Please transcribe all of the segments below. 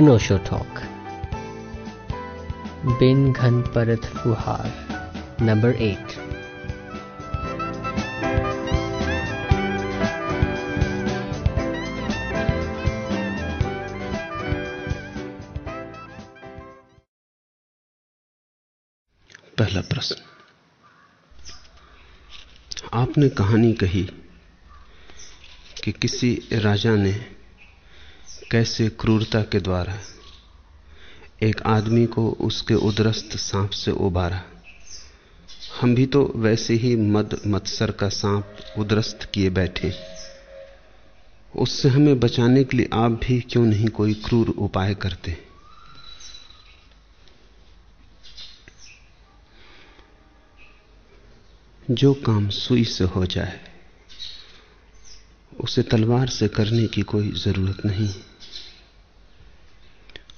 अनोशो talk. बिन घन परत फुहार, नंबर एट पहला प्रश्न। आपने कहानी कही कि किसी राजा ने कैसे क्रूरता के द्वारा एक आदमी को उसके उदरस्त सांप से उबारा। हम भी तो वैसे ही मद मत्सर का सांप उदरस्त किए बैठे। उससे हमें बचाने के लिए आप भी क्यों नहीं कोई क्रूर उपाय करते? जो काम सुई से हो जाए, उसे तलवार से करने की कोई ज़रूरत नहीं।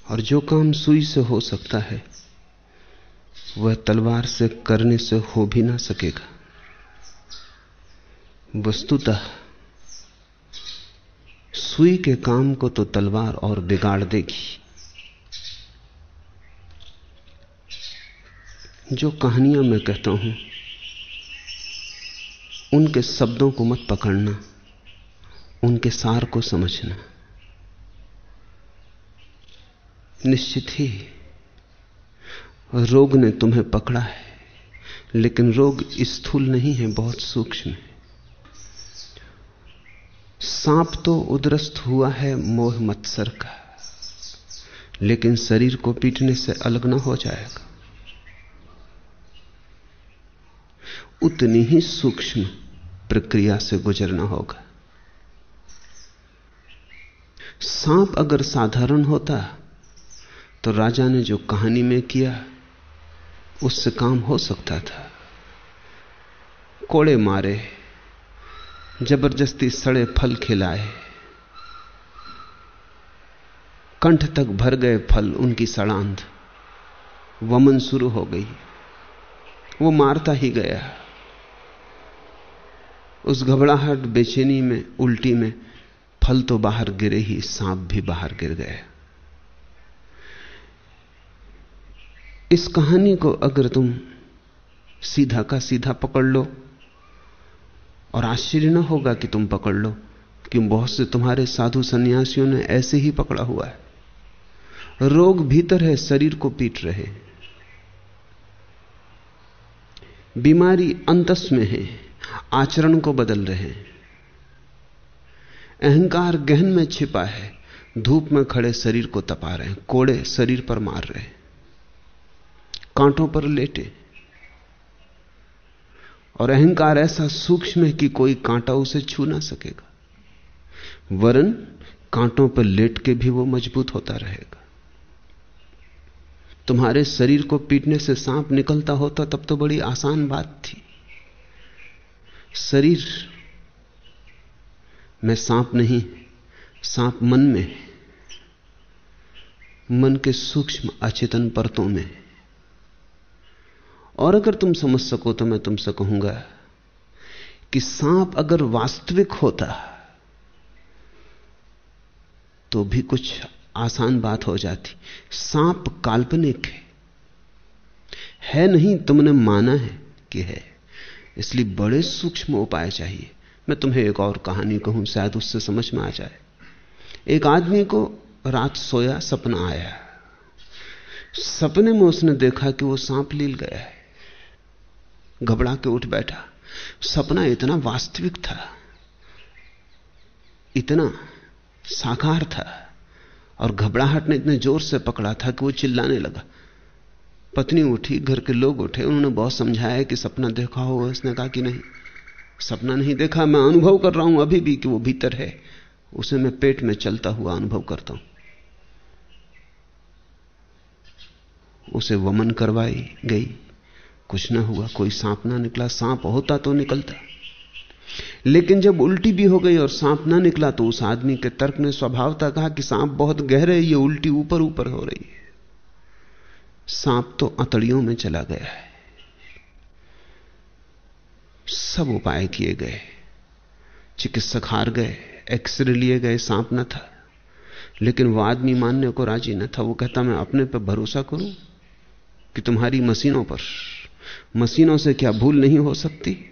और जो काम सुई से हो सकता है, वह तलवार से करने से हो भी ना सकेगा। वस्तुतः, सुई के काम को तो तलवार और बिगाड़ देगी। जो कहानियाँ मैं कहता हूँ, उनके शब्दों को मत पकड़ना, उनके सार को समझना। निश्चित ही रोग ने तुम्हें पकड़ा है, लेकिन रोग स्थूल नहीं है, बहुत सूक्ष्म है। सांप तो उदरस्त हुआ है मोह मत्सर का, लेकिन शरीर को पीटने से अलग ना हो जाएगा। उतनी ही सूक्ष्म प्रक्रिया से गुजरना होगा। सांप अगर साधारण होता तो राजा ने जो कहानी में किया, उससे काम हो सकता था। कोड़े मारे, ज़बरदस्ती सड़े फल खिलाए। कंठ तक भर गए फल, उनकी सड़ांध। वमन शुरू हो गई। वो मारता ही गया। उस घबराहट, बेचैनी में, उल्टी में फल तो बाहर गिरे ही, सांप भी बाहर गिर गया। इस कहानी को अगर तुम सीधा का सीधा पकड़ लो और आश्चर्य न होगा कि तुम पकड़ लो कि बहुत से तुम्हारे साधु सन्यासियों ने ऐसे ही पकड़ा हुआ है। रोग भीतर है, शरीर को पीट रहे बीमारी अंतस में है, आचरण को बदल रहे हैं। अहंकार गहन में छिपा है, धूप में खड़े शरीर को तपा रहे हैं, कोड़े शरीर पर मार रहे हैं। कांटों पर लेटे। और अहंकार ऐसा सूक्ष्म है कि कोई कांटा उसे छू ना सकेगा। वरन कांटों पर लेट के भी वो मज़बूत होता रहेगा। तुम्हारे शरीर को पीटने से सांप निकलता होता, तब तो बड़ी आसान बात थी। शरीर में सांप नहीं, सांप मन में मन के सूक्ष्म अचेतन परतों में और अगर तुम समझ सको तो मैं तुमसे कहूँगा कि सांप अगर वास्तविक होता तो भी कुछ आसान बात हो जाती। सांप काल्पनिक है। है नहीं, तुमने माना है कि है। इसलिए बड़े सूक्ष्म उपाय चाहिए। मैं तुम्हें एक और कहानी कहूँ, शायद उससे समझ में आ जाए। एक आदमी को रात सोया सपना आया। सपने में उसने देखा कि वो सांप लील गया है। घबरा के उठ बैठा। सपना इतना वास्तविक था, इतना साकार था, और घबराहट ने इतने ज़ोर से पकड़ा था कि वो चिल्लाने लगा। पत्नी उठी, घर के लोग उठे, उन्होंने बहुत समझाया कि सपना देखा हो, उसने कहा कि नहीं, सपना नहीं देखा, मैं अनुभव कर रहा हूँ अभी भी कि वो भीतर है, उसे मैं पेट में चलता हुआ अनुभव करता हूँ। उसे वमन करवाई गई। कुछ ना हुआ, कोई सांप ना निकला, सांप होता तो निकलता। लेकिन जब उल्टी भी हो गई और सांप ना निकला तो उस आदमी के तर्क ने स्वभावता कहा कि सांप बहुत गहरे ये उल्टी ऊपर ऊपर हो रही है। सांप तो अतड़ियों में चला गया है। सब उपाय किए गए। चिकित्सक हार गए, एक्सरे लिए गए, सांप न था। लेकिन वह आदमी मानने को राज़ी न था, वो कहता, मैं अपने पर भरोसा करूँ कि तुम्हारी मशीनों पर मशीनों से क्या भूल नहीं हो सकती?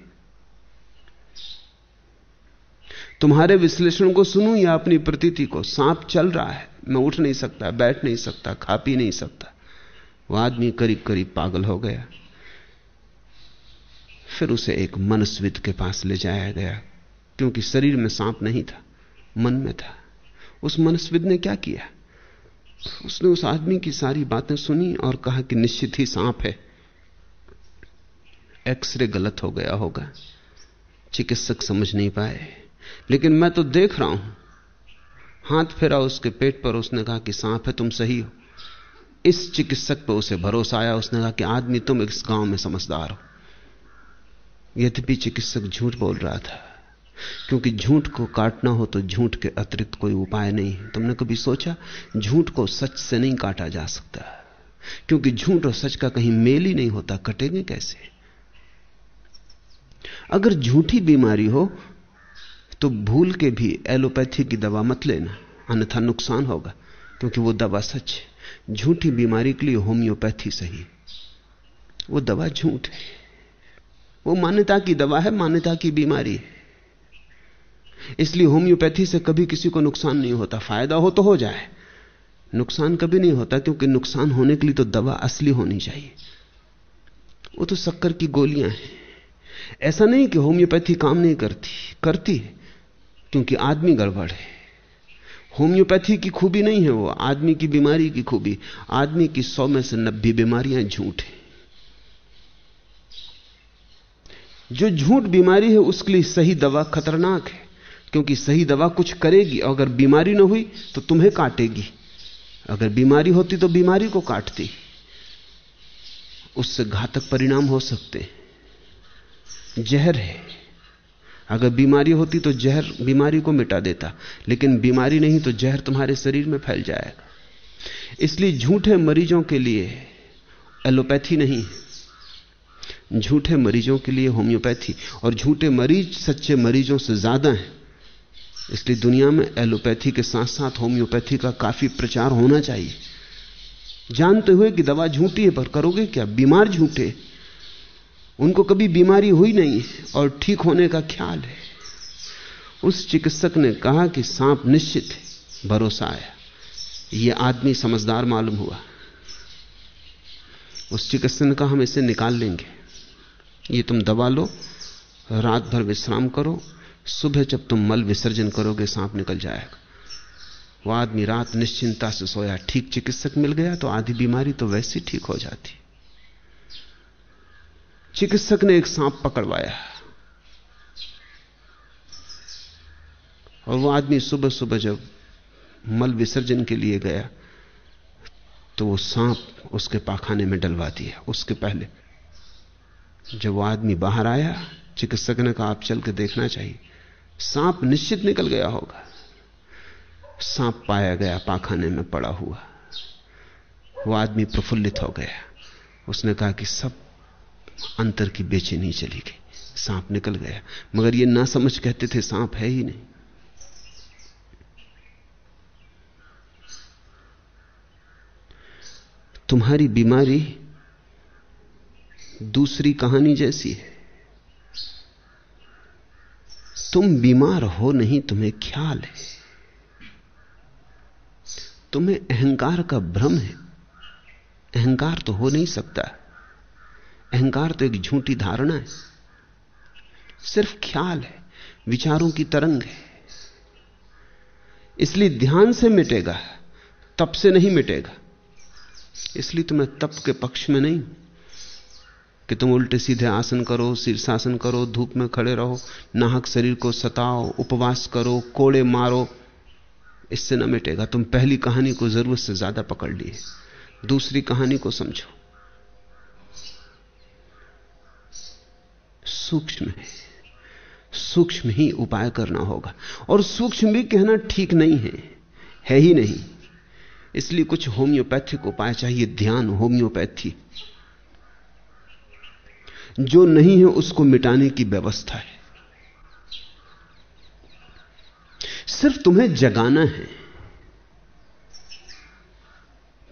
तुम्हारे विश्लेषण को सुनूं या अपनी प्रतीति को? सांप चल रहा है, मैं उठ नहीं सकता, बैठ नहीं सकता, खा पी नहीं सकता। वह आदमी करीब करीब पागल हो गया। फिर उसे एक मनस्विद के पास ले जाया गया, क्योंकि शरीर में सांप नहीं था, मन में था। उस मनस्विद ने क्या किया? उसने उस आदमी की सारी बातें सुनी और कहा कि निश्चित ही सांप है। एक्सरे गलत हो गया होगा। चिकित्सक समझ नहीं पाए। लेकिन मैं तो देख रहा हूँ। हाथ फेरा उसके पेट पर, उसने कहा कि सांप है, तुम सही हो। इस चिकित्सक पर उसे भरोसा आया। उसने कहा कि आदमी, तुम इस गाँव में समझदार हो। यद्यपि चिकित्सक झूठ बोल रहा था, क्योंकि झूठ को काटना हो तो झूठ के अतिरिक्त कोई उपाय नहीं है। तुमने कभी सोचा, झूठ को सच से नहीं काटा जा सकता? क्योंकि झूठ और सच का कहीं मेल ही नहीं होता। कटेंगे कैसे? अगर झूठी बीमारी हो तो भूल के भी एलोपैथी की दवा मत लेना, अन्यथा नुकसान होगा, क्योंकि वो दवा सच है। झूठी बीमारी के लिए होम्योपैथी सही। वो दवा झूठ है। वो मान्यता की दवा है, मान्यता की बीमारी इसलिए होम्योपैथी से कभी किसी को नुकसान नहीं होता। फ़ायदा हो तो हो जाए। नुकसान कभी नहीं होता, क्योंकि नुकसान होने के लिए तो दवा असली होनी चाहिए। वो तो शक्कर की गोलियाँ हैं। ऐसा नहीं कि होम्योपैथी काम नहीं करती करती है, क्योंकि आदमी गड़बड़ है। होम्योपैथी की खूबी नहीं है वो, आदमी की बीमारी की खूबी। आदमी की सौ में से नब्बे बीमारियाँ झूठ है। जो झूठ बीमारी है, उसके लिए सही दवा खतरनाक है, क्योंकि सही दवा कुछ करेगी। अगर बीमारी ना हुई तो तुम्हें काटेगी। अगर बीमारी होती तो बीमारी को काटती। उससे घातक परिणाम हो सकते जहर है। अगर बीमारी होती तो जहर बीमारी को मिटा देता, लेकिन बीमारी नहीं तो जहर तुम्हारे शरीर में फैल जाएगा। इसलिए झूठे मरीजों के लिए एलोपैथी नहीं झूठे मरीजों के लिए होम्योपैथी, और झूठे मरीज़ सच्चे मरीजों से ज़्यादा हैं। इसलिए दुनिया में एलोपैथी के साथ साथ होम्योपैथी का काफ़ी प्रचार होना चाहिए। जानते हुए कि दवा झूठी है, पर करोगे क्या? बीमार झूठे। उनको कभी बीमारी हुई नहीं और ठीक होने का ख्याल है। उस चिकित्सक ने कहा कि सांप निश्चित है, भरोसा आया। यह आदमी समझदार मालूम हुआ। उस चिकित्सक ने कहा, हम इसे निकाल लेंगे। ये तुम दबा लो, रात भर विश्राम करो, सुबह जब तुम मल विसर्जन करोगे, सांप निकल जाएगा। वह आदमी रात निश्चिंता से सोया, ठीक चिकित्सक मिल गया तो आधी बीमारी तो वैसे ठीक हो जाती। चिकित्सक ने एक सांप पकड़वाया। और वो आदमी सुबह सुबह जब मल विसर्जन के लिए गया तो वो सांप उसके पाखाने में डलवा दिया। उसके पहले जब वो आदमी बाहर आया, चिकित्सक ने कहा, आप चल के देखना चाहिए। सांप निश्चित निकल गया होगा। सांप पाया गया, पाखाने में पड़ा हुआ। वो आदमी प्रफुल्लित हो गया। उसने कहा कि सब अंतर की बेचैनी चली गई। सांप निकल गया। मगर ये ना समझ कहते थे, सांप है ही नहीं। तुम्हारी बीमारी दूसरी कहानी जैसी है। तुम बीमार हो नहीं, तुम्हें ख्याल है। तुम्हें अहंकार का भ्रम है। अहंकार तो हो नहीं सकता। अहंकार तो एक झूठी धारणा है। सिर्फ़ ख्याल है, विचारों की तरंग है। इसलिए ध्यान से मिटेगा, तप से नहीं मिटेगा। इसलिए तुम्हें तप के पक्ष में नहीं कि तुम उल्टे सीधे आसन करो, शीर्षासन करो, धूप में खड़े रहो, नाहक शरीर को सताओ, उपवास करो, कोड़े मारो। इससे न मिटेगा। तुम पहली कहानी को ज़रूरत से ज़्यादा पकड़ लिए। दूसरी कहानी को समझो। सूक्ष्म है। सूक्ष्म ही उपाय करना होगा। और सूक्ष्म भी कहना ठीक नहीं है। है ही नहीं। इसलिए कुछ होम्योपैथिक उपाय चाहिए। ध्यान होम्योपैथी। जो नहीं है, उसको मिटाने की व्यवस्था है। सिर्फ़ तुम्हें जगाना है।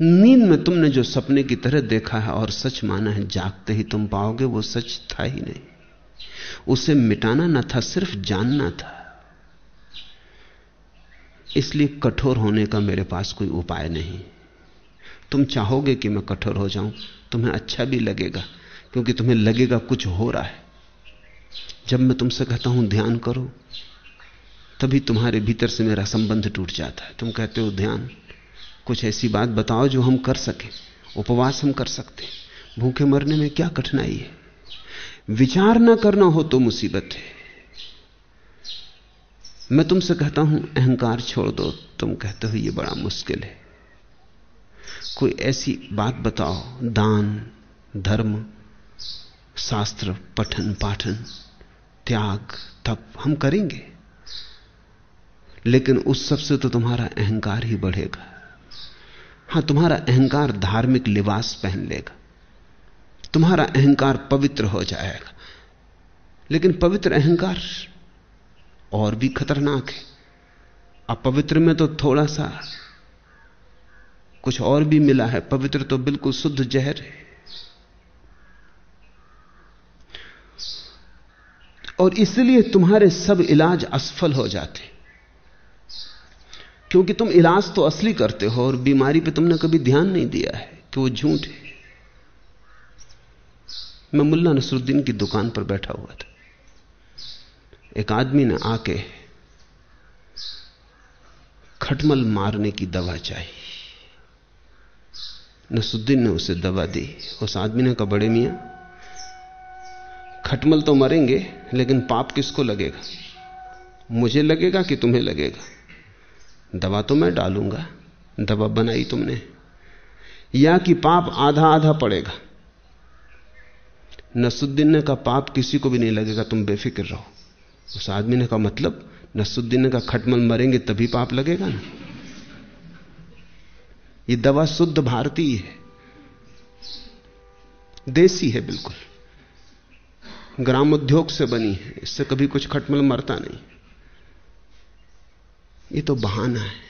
नींद में तुमने जो सपने की तरह देखा है और सच माना है, जागते ही तुम पाओगे, वो सच था ही नहीं। उसे मिटाना न था, सिर्फ़ जानना था। इसलिए कठोर होने का मेरे पास कोई उपाय नहीं। तुम चाहोगे कि मैं कठोर हो जाऊँ, तुम्हें अच्छा भी लगेगा, क्योंकि तुम्हें लगेगा कुछ हो रहा है। जब मैं तुमसे कहता हूँ, ध्यान करो, तभी तुम्हारे भीतर से मेरा संबंध टूट जाता है। तुम कहते हो, ध्यान, कुछ ऐसी बात बताओ जो हम कर सकें, उपवास हम कर सकते भूखे मरने में क्या कठिनाई है? विचार ना करना हो तो मुसीबत है। मैं तुमसे कहता हूँ, अहंकार छोड़ दो। तुम कहते हो यह बड़ा मुश्किल है। कोई ऐसी बात बताओ, दान, धर्म, शास्त्र, पठन, पाठन, त्याग, तप हम करेंगे। लेकिन उस सबसे तो तुम्हारा अहंकार ही बढ़ेगा। हाँ, तुम्हारा अहंकार धार्मिक लिबास पहन लेगा। तुम्हारा अहंकार पवित्र हो जाएगा। लेकिन पवित्र अहंकार और भी खतरनाक है। अपवित्र में तो थोड़ा सा कुछ और भी मिला है। पवित्र तो बिल्कुल शुद्ध जहर है। और इसलिए तुम्हारे सब इलाज असफल हो जाते। क्योंकि तुम इलाज तो असली करते हो और बीमारी पे तुमने कभी ध्यान नहीं दिया है कि वो झूठ है। मैं मुल्ला नसरुद्दीन की दुकान पर बैठा हुआ था। एक आदमी ने आके खटमल मारने की दवा चाहिए नसुद्दीन ने उसे दवा दी। उस आदमी ने कहा, बड़े मियाँ, खटमल तो मरेंगे, लेकिन पाप किसको लगेगा? मुझे लगेगा कि तुम्हें लगेगा। दवा तो मैं डालूँगा, दवा बनाई तुमने। या कि पाप आधा आधा पड़ेगा। नसुद्दीन कहा पाप किसी को भी नहीं लगेगा, तुम बेफिक्र रहो। उस आदमी ने कहा मतलब नसुद्दीन कहा खटमल मरेंगे तभी पाप लगेगा ना? ये दवा शुद्ध भारतीय है। देसी है बिल्कुल। ग्राम उद्योग से बनी है, इससे कभी कुछ खटमल मरता नहीं। ये तो बहाना है।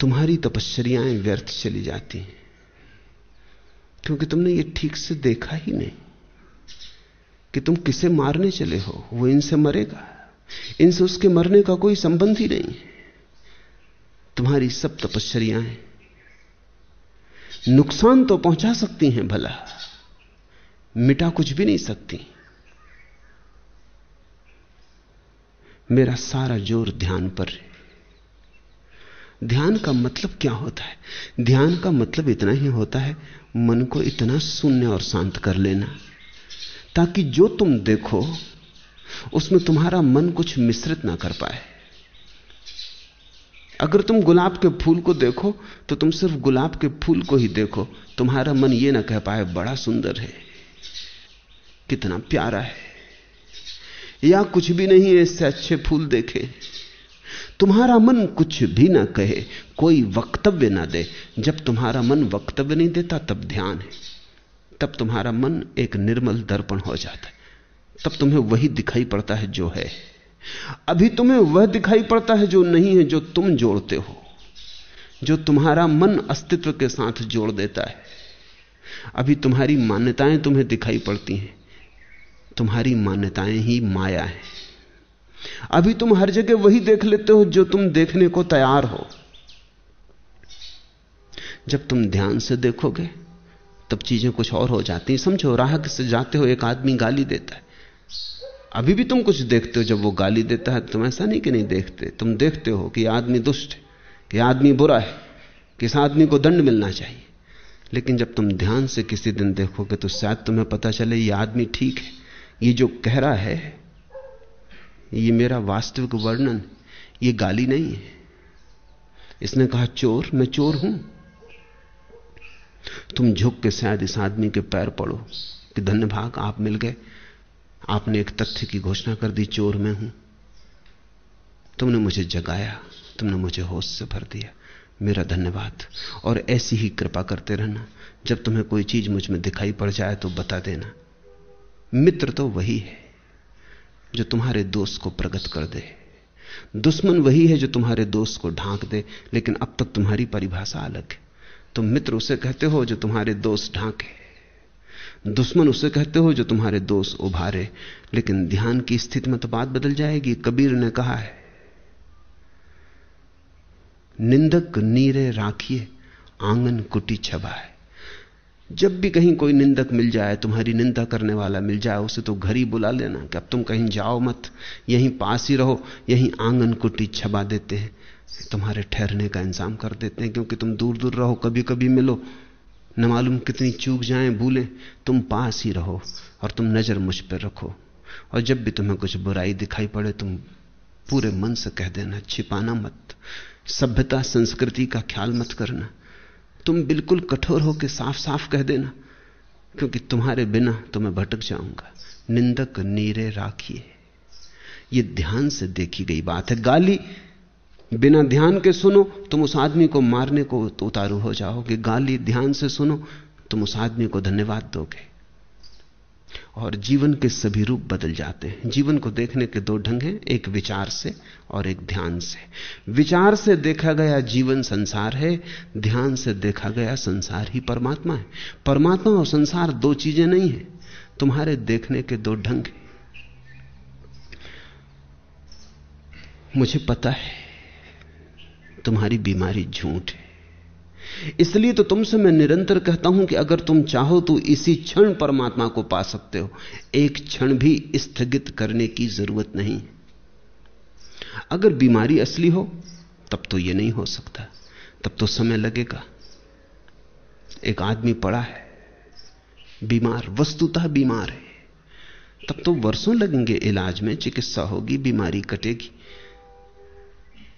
तुम्हारी तपश्चर्याएँ व्यर्थ चली जाती हैं। क्योंकि तुमने ये ठीक से देखा ही नहीं कि तुम किसे मारने चले हो। वो इनसे मरेगा। इनसे उसके मरने का कोई संबंध ही नहीं है। तुम्हारी सब तपश्चर्याएँ नुकसान तो पहुँचा सकती हैं भला, मिटा कुछ भी नहीं सकती। मेरा सारा ज़ोर ध्यान पर है। ध्यान का मतलब क्या होता है? ध्यान का मतलब इतना ही होता है, मन को इतना शून्य और शांत कर लेना, ताकि जो तुम देखो, उसमें तुम्हारा मन कुछ मिश्रित ना कर पाए। अगर तुम गुलाब के फूल को देखो तो तुम सिर्फ़ गुलाब के फूल को ही देखो, तुम्हारा मन यह ना कह पाए, बड़ा सुंदर है, कितना प्यारा है। या कुछ भी नहीं है इससे अच्छे फूल देखे। तुम्हारा मन कुछ भी ना कहे, कोई वक्तव्य ना दे। जब तुम्हारा मन वक्तव्य नहीं देता, तब ध्यान है। तब तुम्हारा मन एक निर्मल दर्पण हो जाता है। तब तुम्हें वही दिखाई पड़ता है जो है। अभी तुम्हें वह दिखाई पड़ता है जो नहीं है, जो तुम जोड़ते हो। जो तुम्हारा मन अस्तित्व के साथ जोड़ देता है। अभी तुम्हारी मान्यताएँ तुम्हें दिखाई पड़ती हैं। तुम्हारी मान्यताएँ ही माया है। अभी तुम हर जगह वही देख लेते हो जो तुम देखने को तैयार हो। जब तुम ध्यान से देखोगे, तब चीज़ें कुछ और हो जाती हैं। समझो राह से जाते हो, एक आदमी गाली देता है। अभी भी तुम कुछ देखते हो, जब वो गाली देता है, तुम ऐसा नहीं कि नहीं देखते। तुम देखते हो कि आदमी दुष्ट है, कि आदमी बुरा है, कि इस आदमी को दंड मिलना चाहिए। लेकिन जब तुम ध्यान से किसी दिन देखोगे तो शायद तुम्हें पता चले, ये आदमी ठीक है। ये जो कह रहा है ये मेरा वास्तविक वर्णन, ये गाली नहीं है। इसने कहा, चोर, मैं चोर हूँ। तुम झुक के शायद इस आदमी के पैर पड़ो कि धन्य भाग, आप मिल गए। आपने एक तथ्य की घोषणा कर दी, चोर मैं हूँ। तुमने मुझे जगाया, तुमने मुझे होश से भर दिया। मेरा धन्यवाद। और ऐसी ही कृपा करते रहना। जब तुम्हें कोई चीज़ मुझमें दिखाई पड़ जाए तो बता देना। मित्र तो वही है। जो तुम्हारे दोष को प्रकट कर दे। दुश्मन वही है जो तुम्हारे दोस्त को ढांक दे, लेकिन अब तक तुम्हारी परिभाषा अलग है। तुम मित्र उसे कहते हो जो तुम्हारे दोस्त ढांके। दुश्मन उसे कहते हो जो तुम्हारे दोस्त उभारे, लेकिन ध्यान की स्थिति में तो बात बदल जाएगी, कबीर ने कहा है। निंदक नीरे राखिए, आँगन कुटी छबा है जब भी कहीं कोई निंदक मिल जाए, तुम्हारी निंदा करने वाला मिल जाए, उसे तो घर ही बुला लेना कि अब तुम कहीं जाओ मत। यहीं पास ही रहो, यहीं आँगन कुटी छबा देते हैं। तुम्हारे ठहरने का इंतज़ाम कर देते हैं, क्योंकि तुम दूर दूर रहो कभी कभी मिलो। न मालूम कितनी चूक जाएँ, भूलें, तुम पास ही रहो और तुम नज़र मुझ पर रखो। और जब भी तुम्हें कुछ बुराई दिखाई पड़े, तुम पूरे मन से कह देना, छिपाना मत। सभ्यता, संस्कृति का ख्याल मत करना। तुम बिल्कुल कठोर होकर साफ़ साफ़ कह देना, क्योंकि तुम्हारे बिना तो मैं भटक जाऊँगा। निंदक नीरे राखिए। यह ध्यान से देखी गई बात है। गाली, बिना ध्यान के सुनो, तुम उस आदमी को मारने को उतारू हो जाओगे। गाली, ध्यान से सुनो, तुम उस आदमी को धन्यवाद दोगे। और जीवन के सभी रूप बदल जाते हैं। जीवन को देखने के दो ढंग हैं, एक विचार से और एक ध्यान से। विचार से देखा गया जीवन संसार है, ध्यान से देखा गया संसार ही परमात्मा है। परमात्मा और संसार दो चीज़ें नहीं है, तुम्हारे देखने के दो ढंग हैं। मुझे पता है, तुम्हारी बीमारी झूठ है। इसलिए तो तुमसे मैं निरंतर कहता हूँ कि अगर तुम चाहो तो इसी क्षण परमात्मा को पा सकते हो। एक क्षण भी स्थगित करने की ज़रूरत नहीं। अगर बीमारी असली हो, तब तो यह नहीं हो सकता। तब तो समय लगेगा। एक आदमी पड़ा है, बीमार, वस्तुतः बीमार है। तब तो वर्षों लगेंगे, इलाज में चिकित्सा होगी, बीमारी कटेगी।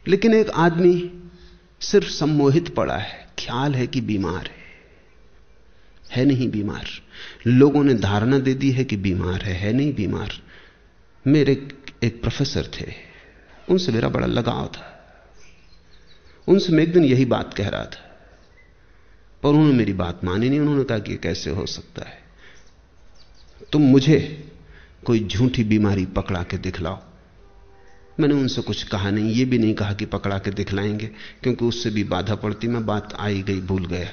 लेकिन एक आदमी सिर्फ़ सम्मोहित पड़ा है, ख्याल है कि बीमार है। है नहीं बीमार। लोगों ने धारणा दे दी है कि बीमार है है नहीं बीमार। मेरे एक प्रोफेसर थे, उनसे मेरा बड़ा लगाव था। उनसे मैं एक दिन यही बात कह रहा था, पर उन्होंने मेरी बात मानी नहीं। उन्होंने कहा कि कैसे हो सकता है? तुम मुझे कोई झूठी बीमारी पकड़ा के दिखलाओ। मैंने उनसे कुछ कहा नहीं, ये भी नहीं कहा कि पकड़ा के दिखलाएँगे, क्योंकि उससे भी बाधा पड़ती, मैं बात आई गई, भूल गया।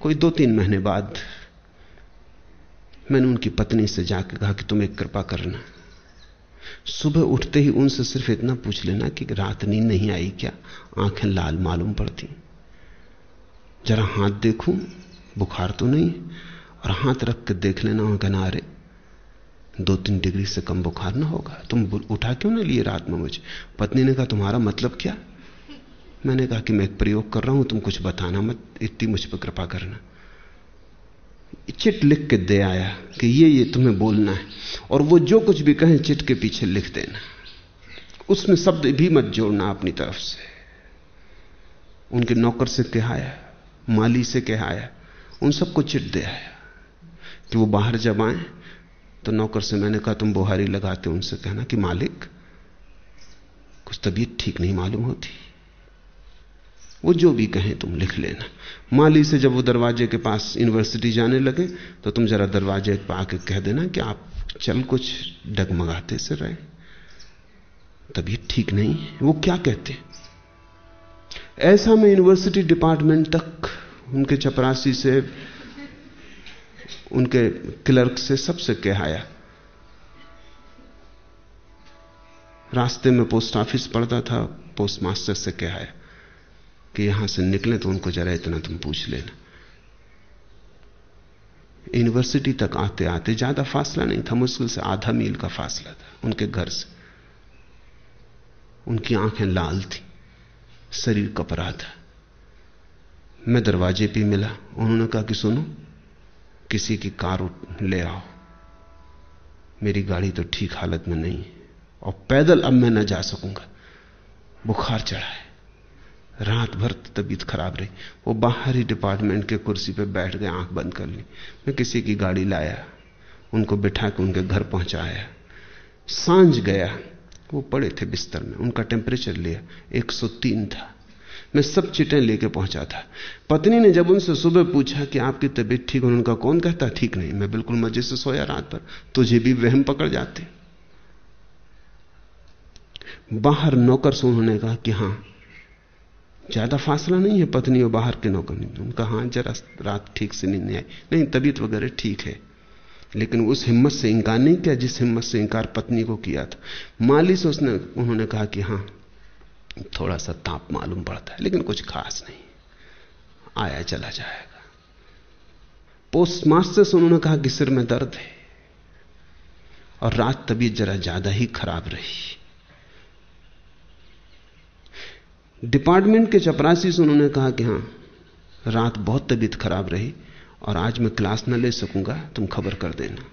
कोई दो तीन महीने बाद मैंने उनकी पत्नी से जाकर कहा कि तुम एक कृपा करना। सुबह उठते ही उनसे सिर्फ़ इतना पूछ लेना कि रात नींद नहीं आई क्या? आँखें लाल मालूम पड़ती। जरा हाथ देखूँ, बुखार तो नहीं, और हाथ रख के देख लेना हो कहना अरे दो तीन डिग्री से कम बुखार ना होगा। तुम उठा क्यों ना लिए रात में मुझे? पत्नी ने कहा, तुम्हारा मतलब क्या? मैंने कहा कि, मैं एक प्रयोग कर रहा हूँ, तुम कुछ बताना मत, इतनी मुझ पर कृपा करना। चिट लिख के दे आया कि ये ये तुम्हें बोलना है। और वो जो कुछ भी कहें, चिट के पीछे लिख देना। उसमें शब्द भी मत जोड़ना अपनी तरफ़ से। उनके नौकर से कहाया, माली से कहाया, उन सबको चिट दे आया कि वो बाहर जब आए तो नौकर से मैंने कहा, तुम बुहारी लगाते उनसे कहना कि, मालिक, कुछ तबीयत ठीक नहीं मालूम होती। वो जो भी कहें तुम लिख लेना। माली से जब वो दरवाजे के पास यूनिवर्सिटी जाने लगे तो तुम जरा दरवाजे पर आके कह देना कि आप चल कुछ डगमगाते से रहे। तबीयत ठीक नहीं वो क्या कहते? ऐसा मैं यूनिवर्सिटी डिपार्टमेंट तक उनके चपरासी से उनके क्लर्क से सबसे कहाया। रास्ते में पोस्ट ऑफ़िस पड़ता था पोस्ट मास्टर से कहाया कि यहाँ से निकले तो उनको जरा इतना तुम पूछ लेना। यूनिवर्सिटी तक आते आते ज़्यादा फासला नहीं था, मुश्किल से आधा मील का फासला था उनके घर से। उनकी आँखें लाल थी, शरीर कपरा था। मैं दरवाजे पे मिला, उन्होंने कहा कि सुनो किसी की कार ले आओ। मेरी गाड़ी तो ठीक हालत में नहीं है, और पैदल अब मैं न जा सकूँगा। बुखार चढ़ा है। रात भर तबीयत खराब रही। वो बाहर ही डिपार्टमेंट के कुर्सी पे बैठ गए, आँख बंद कर ली। मैं किसी की गाड़ी लाया, उनको बिठा के उनके घर पहुँचाया। साँझ गया, वो पड़े थे बिस्तर में, उनका टेम्परेचर लिया 103 था। मैं सब चिटें लेके पहुँचा था। पत्नी ने जब उनसे सुबह पूछा कि आपकी तबीयत ठीक है, उनका कौन कहता, ठीक नहीं, मैं बिल्कुल मज़े से सोया रात भर, तुझे भी वहम पकड़ जाते। बाहर नौकर से उन्होंने कहा कि हाँ, ज़्यादा फासला नहीं है पत्नी और बाहर के नौकर नहीं उनका, हाँ, जरा रात ठीक से नींद नहीं आई। नहीं, तबीयत वगैरह ठीक है, लेकिन उस हिम्मत से इंकार नहीं किया जिस हिम्मत से इंकार पत्नी को किया था। माली से उसने, उन्होंने कहा कि हाँ थोड़ा सा ताप मालूम पड़ता है, लेकिन कुछ खास नहीं। आया, चला जाएगा। पोस्ट मास्टर से उन्होंने कहा कि सिर में दर्द है, और रात तबीयत जरा ज़्यादा ही खराब रही। डिपार्टमेंट के चपरासी से उन्होंने कहा कि हाँ, रात बहुत तबीयत खराब रही, और आज मैं क्लास न ले सकूँगा, तुम खबर कर देना।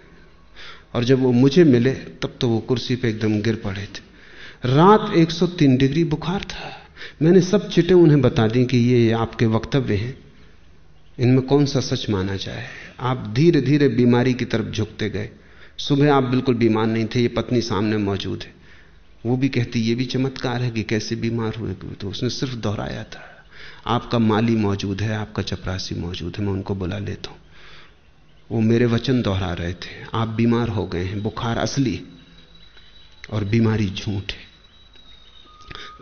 और जब वो मुझे मिले, तब तो वो कुर्सी पे एकदम गिर पड़े थे। रात 103 डिग्री बुखार था। मैंने सब चिटे उन्हें बता दी कि ये आपके वक्तव्य हैं। इनमें कौन सा सच माना जाए? आप धीरे धीरे बीमारी की तरफ़ झुकते गए। सुबह आप बिल्कुल बीमार नहीं थे, ये पत्नी सामने मौजूद है। वो भी कहती, ये भी चमत्कार है कि कैसे बीमार हुए तो? उसने सिर्फ़ दोहराया था, आपका माली मौजूद है, आपका चपरासी मौजूद है, मैं उनको बुला लेता हूँ। वो मेरे वचन दोहरा रहे थे, आप बीमार हो गए हैं, बुखार असली और बीमारी झूठ है।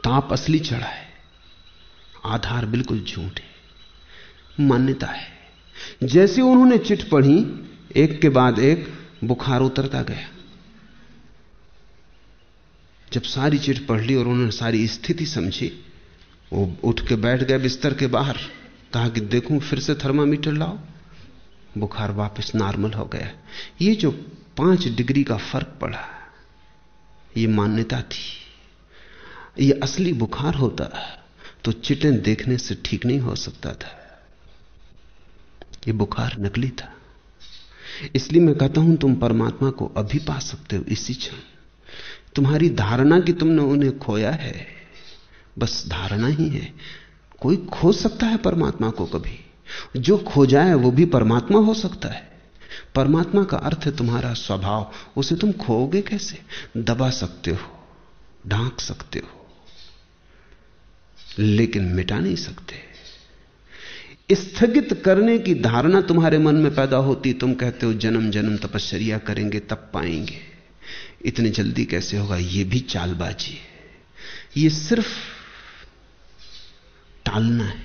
ताप असली चढ़ा है। आधार बिल्कुल झूठ है। मान्यता है। जैसे उन्होंने चिट पढ़ी, एक के बाद एक बुखार उतरता गया। जब सारी चिट पढ़ ली और उन्होंने सारी स्थिति समझी, वो उठ के बैठ गए बिस्तर के बाहर, कहा कि देखूँ, फिर से थर्मामीटर लाओ। बुखार वापस नॉर्मल हो गया। ये जो पाँच डिग्री का फ़र्क पड़ा, ये मान्यता थी। ये असली बुखार होता तो चिटें देखने से ठीक नहीं हो सकता था। ये बुखार नकली था। इसलिए मैं कहता हूँ, तुम परमात्मा को अभी पा सकते हो इसी क्षण। तुम्हारी धारणा कि तुमने उन्हें खोया है, बस धारणा ही है। कोई खो सकता है परमात्मा को कभी। जो खो जाए, वो भी परमात्मा हो सकता है। परमात्मा का अर्थ है तुम्हारा स्वभाव। उसे तुम खोओगे कैसे? दबा सकते हो, ढांक सकते हो। लेकिन मिटा नहीं सकते। स्थगित करने की धारणा तुम्हारे मन में पैदा होती, तुम कहते हो, जन्म जन्म तपश्चर्या करेंगे, तब पाएँगे। इतनी जल्दी कैसे होगा? यह भी चालबाजी है। यह सिर्फ़ टालना है।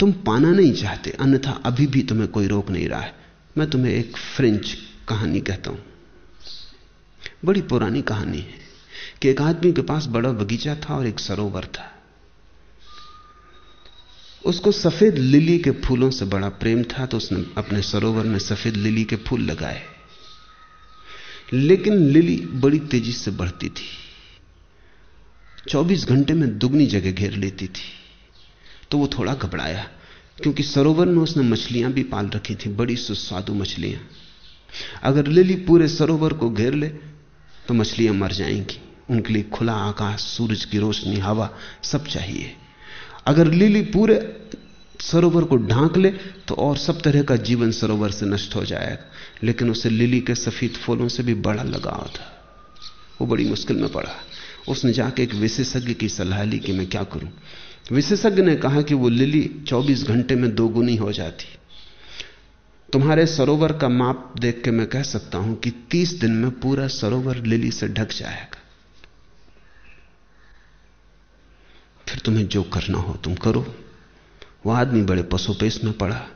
तुम पाना नहीं चाहते, अन्यथा अभी भी तुम्हें कोई रोक नहीं रहा है। मैं तुम्हें एक फ्रेंच कहानी कहता हूँ। बड़ी पुरानी कहानी है। कि एक आदमी के पास बड़ा बगीचा था और एक सरोवर था। उसको सफ़ेद लिली के फूलों से बड़ा प्रेम था तो उसने अपने सरोवर में सफ़ेद लिली के फूल लगाए। लेकिन लिली बड़ी तेज़ी से बढ़ती थी। 24 घंटे में दुगनी जगह घेर लेती थी। तो वो थोड़ा घबराया, क्योंकि सरोवर में उसने मछलियाँ भी पाल रखी थी, बड़ी सुस्वादु मछलियाँ। अगर लिली पूरे सरोवर को घेर ले तो मछलियाँ मर जाएँगी। उनके लिए खुला आकाश, सूरज की रोशनी, हवा सब चाहिए। अगर लिली पूरे सरोवर को ढांक ले तो और सब तरह का जीवन सरोवर से नष्ट हो जाएगा। लेकिन उसे लिली के सफ़ेद फूलों से भी बड़ा लगाव था। वो बड़ी मुश्किल में पड़ा। उसने जाके एक विशेषज्ञ की सलाह ली कि मैं क्या करूँ। विशेषज्ञ ने कहा कि वो लिली 24 घंटे में दोगुनी हो जाती। तुम्हारे सरोवर का माप देख के मैं कह सकता हूँ कि 30 दिन में पूरा सरोवर लिली से ढक जाएगा। फिर तुम्हें जो करना हो तुम करो। वह आदमी बड़े पशुपेश में पड़ा।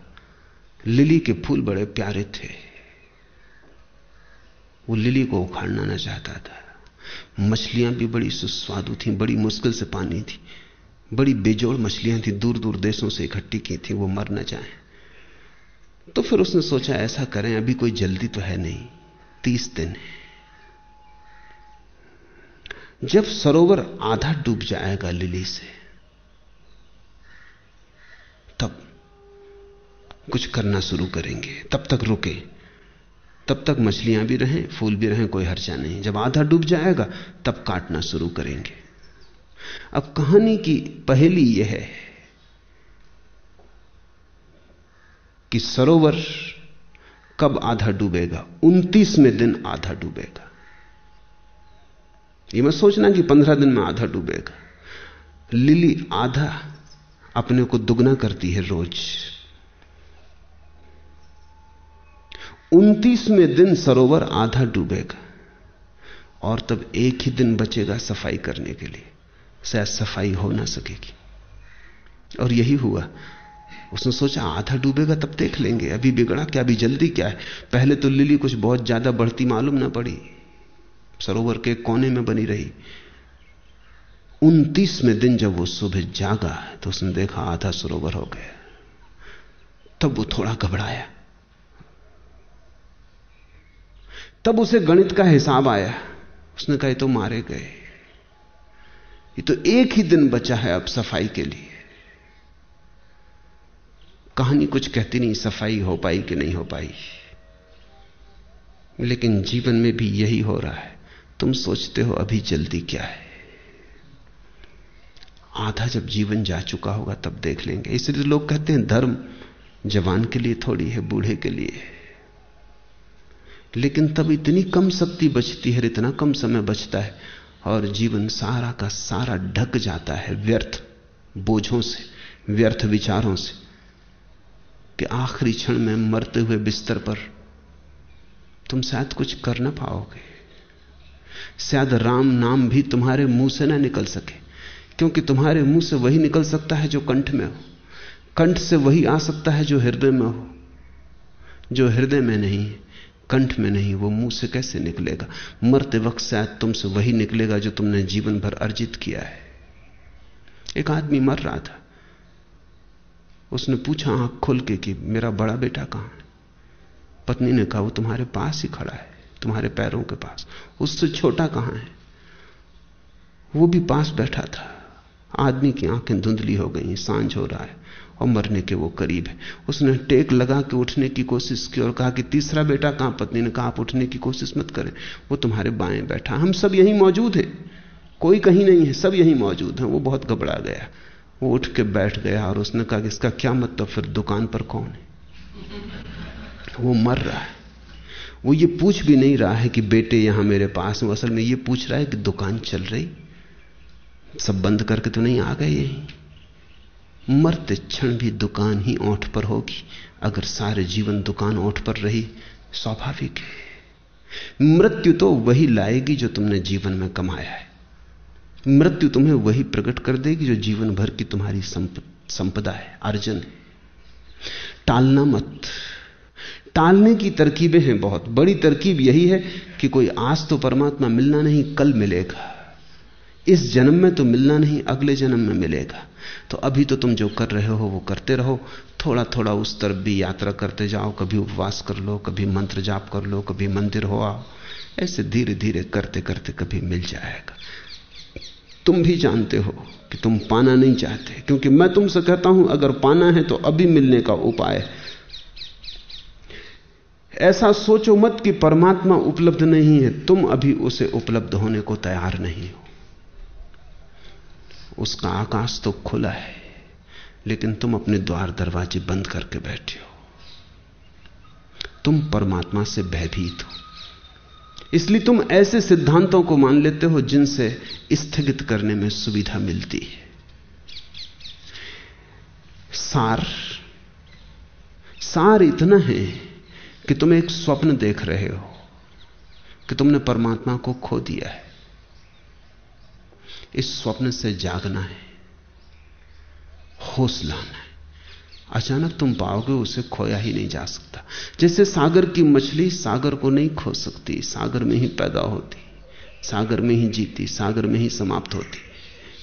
लिली के फूल बड़े प्यारे थे। वो लिली को उखाड़ना ना चाहता था। मछलियाँ भी बड़ी सुस्वादु थी, बड़ी मुश्किल से पानी थी। बड़ी बेजोड़ मछलियाँ थी दूर दूर देशों से इकट्ठी की थी, वो मर न जाए। तो फिर उसने सोचा, ऐसा करें, अभी कोई जल्दी तो है नहीं। तीस दिन है। जब सरोवर आधा डूब जाएगा लिली से, तब कुछ करना शुरू करेंगे। तब तक रुके। तब तक मछलियाँ भी रहें, फूल भी रहें, कोई हर्चा नहीं। जब आधा डूब जाएगा, तब काटना शुरू करेंगे। अब कहानी की पहली यह है कि सरोवर कब आधा डूबेगा? उनतीसवें दिन आधा डूबेगा। ये मत सोचना कि पंद्रह दिन में आधा डूबेगा। लिली आधा अपने को दुगना करती है रोज। उनतीसवें दिन सरोवर आधा डूबेगा और तब एक ही दिन बचेगा सफ़ाई करने के लिए। शायद सफ़ाई हो ना सकेगी। और यही हुआ। उसने सोचा, आधा डूबेगा तब देख लेंगे। अभी बिगड़ा क्या, अभी जल्दी क्या है? पहले तो लिली कुछ बहुत ज़्यादा बढ़ती मालूम ना पड़ी। सरोवर के कोने में बनी रही। उनतीसवें दिन जब वो सुबह जागा तो उसने देखा आधा सरोवर हो गया। तब वो थोड़ा घबराया। तब उसे गणित का हिसाब आया। उसने कहा तो मारे गए। ये तो एक ही दिन बचा है अब सफ़ाई के लिए। कहानी कुछ कहती नहीं, सफ़ाई हो पाई कि नहीं हो पाई। लेकिन जीवन में भी यही हो रहा है। तुम सोचते हो अभी जल्दी क्या है? आधा जब जीवन जा चुका होगा, तब देख लेंगे। इसलिए लोग कहते हैं, धर्म जवान के लिए थोड़ी है, बूढ़े के लिए लेकिन तब इतनी कम शक्ति बचती है इतना कम समय बचता है, और जीवन सारा का सारा ढक जाता है, व्यर्थ बोझों से, व्यर्थ विचारों से, कि आखिरी क्षण में मरते हुए बिस्तर पर तुम शायद कुछ कर ना पाओगे। शायद राम नाम भी तुम्हारे मुँह से ना निकल सके। क्योंकि तुम्हारे मुँह से वही निकल सकता है जो कंठ में हो। कंठ से वही आ सकता है जो हृदय में हो। जो हृदय में नहीं, कंठ में नहीं, वो मुँह से कैसे निकलेगा? मरते वक्त शायद तुमसे वही निकलेगा जो तुमने जीवन भर अर्जित किया है। एक आदमी मर रहा था। उसने पूछा आँख खोल के कि मेरा बड़ा बेटा कहाँ है? पत्नी ने कहा, वो तुम्हारे पास ही खड़ा है। तुम्हारे पैरों के पास। उससे छोटा कहाँ है? वो भी पास बैठा था। आदमी की आँखें धुंधली हो गई, साँझ हो रहा है और मरने के वो करीब है। उसने टेक लगा के उठने की कोशिश की और कहा कि तीसरा बेटा कहाँ पत्नी ने कहा, आप उठने की कोशिश मत करें, वो तुम्हारे बाएँ बैठा हम सब यहीं मौजूद हैं। कोई कहीं नहीं है, सब यहीं मौजूद हैं। वो बहुत घबरा गया। वो उठ के बैठ गया और उसने कहा कि इसका क्या मतलब फिर दुकान पर कौन है? वो मर रहा है। वो ये पूछ भी नहीं रहा है कि बेटे यहाँ मेरे पास वो असल में ये पूछ रहा है कि दुकान चल रही? सब बंद करके तो नहीं आ गए यहीं मरते क्षण भी दुकान ही ओठ पर होगी। अगर सारे जीवन दुकान ओठ पर रही, स्वाभाविक है। मृत्यु तो वही लाएगी जो तुमने जीवन में कमाया है। मृत्यु तुम्हें वही प्रकट कर देगी जो जीवन भर की तुम्हारी संपदा है, अर्जन है। टालना मत। टालने की तरकीबें हैं बहुत। बड़ी तरकीब यही है कि कोई आज तो परमात्मा मिलना नहीं, कल मिलेगा। इस जन्म में तो मिलना नहीं, अगले जन्म में मिलेगा। तो अभी तो तुम जो कर रहे हो, वो करते रहो। थोड़ा थोड़ा उस तरफ़ भी यात्रा करते जाओ, कभी उपवास कर लो, कभी मंत्र जाप कर लो, कभी मंदिर हो आओ। ऐसे धीरे धीरे करते करते कभी मिल जाएगा। तुम भी जानते हो कि तुम पाना नहीं चाहते, क्योंकि मैं तुमसे कहता हूँ, अगर पाना है तो अभी मिलने का उपाय ऐसा सोचो मत कि परमात्मा उपलब्ध नहीं है, तुम अभी उसे उपलब्ध होने को तैयार नहीं हो। उसका आकाश तो खुला है, लेकिन तुम अपने द्वार दरवाजे बंद करके बैठे हो। तुम परमात्मा से भयभीत हो। इसलिए तुम ऐसे सिद्धांतों को मान लेते हो जिनसे स्थगित करने में सुविधा मिलती है। सार सार इतना है कि तुम एक स्वप्न देख रहे हो कि तुमने परमात्मा को खो दिया है। इस स्वप्न से जागना है, होश लाना है। अचानक तुम पाओगे उसे खोया ही नहीं जा सकता। जैसे सागर की मछली सागर को नहीं खो सकती, सागर में ही पैदा होती, सागर में ही जीती, सागर में ही समाप्त होती।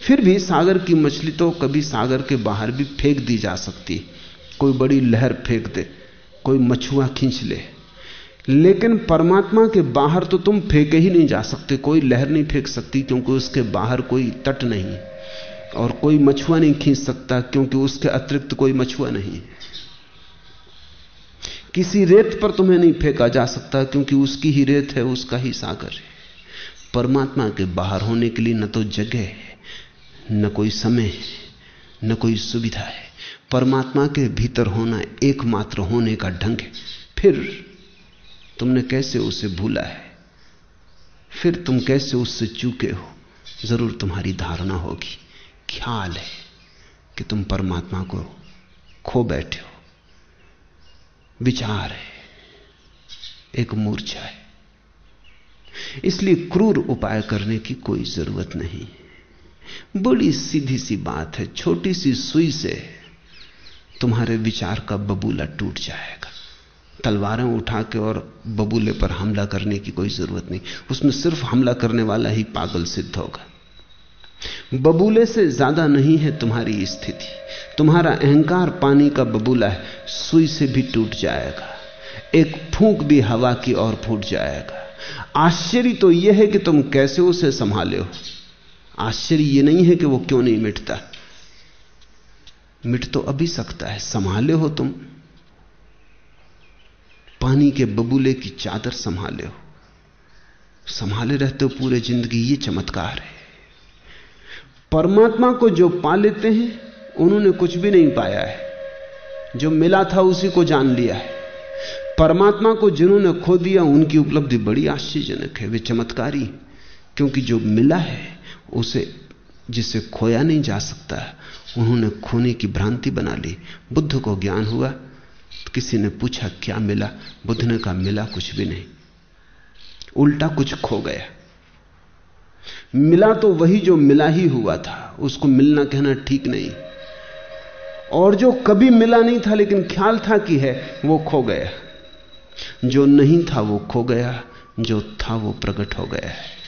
फिर भी सागर की मछली तो कभी सागर के बाहर भी फेंक दी जा सकती। कोई बड़ी लहर फेंक दे। कोई मछुआ खींच ले। लेकिन परमात्मा के बाहर तो तुम फेंके ही नहीं जा सकते। कोई लहर नहीं फेंक सकती क्योंकि उसके बाहर कोई तट नहीं और कोई मछुआ नहीं खींच सकता क्योंकि उसके अतिरिक्त कोई मछुआ नहीं। किसी रेत पर तुम्हें नहीं फेंका जा सकता क्योंकि उसकी ही रेत है, उसका ही सागर है। परमात्मा के बाहर होने के लिए न तो जगह है, न कोई समय है, न कोई सुविधा है। परमात्मा के भीतर होना एकमात्र होने का ढंग है। फिर तुमने कैसे उसे भूला है? फिर तुम कैसे उससे चूके हो? ज़रूर तुम्हारी धारणा होगी। ख्याल है कि तुम परमात्मा को खो बैठे हो। विचार है, एक मूर्छा है। इसलिए क्रूर उपाय करने की कोई ज़रूरत नहीं। बड़ी सीधी सी बात है, छोटी सी सुई से तुम्हारे विचार का बबूला टूट जाएगा। तलवारें उठा के और बबूले पर हमला करने की कोई ज़रूरत नहीं। उसमें सिर्फ़ हमला करने वाला ही पागल सिद्ध होगा। बबूले से ज़्यादा नहीं है तुम्हारी स्थिति। तुम्हारा अहंकार पानी का बबूला है, सुई से भी टूट जाएगा। एक फूंक भी हवा की ओर फूट जाएगा। आश्चर्य तो यह है कि तुम कैसे उसे संभाले हो। आश्चर्य यह नहीं है कि वो क्यों नहीं मिटता। मिट तो अभी सकता है, संभाले हो तुम। पानी के बबूले की चादर संभाले हो। संभाले रहते हो पूरे ज़िंदगी, ये चमत्कार है। परमात्मा को जो पा लेते हैं, उन्होंने कुछ भी नहीं पाया है। जो मिला था, उसी को जान लिया है। परमात्मा को जिन्होंने खो दिया, उनकी उपलब्धि बड़ी आश्चर्यजनक है। वे चमत्कारी, क्योंकि जो मिला है, उसे, जिसे खोया नहीं जा सकता उन्होंने खोने की भ्रांति बना ली। बुद्ध को ज्ञान हुआ। तो किसी ने पूछा, क्या मिला? बुद्ध ने कहा, मिला कुछ भी नहीं। उल्टा कुछ खो गया। मिला तो वही जो मिला ही हुआ था। उसको मिलना कहना ठीक नहीं। और जो कभी मिला नहीं था, लेकिन ख्याल था कि है, वो खो गया। जो नहीं था, वो खो गया। जो था, वो प्रकट हो गया है।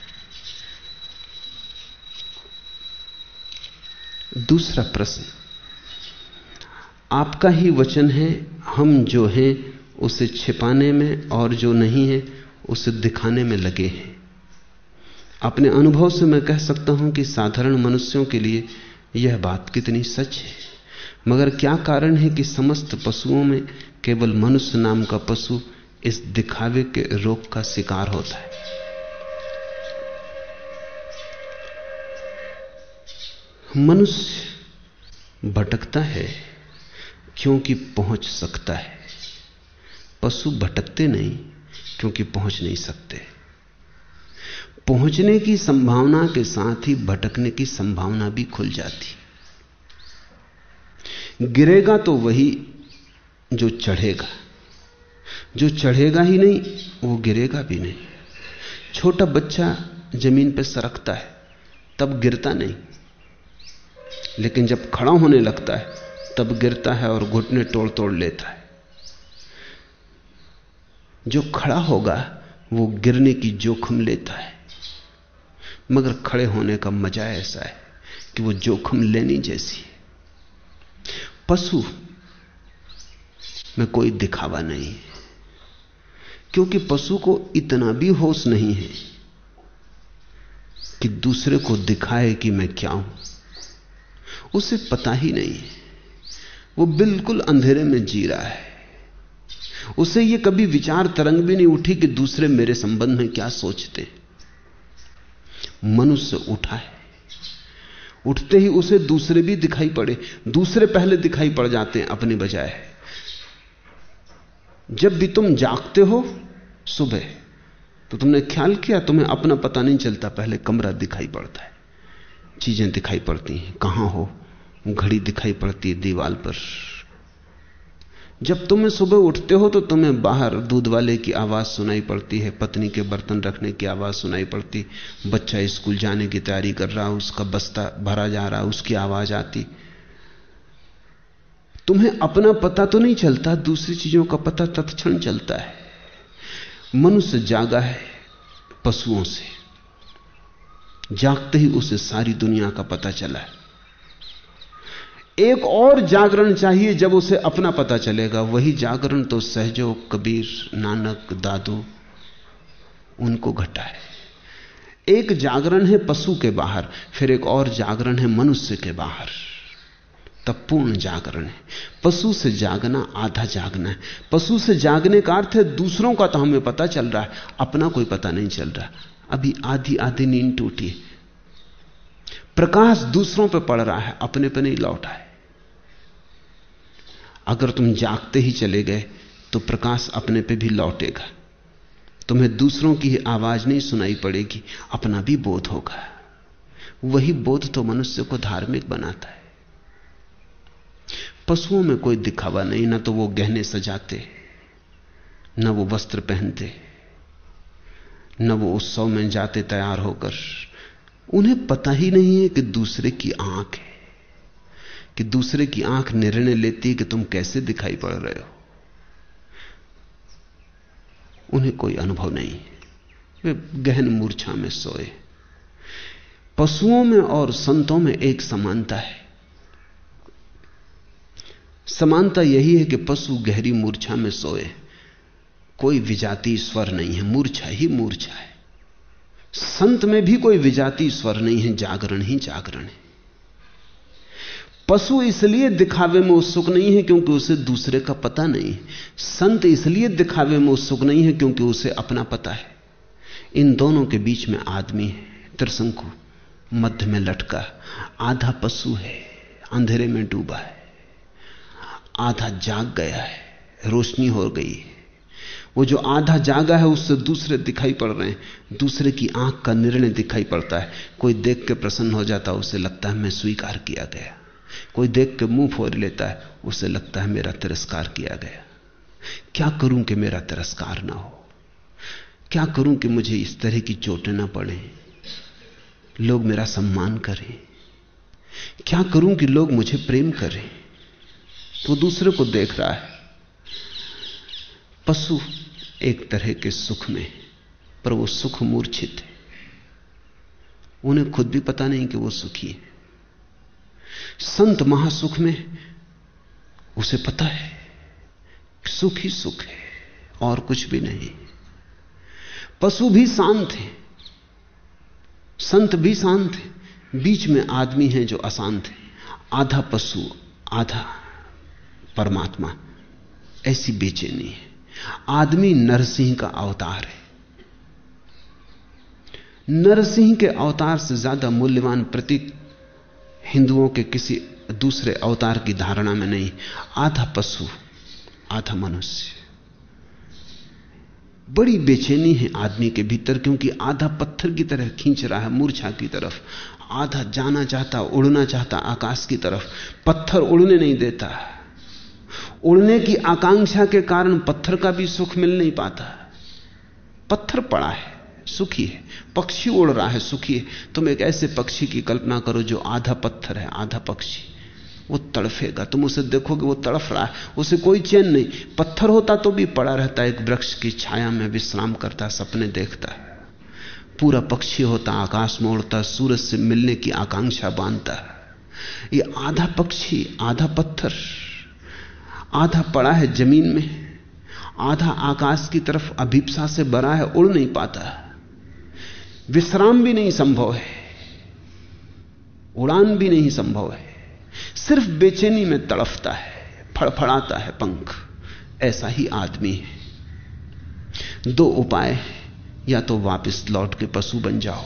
दूसरा प्रश्न। आपका ही वचन है, हम जो हैं, उसे छिपाने में और जो नहीं है, उसे दिखाने में लगे हैं। अपने अनुभव से मैं कह सकता हूँ कि साधारण मनुष्यों के लिए यह बात कितनी सच है। मगर क्या कारण है कि समस्त पशुओं में केवल मनुष्य नाम का पशु इस दिखावे के रोग का शिकार होता है? मनुष्य भटकता है, क्योंकि पहुँच सकता है। पशु भटकते नहीं, क्योंकि पहुँच नहीं सकते। पहुँचने की संभावना के साथ ही भटकने की संभावना भी खुल जाती। गिरेगा तो वही जो चढ़ेगा। जो चढ़ेगा ही नहीं, वो गिरेगा भी नहीं। छोटा बच्चा ज़मीन पर सरकता है, तब गिरता नहीं। लेकिन जब खड़ा होने लगता है, तब गिरता है और घुटने तोड़ तोड़ लेता है। जो खड़ा होगा, वो गिरने की जोखिम लेता है। मगर खड़े होने का मज़ा ऐसा है कि वो जोखिम लेनी जैसी है। पशु में कोई दिखावा नहीं है, क्योंकि पशु को इतना भी होश नहीं है कि दूसरे को दिखाए कि मैं क्या हूँ। उसे पता ही नहीं। है वो बिल्कुल अंधेरे में जी रहा है। उसे ये कभी विचार तरंग भी नहीं उठी कि दूसरे मेरे संबंध में क्या सोचते। मनुष्य उठा है। उठते ही उसे दूसरे भी दिखाई पड़े। दूसरे पहले दिखाई पड़ जाते हैं अपने बजाय। जब भी तुम जागते हो सुबह तो तुमने ख्याल किया? तुम्हें अपना पता नहीं चलता, पहले कमरा दिखाई पड़ता है। चीज़ें दिखाई पड़ती हैं। कहाँ हो? घड़ी दिखाई पड़ती है दीवाल पर। जब तुम्हें सुबह उठते हो तो तुम्हें बाहर दूध वाले की आवाज़ सुनाई पड़ती है, पत्नी के बर्तन रखने की आवाज़ सुनाई पड़ती बच्चा स्कूल जाने की तैयारी कर रहा, उसका बस्ता भरा जा रहा, उसकी आवाज़ आती। तुम्हें अपना पता तो नहीं चलता, दूसरी चीज़ों का पता तत्क्षण चलता है। मनुष्य जागा है पशुओं से। जागते ही उसे सारी दुनिया का पता चला है। एक और जागरण चाहिए जब उसे अपना पता चलेगा। वही जागरण तो सहजो कबीर, नानक, दादू, उनको घटा है। एक जागरण है पशु के बाहर, फिर एक और जागरण है मनुष्य के बाहर। तब पूर्ण जागरण है। पशु से जागना आधा जागना है। पशु से जागने का अर्थ है दूसरों का तो हमें पता चल रहा है, अपना कोई पता नहीं चल रहा। अभी आधी आधी नींद टूटी प्रकाश दूसरों पर पड़ रहा है, अपने पर नहीं लौटा है। अगर तुम जागते ही चले गए तो प्रकाश अपने पे भी लौटेगा। तुम्हें दूसरों की आवाज़ नहीं सुनाई पड़ेगी, अपना भी बोध होगा। वही बोध तो मनुष्य को धार्मिक बनाता है। पशुओं में कोई दिखावा नहीं, ना तो वो गहने सजाते, ना वो वस्त्र पहनते, न वो उत्सव में जाते तैयार होकर। उन्हें पता ही नहीं है कि दूसरे की आँख है। कि दूसरे की आँख निर्णय लेती है कि तुम कैसे दिखाई पड़ रहे हो। उन्हें कोई अनुभव नहीं वे गहन मूर्छा में सोए। पशुओं में और संतों में एक समानता है। समानता यही है कि पशु गहरी मूर्छा में सोए। कोई विजाती स्वर नहीं है, मूर्छा ही मूर्छा है। संत में भी कोई विजाती स्वर नहीं है, जागरण ही जागरण है। पशु इसलिए दिखावे में उत्सुक नहीं है क्योंकि उसे दूसरे का पता नहीं संत इसलिए दिखावे में उत्सुक नहीं है क्योंकि उसे अपना पता है। इन दोनों के बीच में आदमी है त्रिशंकु मध्य में लटका। आधा पशु है, अंधेरे में डूबा है। आधा जाग गया है, रोशनी हो गई है। वो जो आधा जागा है, उससे दूसरे दिखाई पड़ रहे हैं। दूसरे की आँख का निर्णय दिखाई पड़ता है। कोई देख के प्रसन्न हो जाता है, उसे लगता है मैं स्वीकार किया गया। कोई देख के मुँह फोड़ लेता है, उसे लगता है मेरा तिरस्कार किया गया। क्या करूँ कि मेरा तिरस्कार ना हो? क्या करूँ कि मुझे इस तरह की चोटें ना पड़े? लोग मेरा सम्मान करें। क्या करूँ कि लोग मुझे प्रेम करें? तो दूसरे को देख रहा है, पशु एक तरह के सुख में, पर वो सुख मूर्छित है। उन्हें खुद भी पता नहीं कि वो सुखी है। संत महासुख में उसे पता है सुख ही सुख है, और कुछ भी नहीं। पशु भी शांत है, संत भी शांत है, बीच में आदमी है जो अशांत है। आधा पशु, आधा परमात्मा, ऐसी बेचैनी है। आदमी नरसिंह का अवतार है। नरसिंह के अवतार से ज़्यादा मूल्यवान प्रतीक हिंदुओं के किसी दूसरे अवतार की धारणा में नहीं। आधा पशु, आधा मनुष्य। बड़ी बेचैनी है आदमी के भीतर, क्योंकि आधा पत्थर की तरह खींच रहा है मूर्छा की तरफ़। आधा जाना चाहता, उड़ना चाहता आकाश की तरफ़। पत्थर उड़ने नहीं देता। उड़ने की आकांक्षा के कारण पत्थर का भी सुख मिल नहीं पाता। पत्थर पड़ा है। सुखी है, पक्षी उड़ रहा है, सुखी है। तुम एक ऐसे पक्षी की कल्पना करो जो आधा पत्थर है, आधा पक्षी। वो तड़फेगा, तुम उसे देखोगे, वो तड़फ रहा है। उसे कोई चैन नहीं। पत्थर होता तो भी पड़ा रहता एक वृक्ष की छाया में विश्राम करता, सपने देखता। है पूरा पक्षी होता, आकाश में उड़ता, सूरज से मिलने की आकांक्षा बांधता। है ये आधा पक्षी, आधा पत्थर, आधा पड़ा है ज़मीन में, आधा आकाश की तरफ़ अभिप्सा से भरा है, उड़ नहीं पाता। विश्राम भी नहीं संभव है। उड़ान भी नहीं संभव है। सिर्फ़ बेचैनी में तड़फता है फड़फड़ाता है पंख। ऐसा ही आदमी है। दो उपाय या तो वापस लौट के पशु बन जाओ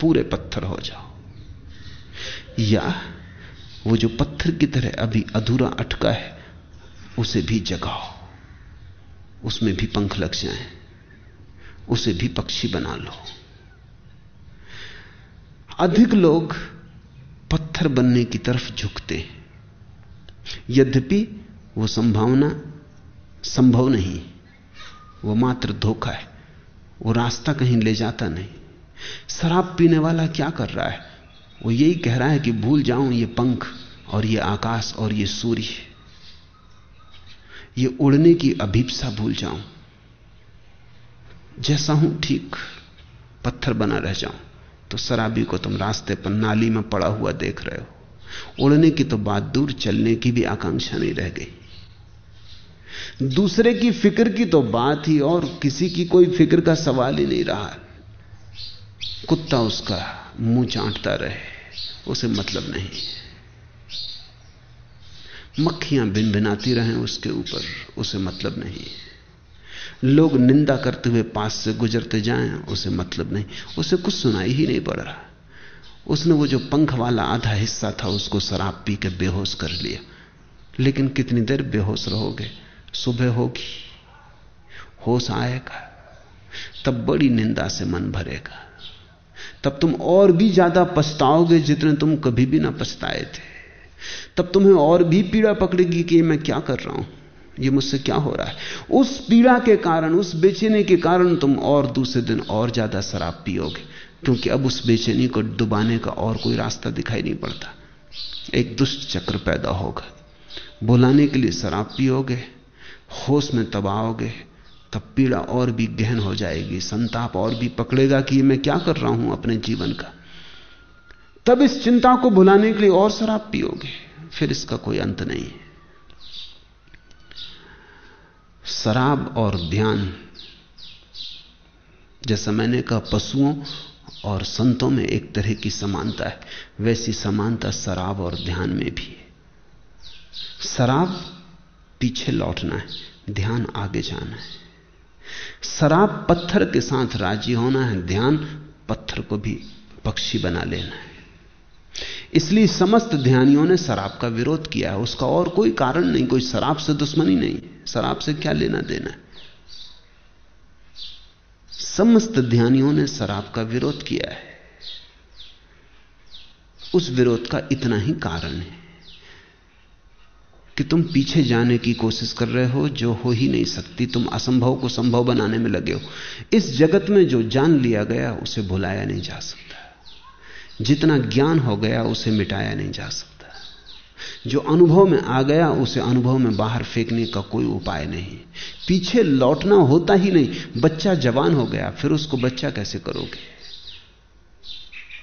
पूरे पत्थर हो जाओ। या वो जो पत्थर की तरह अभी अधूरा अटका है उसे भी जगाओ। उसमें भी पंख लग जाएँ, उसे भी पक्षी बना लो। अधिक लोग पत्थर बनने की तरफ़ झुकते हैं। यद्यपि वो संभावना संभव नहीं, वो मात्र धोखा है, वो रास्ता कहीं ले जाता नहीं। शराब पीने वाला क्या कर रहा है? वो यही कह रहा है कि भूल जाऊँ ये पंख और ये आकाश और ये सूर्य। ये उड़ने की अभीपसा भूल जाऊँ। जैसा हूँ ठीक, पत्थर बना रह जाऊँ। तो शराबी को तुम रास्ते पर नाली में पड़ा हुआ देख रहे हो। उड़ने की तो बात दूर, चलने की भी आकांक्षा नहीं रह गई। दूसरे की फ़िक्र की तो बात ही और किसी की कोई फ़िक्र का सवाल ही नहीं रहा। कुत्ता उसका मुँह चाटता रहे, उसे मतलब नहीं। मक्खियाँ बिन बिनाती रहें उसके ऊपर, उसे मतलब नहीं। लोग निंदा करते हुए पास से गुजरते जाएँ, उसे मतलब नहीं। उसे कुछ सुनाई ही नहीं पड़ रहा। उसने वो जो पंख वाला आधा हिस्सा था, उसको शराब पी के बेहोश कर लिया। लेकिन कितनी देर बेहोश रहोगे? सुबह होगी। होश आएगा। तब बड़ी निंदा से मन भरेगा। तब तुम और भी ज़्यादा पछताओगे जितने तुम कभी भी ना पछताए थे। तब तुम्हें और भी पीड़ा पकड़ेगी कि मैं क्या कर रहा हूँ। ये मुझसे क्या हो रहा है? उस पीड़ा के कारण, उस बेचैनी के कारण तुम और दूसरे दिन और ज़्यादा शराब पियोगे। क्योंकि अब उस बेचैनी को डुबाने का और कोई रास्ता दिखाई नहीं पड़ता। एक दुष्ट चक्र पैदा होगा। बुलाने के लिए शराब पियोगे, होश में तब आओगे तब पीड़ा और भी गहन हो जाएगी, संताप और भी पकड़ेगा कि मैं क्या कर रहा हूँ अपने जीवन का। तब इस चिंता को भुलाने के लिए और शराब पियोगे, फिर इसका कोई अंत नहीं है। शराब और ध्यान। जैसा मैंने कहा, पशुओं और संतों में एक तरह की समानता है। वैसी समानता शराब और ध्यान में भी है। शराब पीछे लौटना है, ध्यान आगे जाना है। शराब पत्थर के साथ राज़ी होना है, ध्यान पत्थर को भी पक्षी बना लेना है। इसलिए समस्त ध्यानियों ने शराब का विरोध किया है। उसका और कोई कारण नहीं, कोई शराब से दुश्मनी नहीं। शराब से क्या लेना देना समस्त ध्यानियों ने शराब का विरोध किया है। उस विरोध का इतना ही कारण है कि तुम पीछे जाने की कोशिश कर रहे हो, जो हो ही नहीं सकती। तुम असंभव को संभव बनाने में लगे हो। इस जगत में जो जान लिया गया, उसे भुलाया नहीं जा सकता। जितना ज्ञान हो गया उसे मिटाया नहीं जा सकता। जो अनुभव में आ गया, उसे अनुभव में बाहर फेंकने का कोई उपाय नहीं। पीछे लौटना होता ही नहीं। बच्चा जवान हो गया, फिर उसको बच्चा कैसे करोगे?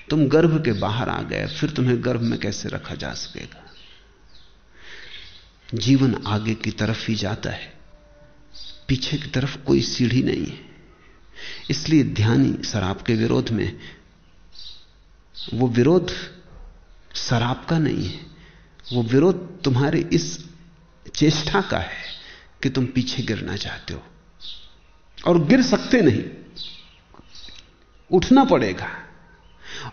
तुम गर्भ के बाहर आ गए, फिर तुम्हें गर्भ में कैसे रखा जा सकेगा? जीवन आगे की तरफ़ ही जाता है। पीछे की तरफ़ कोई सीढ़ी नहीं है। इसलिए ध्यानी शराब के विरोध में वो विरोध शराब का नहीं है। वो विरोध तुम्हारे इस चेष्टा का है कि तुम पीछे गिरना चाहते हो। और गिर सकते नहीं। उठना पड़ेगा।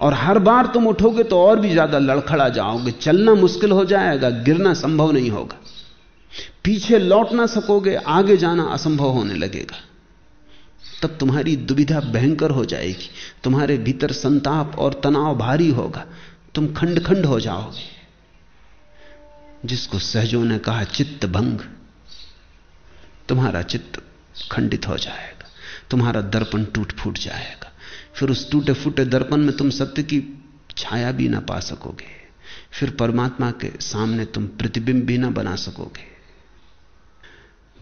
और हर बार तुम उठोगे तो और भी ज़्यादा लड़खड़ा जाओगे। चलना मुश्किल हो जाएगा, गिरना संभव नहीं होगा। पीछे लौट ना सकोगे, आगे जाना असंभव होने लगेगा। तब तुम्हारी दुविधा भयंकर हो जाएगी। तुम्हारे भीतर संताप और तनाव भारी होगा। तुम खंड खंड हो जाओगे। जिसको सहजों ने कहा चित्त भंग, तुम्हारा चित्त खंडित हो जाएगा। तुम्हारा दर्पण टूट फूट जाएगा। फिर उस टूटे फूटे दर्पण में तुम सत्य की छाया भी ना पा सकोगे। फिर परमात्मा के सामने तुम प्रतिबिंब भी ना बना सकोगे।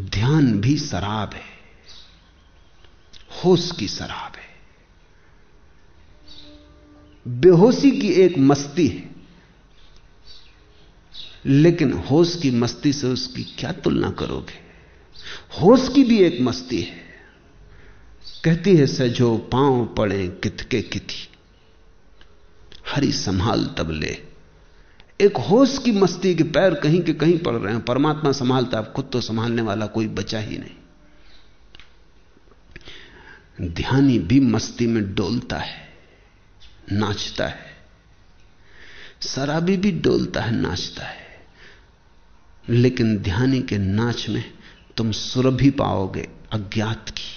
ध्यान भी शराब है। होश की शराब है। बेहोशी की एक मस्ती है। लेकिन होश की मस्ती से उसकी क्या तुलना करोगे? होश की भी एक मस्ती है। कहती है, सजो पाँव पड़े कितके किथी हरी संभाल तब ले। एक होश की मस्ती के पैर कहीं के कहीं पड़ रहे हैं। परमात्मा संभालता है खुद तो संभालने वाला कोई बचा ही नहीं। ध्यानी भी मस्ती में डोलता है, नाचता है। शराबी भी डोलता है, नाचता है। लेकिन ध्यानी के नाच में तुम सुरभि पाओगे, अज्ञात की।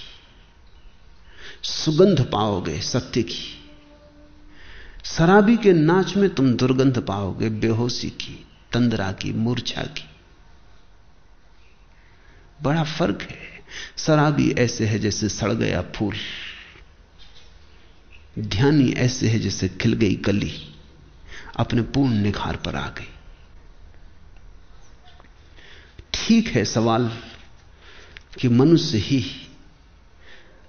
सुगंध पाओगे, सत्य की। शराबी के नाच में तुम दुर्गंध पाओगे, बेहोशी की, तंद्रा की, मूर्छा की। बड़ा फ़र्क है। शराबी ऐसे है जैसे सड़ गया फूल। ध्यानी ऐसे है जैसे खिल गई कली अपने पूर्ण निखार पर आ गई। ठीक है सवाल कि मनुष्य ही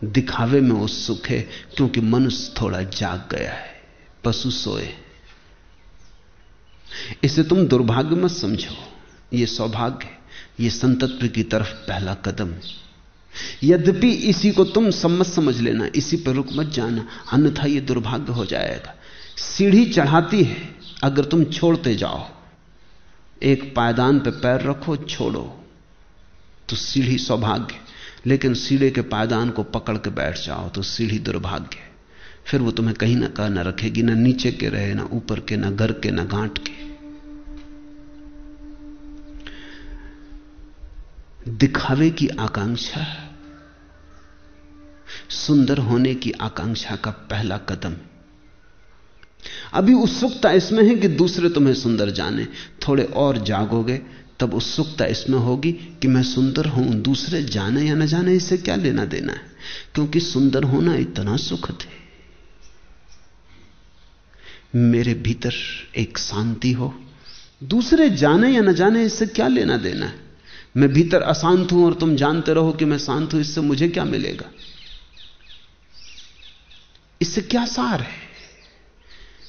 दिखावे में उत्सुक है, क्योंकि मनुष्य थोड़ा जाग गया है, पशु सोए। इसे तुम दुर्भाग्य मत समझो। यह सौभाग्य यह संतत्व की तरफ़ पहला कदम। यद्यपि इसी को तुम सम्मत समझ लेना, इसी पर रुक मत जाना, अन्यथा यह दुर्भाग्य हो जाएगा। सीढ़ी चढ़ाती है, अगर तुम छोड़ते जाओ, एक पायदान पर पैर रखो, छोड़ो तो सीढ़ी सौभाग्य लेकिन सीढ़े के पायदान को पकड़ के बैठ जाओ तो सीढ़ी दुर्भाग्य फिर वो तुम्हें कहीं ना कहा ना रखेगी, ना नीचे के रहे, ना ऊपर के, ना घर के, ना गांठ के। दिखावे की आकांक्षा सुंदर होने की आकांक्षा का पहला कदम। अभी उत्सुकता इसमें है कि दूसरे तुम्हें सुंदर जाने। थोड़े और जागोगे, तब उत्सुकता इसमें होगी कि मैं सुंदर हूँ, दूसरे जाने या न जाने, इसे क्या लेना देना है? क्योंकि सुंदर होना इतना सुखद है। मेरे भीतर एक शांति हो। दूसरे जाने या न जाने इससे क्या लेना देना है? मैं भीतर अशांत हूँ और तुम जानते रहो कि मैं शांत हूँ, इससे मुझे क्या मिलेगा? इससे क्या सार है?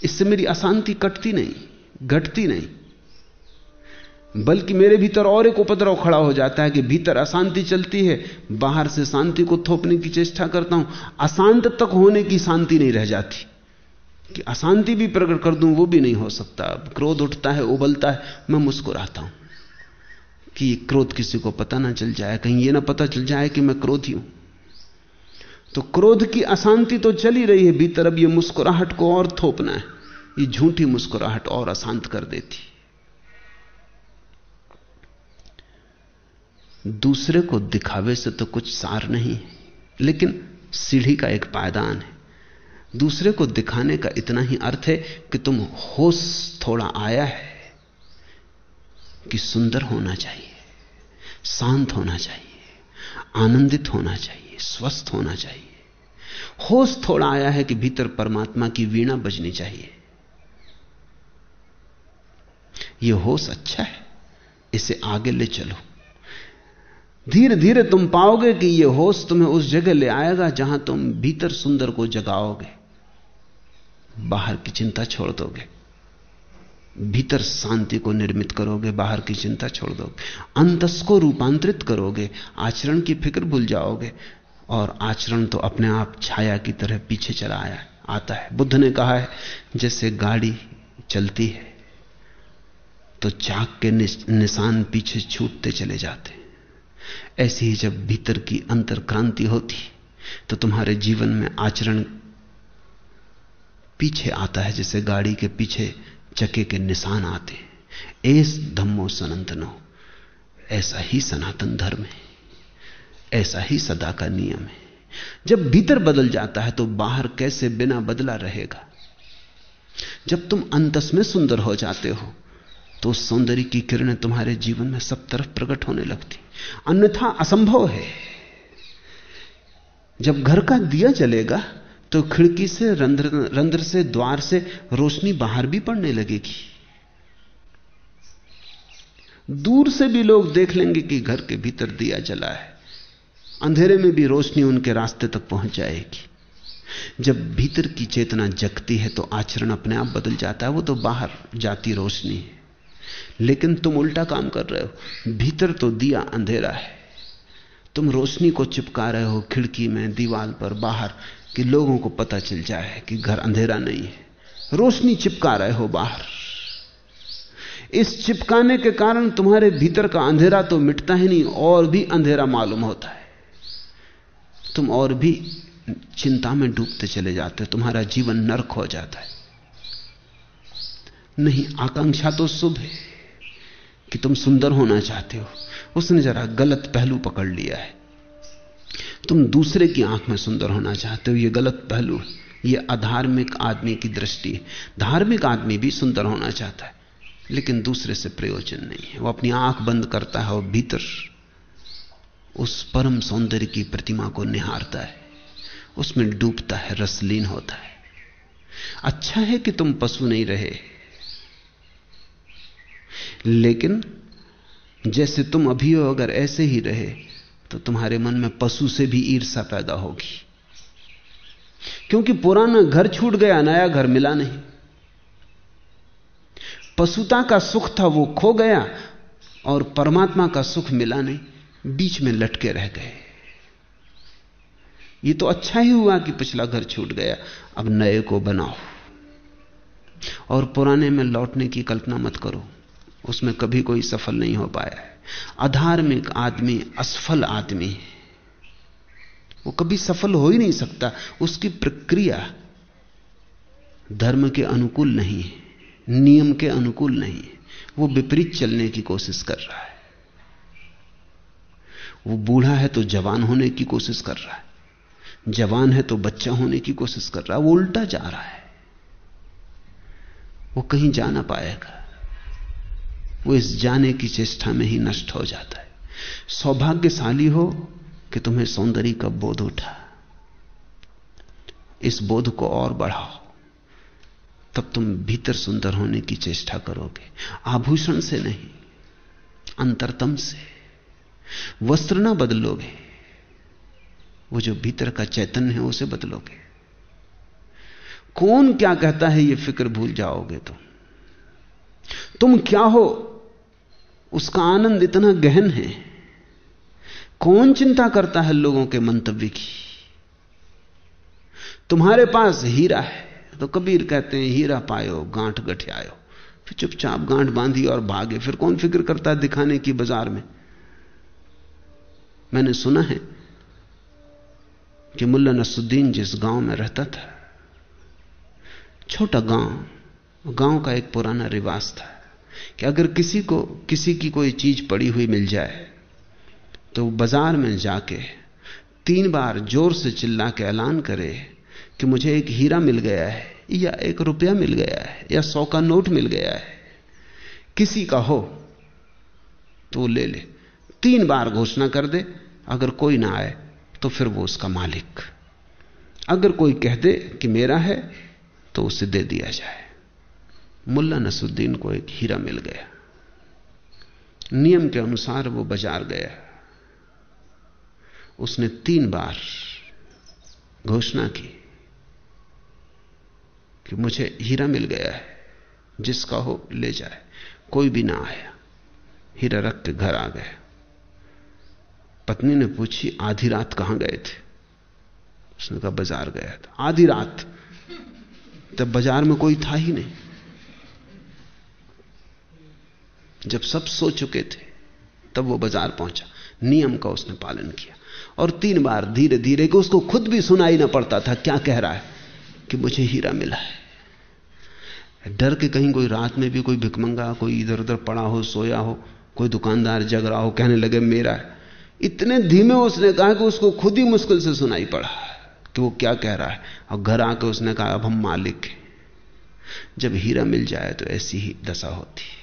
इससे मेरी अशांति कटती नहीं, घटती नहीं। बल्कि मेरे भीतर और एक उपद्रव खड़ा हो जाता है कि भीतर अशांति चलती है, बाहर से शांति को थोपने की चेष्टा करता हूँ, अशांत तक होने की शांति नहीं रह जाती। कि अशांति भी प्रकट कर दूँ, वो भी नहीं हो सकता। क्रोध उठता है, उबलता है, मैं मुस्कुराता हूँ। कि क्रोध किसी को पता ना चल जाए, कहीं ये ना पता चल जाए कि मैं क्रोधी हूँ। तो क्रोध की अशांति तो चली रही है, भीतर अब ये मुस्कुराहट को और थोपना है। ये झूठी मुस्कुराहट और अशांत कर देती। दूसरे को दिखावे से तो कुछ सार नहीं है लेकिन सीढ़ी का एक पायदान है। दूसरे को दिखाने का इतना ही अर्थ है कि तुम होश थोड़ा आया है। कि सुंदर होना चाहिए, शांत होना चाहिए, आनंदित होना चाहिए, स्वस्थ होना चाहिए। होश थोड़ा आया है कि भीतर परमात्मा की वीणा बजनी चाहिए। यह होश अच्छा है, इसे आगे ले चलो। धीरे धीरे तुम पाओगे कि यह होश तुम्हें उस जगह ले आएगा जहाँ तुम भीतर सुंदर को जगाओगे। बाहर की चिंता छोड़ दोगे। भीतर शांति को निर्मित करोगे, बाहर की चिंता छोड़ दोगे अंतस को रूपांतरित करोगे, आचरण की फ़िक्र भूल जाओगे और आचरण तो अपने आप छाया की तरह पीछे चला आया, आता है। बुद्ध ने कहा है, जैसे गाड़ी चलती है तो चाक के निशान पीछे छूटते चले जाते ऐसी ही जब भीतर की अंतर क्रांति होती तो तुम्हारे जीवन में आचरण पीछे आता है, जैसे गाड़ी के पीछे चके के निशान आते एस धम्मो सनातनो, ऐसा ही सनातन धर्म है, ऐसा ही सदा का नियम है। जब भीतर बदल जाता है तो बाहर कैसे बिना बदला रहेगा? जब तुम अंतस में सुंदर हो जाते हो तो सौंदर्य की किरणें तुम्हारे जीवन में सब तरफ़ प्रकट होने लगती। अन्यथा असंभव है। जब घर का दिया जलेगा तो खिड़की से, रंध्र रंध्र से, द्वार से रोशनी बाहर भी पड़ने लगेगी। दूर से भी लोग देख लेंगे कि घर के भीतर दिया जला है। अंधेरे में भी रोशनी उनके रास्ते तक पहुँच जाएगी। जब भीतर की चेतना जगती है तो आचरण अपने आप बदल जाता है, वो तो बाहर जाती रोशनी है। लेकिन तुम उल्टा काम कर रहे हो, भीतर तो दिया अंधेरा है। तुम रोशनी को चिपका रहे हो, खिड़की में, दीवार पर, बाहर कि लोगों को पता चल जाए कि घर अंधेरा नहीं है। रोशनी चिपका रहे हो बाहर। इस चिपकाने के कारण तुम्हारे भीतर का अंधेरा तो मिटता ही नहीं, और भी अंधेरा मालूम होता है। तुम और भी चिंता में डूबते चले जाते हो, तुम्हारा जीवन नरक हो जाता है। नहीं, आकांक्षा तो शुभ है कि तुम सुंदर होना चाहते हो। उसने जरा गलत पहलू पकड़ लिया है। तुम दूसरे की आँख में सुंदर होना चाहते हो यह गलत पहलू है। यह अधार्मिक आदमी की दृष्टि है। धार्मिक आदमी भी सुंदर होना चाहता है, लेकिन दूसरे से प्रयोजन नहीं है। वो अपनी आँख बंद करता है और भीतर उस परम सौंदर्य की प्रतिमा को निहारता है। उसमें डूबता है, रसलीन होता है। अच्छा है कि तुम पशु नहीं रहे। लेकिन जैसे तुम अभी हो, अगर ऐसे ही रहे तो तुम्हारे मन में पशु से भी ईर्षा पैदा होगी। क्योंकि पुराना घर छूट गया, नया घर मिला नहीं। पशुता का सुख था, वो खो गया और परमात्मा का सुख मिला नहीं, बीच में लटके रह गए। ये तो अच्छा ही हुआ कि पिछला घर छूट गया, अब नए को बनाओ। और पुराने में लौटने की कल्पना मत करो, उसमें कभी कोई सफल नहीं हो पाया। है अधार्मिक आदमी, असफल आदमी है। वो कभी सफल हो ही नहीं सकता। उसकी प्रक्रिया धर्म के अनुकूल नहीं है, नियम के अनुकूल नहीं है। वो विपरीत चलने की कोशिश कर रहा है। वो बूढ़ा है तो जवान होने की कोशिश कर रहा है। जवान है तो बच्चा होने की कोशिश कर रहा है। वो उल्टा जा रहा है। वो कहीं जा ना पाएगा। वो इस जाने की चेष्टा में ही नष्ट हो जाता है। सौभाग्यशाली हो कि तुम्हें सौंदर्य का बोध उठा। इस बोध को और बढ़ाओ। तब तुम भीतर सुंदर होने की चेष्टा करोगे। आभूषण से नहीं, अंतरतम से। वस्त्र ना बदलोगे। वो जो भीतर का चैतन्य है, उसे बदलोगे। कौन क्या कहता है, ये फ़िक्र भूल जाओगे तुम। तुम क्या हो उसका आनंद इतना गहन है। कौन चिंता करता है लोगों के मंतव्य की? तुम्हारे पास हीरा है तो कबीर कहते हैं, हीरा पायो, गांठ गठियायो। फिर चुपचाप गांठ बांधी और भागे। फिर कौन फ़िक्र करता है दिखाने की बाज़ार में? मैंने सुना है कि मुल्ला नसुद्दीन जिस गाँव में रहता था, छोटा गाँव गाँव का एक पुराना रिवाज था। कि अगर किसी को, किसी की कोई चीज़ पड़ी हुई मिल जाए तो बाज़ार में जाके तीन बार ज़ोर से चिल्ला के ऐलान करे कि मुझे एक हीरा मिल गया है, या एक रुपया मिल गया है, या सौ का नोट मिल गया है। किसी का हो तो ले ले। तीन बार घोषणा कर दे, अगर कोई ना आए तो फिर वो उसका मालिक। अगर कोई कह दे कि मेरा है तो उसे दे दिया जाए। मुल्ला नसुद्दीन को एक हीरा मिल गया। नियम के अनुसार वो बाज़ार गया। उसने तीन बार घोषणा की कि मुझे हीरा मिल गया है, जिसका हो ले जाए। कोई भी ना आया। हीरा रख के घर आ गया। पत्नी ने पूछी, आधी रात कहाँ गए थे? उसने कहा, बाज़ार गया था। आधी रात। तब बाज़ार में कोई था ही नहीं। जब सब सो चुके थे, तब वो बाज़ार पहुँचा। नियम का उसने पालन किया। और तीन बार धीरे धीरे कि उसको खुद भी सुनाई ना पड़ता था, क्या कह रहा है? कि मुझे हीरा मिला है। डर के कहीं कोई रात में भी कोई भिकमंगा कोई इधर उधर पड़ा हो, सोया हो, कोई दुकानदार जग रहा हो, कहने लगे, मेरा है। इतने धीमे उसने कहा कि उसको खुद ही मुश्किल से सुनाई पड़ा। कि वो क्या कह रहा है? और घर आके उसने कहा, अब हम मालिक हैं। जब हीरा मिल जाए तो ऐसी ही दशा होती है।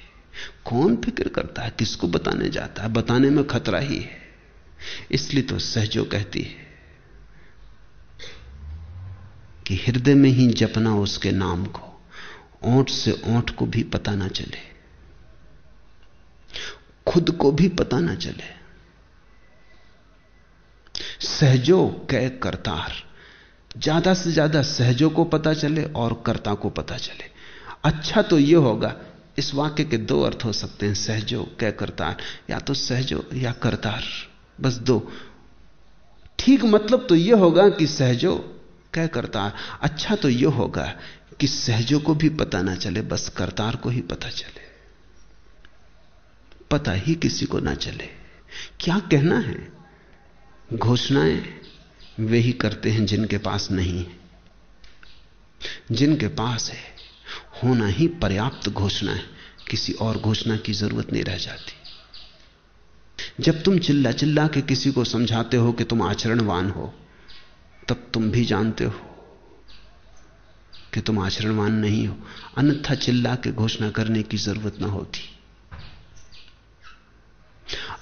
कौन फ़िक्र करता है? किसको बताने जाता है? बताने में खतरा ही है। इसलिए तो सहजो कहती है कि हृदय में ही जपना उसके नाम को, ओंठ से ओंठ को भी पता ना चले। खुद को भी पता ना चले। सहजो कह करतार। ज़्यादा से ज़्यादा सहजो को पता चले और कर्ता को पता चले। अच्छा तो यह होगा इस वाक्य के दो अर्थ हो सकते हैं, सहजो कह करतार या तो सहजो या करतार। बस दो। ठीक मतलब तो यह होगा कि सहजो कह करतार अच्छा तो यह होगा कि सहजो को भी पता ना चले, बस करतार को ही पता चले। पता ही किसी को ना चले। क्या कहना है? घोषणाएँ वे ही करते हैं जिनके पास नहीं है। जिनके पास है। होना ही पर्याप्त घोषणा है। किसी और घोषणा की ज़रूरत नहीं रह जाती। जब तुम चिल्ला चिल्ला के किसी को समझाते हो कि तुम आचरणवान हो, तब तुम भी जानते हो कि तुम आचरणवान नहीं हो। अन्यथा चिल्ला के घोषणा करने की ज़रूरत ना होती।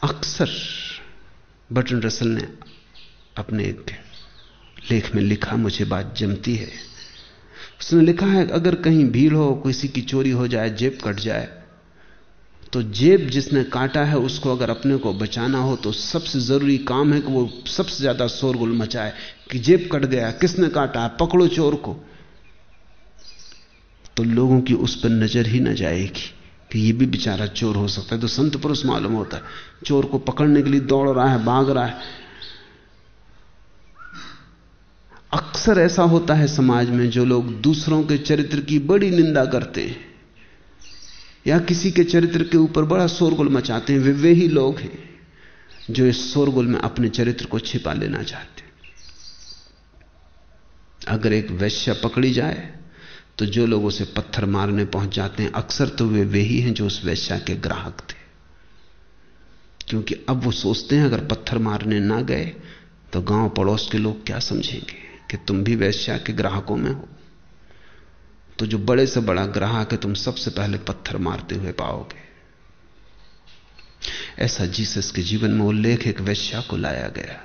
अक्सर बटन रसल ने अपने एक लेख में लिखा, मुझे बात जमती है। उसने लिखा है, अगर कहीं भीड़ हो, किसी की चोरी हो जाए, जेब कट जाए तो जेब जिसने काटा है, उसको अगर अपने को बचाना हो तो सबसे ज़रूरी काम है कि वो सबसे ज़्यादा शोरगुल मचाए कि जेब कट गया, किसने काटा है पकड़ो चोर को। तो लोगों की उस पर नज़र ही ना जाएगी कि ये भी बेचारा चोर हो सकता है। तो संत पुरुष मालूम होता है, चोर को पकड़ने के लिए दौड़ रहा है, भाग रहा है अक्सर ऐसा होता है समाज में जो लोग दूसरों के चरित्र की बड़ी निंदा करते हैं, या किसी के चरित्र के ऊपर बड़ा शोरगुल मचाते हैं, वे वे ही लोग हैं जो इस शोरगुल में अपने चरित्र को छिपा लेना चाहते हैं। अगर एक वैश्य पकड़ी जाए तो जो लोग उसे पत्थर मारने पहुँच जाते हैं, अक्सर तो वे वे ही हैं जो उस वैश्या के ग्राहक थे। क्योंकि अब वो सोचते हैं, अगर पत्थर मारने ना गए तो गाँव पड़ोस के लोग क्या समझेंगे? कि तुम भी वैश्या के ग्राहकों में हो। तो जो बड़े से बड़ा ग्राहक है, तुम सबसे पहले पत्थर मारते हुए पाओगे। ऐसा जीसस के जीवन में उल्लेख एक वैश्या को लाया गया।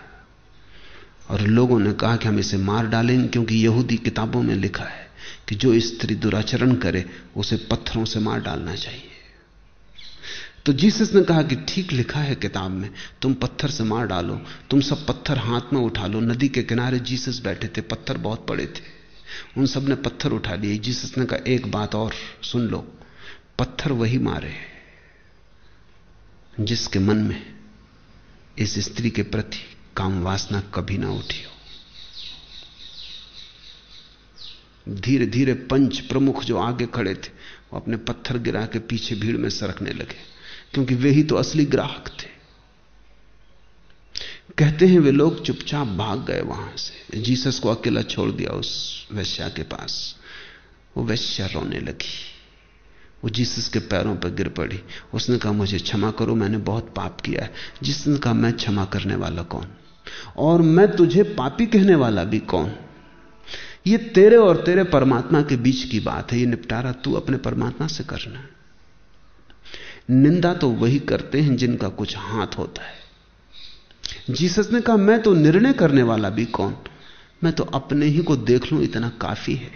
और लोगों ने कहा कि हम इसे मार डालेंगे क्योंकि यहूदी किताबों में लिखा है कि जो स्त्री दुराचरण करे, उसे पत्थरों से मार डालना चाहिए। तो जीसस ने कहा कि ठीक लिखा है किताब में, तुम पत्थर से मार डालो, तुम सब पत्थर हाथ में उठा लो। नदी के किनारे जीसस बैठे थे, पत्थर बहुत पड़े थे। उन सबने पत्थर उठा लिए। जीसस ने कहा, एक बात और सुन लो, पत्थर वही मारे जिसके मन में इस स्त्री के प्रति काम वासना कभी ना उठी हो। धीरे धीरे पंच प्रमुख जो आगे खड़े थे, वो अपने पत्थर गिरा के पीछे भीड़ में सरकने लगे। क्योंकि वे ही तो असली ग्राहक थे। कहते हैं वे लोग चुपचाप भाग गए वहाँ से। जीसस को अकेला छोड़ दिया उस वैश्या के पास। वो वैश्या रोने लगी। वो जीसस के पैरों पर गिर पड़ी। उसने कहा, मुझे क्षमा करो, मैंने बहुत पाप किया है। जिसने कहा, मैं क्षमा करने वाला कौन? और मैं तुझे पापी कहने वाला भी कौन? ये तेरे और तेरे परमात्मा के बीच की बात है। ये निपटारा तू अपने परमात्मा से करना निंदा तो वही करते हैं जिनका कुछ हाथ होता है। जीसस ने कहा, मैं तो निर्णय करने वाला भी कौन? मैं तो अपने ही को देख लूँ, इतना काफ़ी है।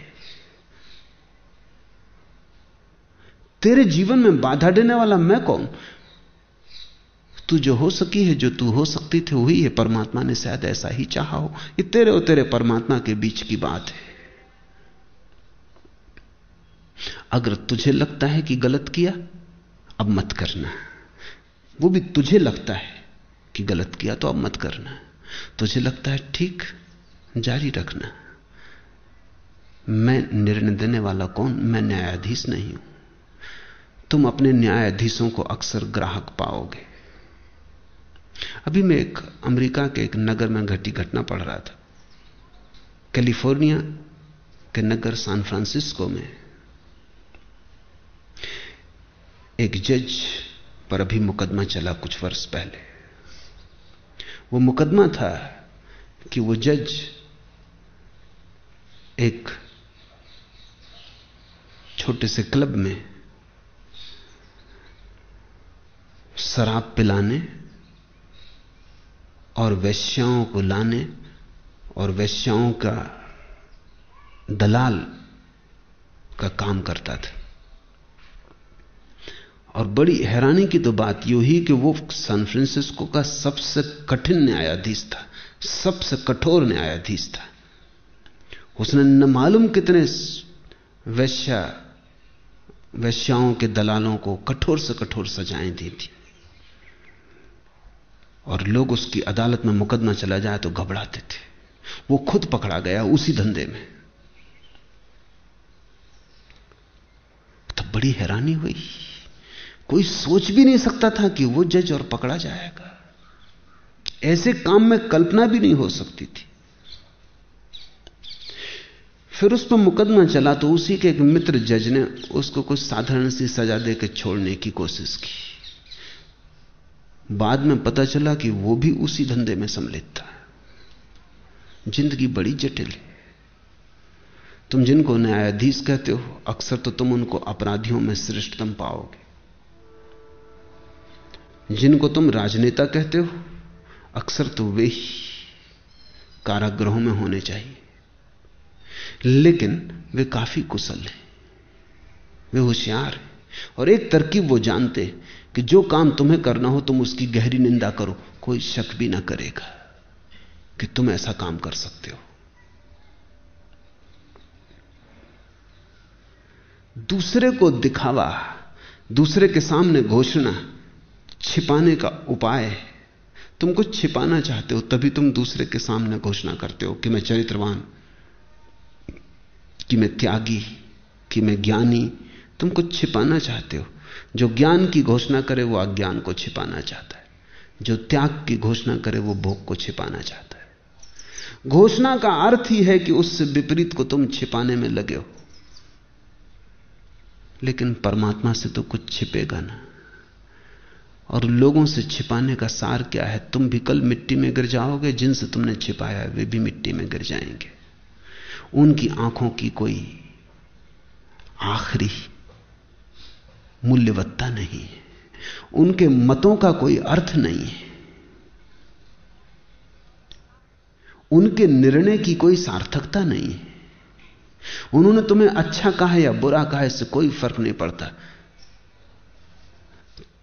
तेरे जीवन में बाधा देने वाला मैं कौन? तू जो हो सकी है, जो तू हो सकती थी, वही है। परमात्मा ने शायद ऐसा ही चाहा हो ये तेरे और तेरे परमात्मा के बीच की बात है। अगर तुझे लगता है कि गलत किया अब मत करना। वो भी तुझे लगता है कि गलत किया तो अब मत करना। तुझे लगता है ठीक, जारी रखना। मैं निर्णय देने वाला कौन? मैं न्यायाधीश नहीं हूँ। तुम अपने न्यायाधीशों को अक्सर ग्राहक पाओगे। अभी मैं एक अमेरिका के एक नगर में घटी घटना पढ़ रहा था। कैलिफ़ोर्निया के नगर सैन फ्रांसिस्को में। एक जज पर अभी मुकदमा चला कुछ वर्ष पहले। वो मुकदमा था कि वो जज एक छोटे से क्लब में शराब पिलाने और वैश्याओं को लाने और वैश्याओं का दलाल का काम करता था। और बड़ी हैरानी की तो बात यू ही कि वो सैन फ्रांसिस्को का सबसे कठिन न्यायाधीश था, सबसे कठोर न्यायाधीश था। उसने न मालूम कितने वैश्या, वैश्याओं के दलालों को कठोर से कठोर सजाएँ दी थी। और लोग उसकी अदालत में मुकदमा चला जाए तो घबराते थे। वो खुद पकड़ा गया उसी धंधे में। तो बड़ी हैरानी हुई। कोई सोच भी नहीं सकता था कि वो जज और पकड़ा जाएगा। ऐसे काम में कल्पना भी नहीं हो सकती थी। फिर उस पर मुकदमा चला तो उसी के एक मित्र जज ने उसको कुछ साधारण सी सजा देकर छोड़ने की कोशिश की। बाद में पता चला कि वो भी उसी धंधे में सम्मिलित था। ज़िंदगी बड़ी जटिल है। तुम जिनको न्यायाधीश कहते हो, अक्सर तो तुम उनको अपराधियों में श्रेष्ठतम पाओगे। जिनको तुम राजनेता कहते हो, अक्सर तो वे ही कारागृहों में होने चाहिए। लेकिन वे काफ़ी कुशल हैं, वे होशियार हैं, और एक तरकीब वो जानते हैं कि जो काम तुम्हें करना हो, तुम उसकी गहरी निंदा करो, कोई शक भी ना करेगा कि तुम ऐसा काम कर सकते हो। दूसरे को दिखावा, दूसरे के सामने घोषणा छिपाने का उपाय है। तुम कुछ छिपाना चाहते हो, तभी तुम दूसरे के सामने घोषणा करते हो कि मैं चरित्रवान, कि मैं त्यागी, कि मैं ज्ञानी। तुम कुछ छिपाना चाहते हो। जो ज्ञान की घोषणा करे, वो अज्ञान को छिपाना चाहता है। जो त्याग की घोषणा करे, वो भोग को छिपाना चाहता है। घोषणा का अर्थ ही है कि उससे विपरीत को तुम छिपाने में लगे हो। लेकिन परमात्मा से तो कुछ छिपेगा ना। और लोगों से छिपाने का सार क्या है? तुम भी कल मिट्टी में गिर जाओगे, जिनसे तुमने छिपाया वे भी मिट्टी में गिर जाएँगे। उनकी आँखों की कोई आखिरी मूल्यवत्ता नहीं है। उनके मतों का कोई अर्थ नहीं है। उनके निर्णय की कोई सार्थकता नहीं है। उन्होंने तुम्हें अच्छा कहा या बुरा कहा, इससे कोई फ़र्क नहीं पड़ता।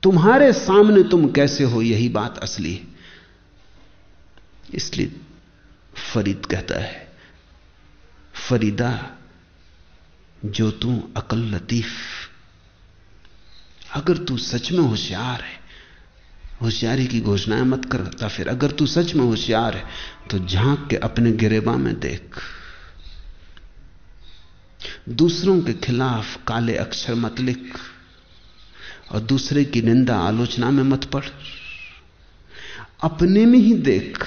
तुम्हारे सामने तुम कैसे हो, यही बात असली है। इसलिए फरीद कहता है, फरीदा, जो तू अकल लतीफ, अगर तू सच में होशियार है, होशियारी की घोषणाएँ मत करता फिर अगर तू सच में होशियार है तो झाँक के अपने गिरेबा में देख। दूसरों के खिलाफ काले अक्षर मत लिख। और दूसरे की निंदा आलोचना में मत पढ़ अपने में ही देख,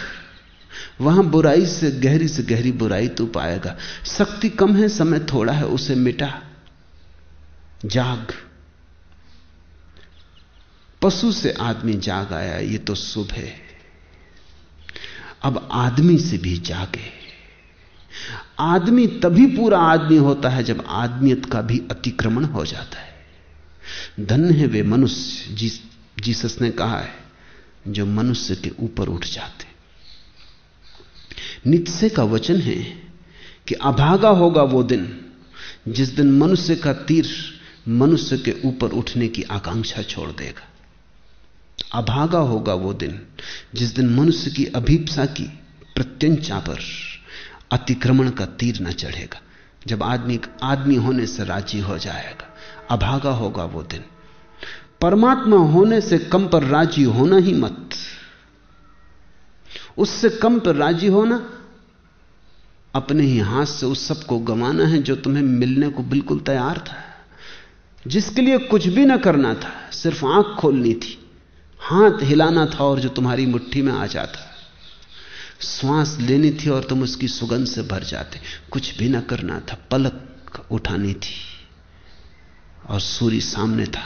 वहाँ बुराई से गहरी से गहरी बुराई तू पाएगा। शक्ति कम है, समय थोड़ा है, उसे मिटा। जाग। पशु से आदमी जाग आया, ये तो शुभ है। अब आदमी से भी जागे। आदमी तभी पूरा आदमी होता है जब आदमियत का भी अतिक्रमण हो जाता है। धन्य है वे मनुष्य जी, जीसस ने कहा है जो मनुष्य के ऊपर उठ जाते। नित्य का वचन है कि अभागा होगा वो दिन जिस दिन मनुष्य का तीर मनुष्य के ऊपर उठने की आकांक्षा छोड़ देगा। अभागा होगा वो दिन जिस दिन मनुष्य की अभीपसा की प्रत्यंचा पर अतिक्रमण का तीर न चढ़ेगा जब आदमी आदमी होने से राज़ी हो जाएगा। अभागा होगा वो दिन। परमात्मा होने से कम पर राज़ी होना ही मत। उससे कम पर राज़ी होना, अपने ही हाथ से उस सबको गंवाना है जो तुम्हें मिलने को बिल्कुल तैयार था। जिसके लिए कुछ भी ना करना था, सिर्फ़ आँख खोलनी थी, हाथ हिलाना था और जो तुम्हारी मुट्ठी में आ जाता। श्वास लेनी थी और तुम उसकी सुगंध से भर जाते। कुछ भी ना करना था, पलक उठानी थी। और सूर्य सामने था।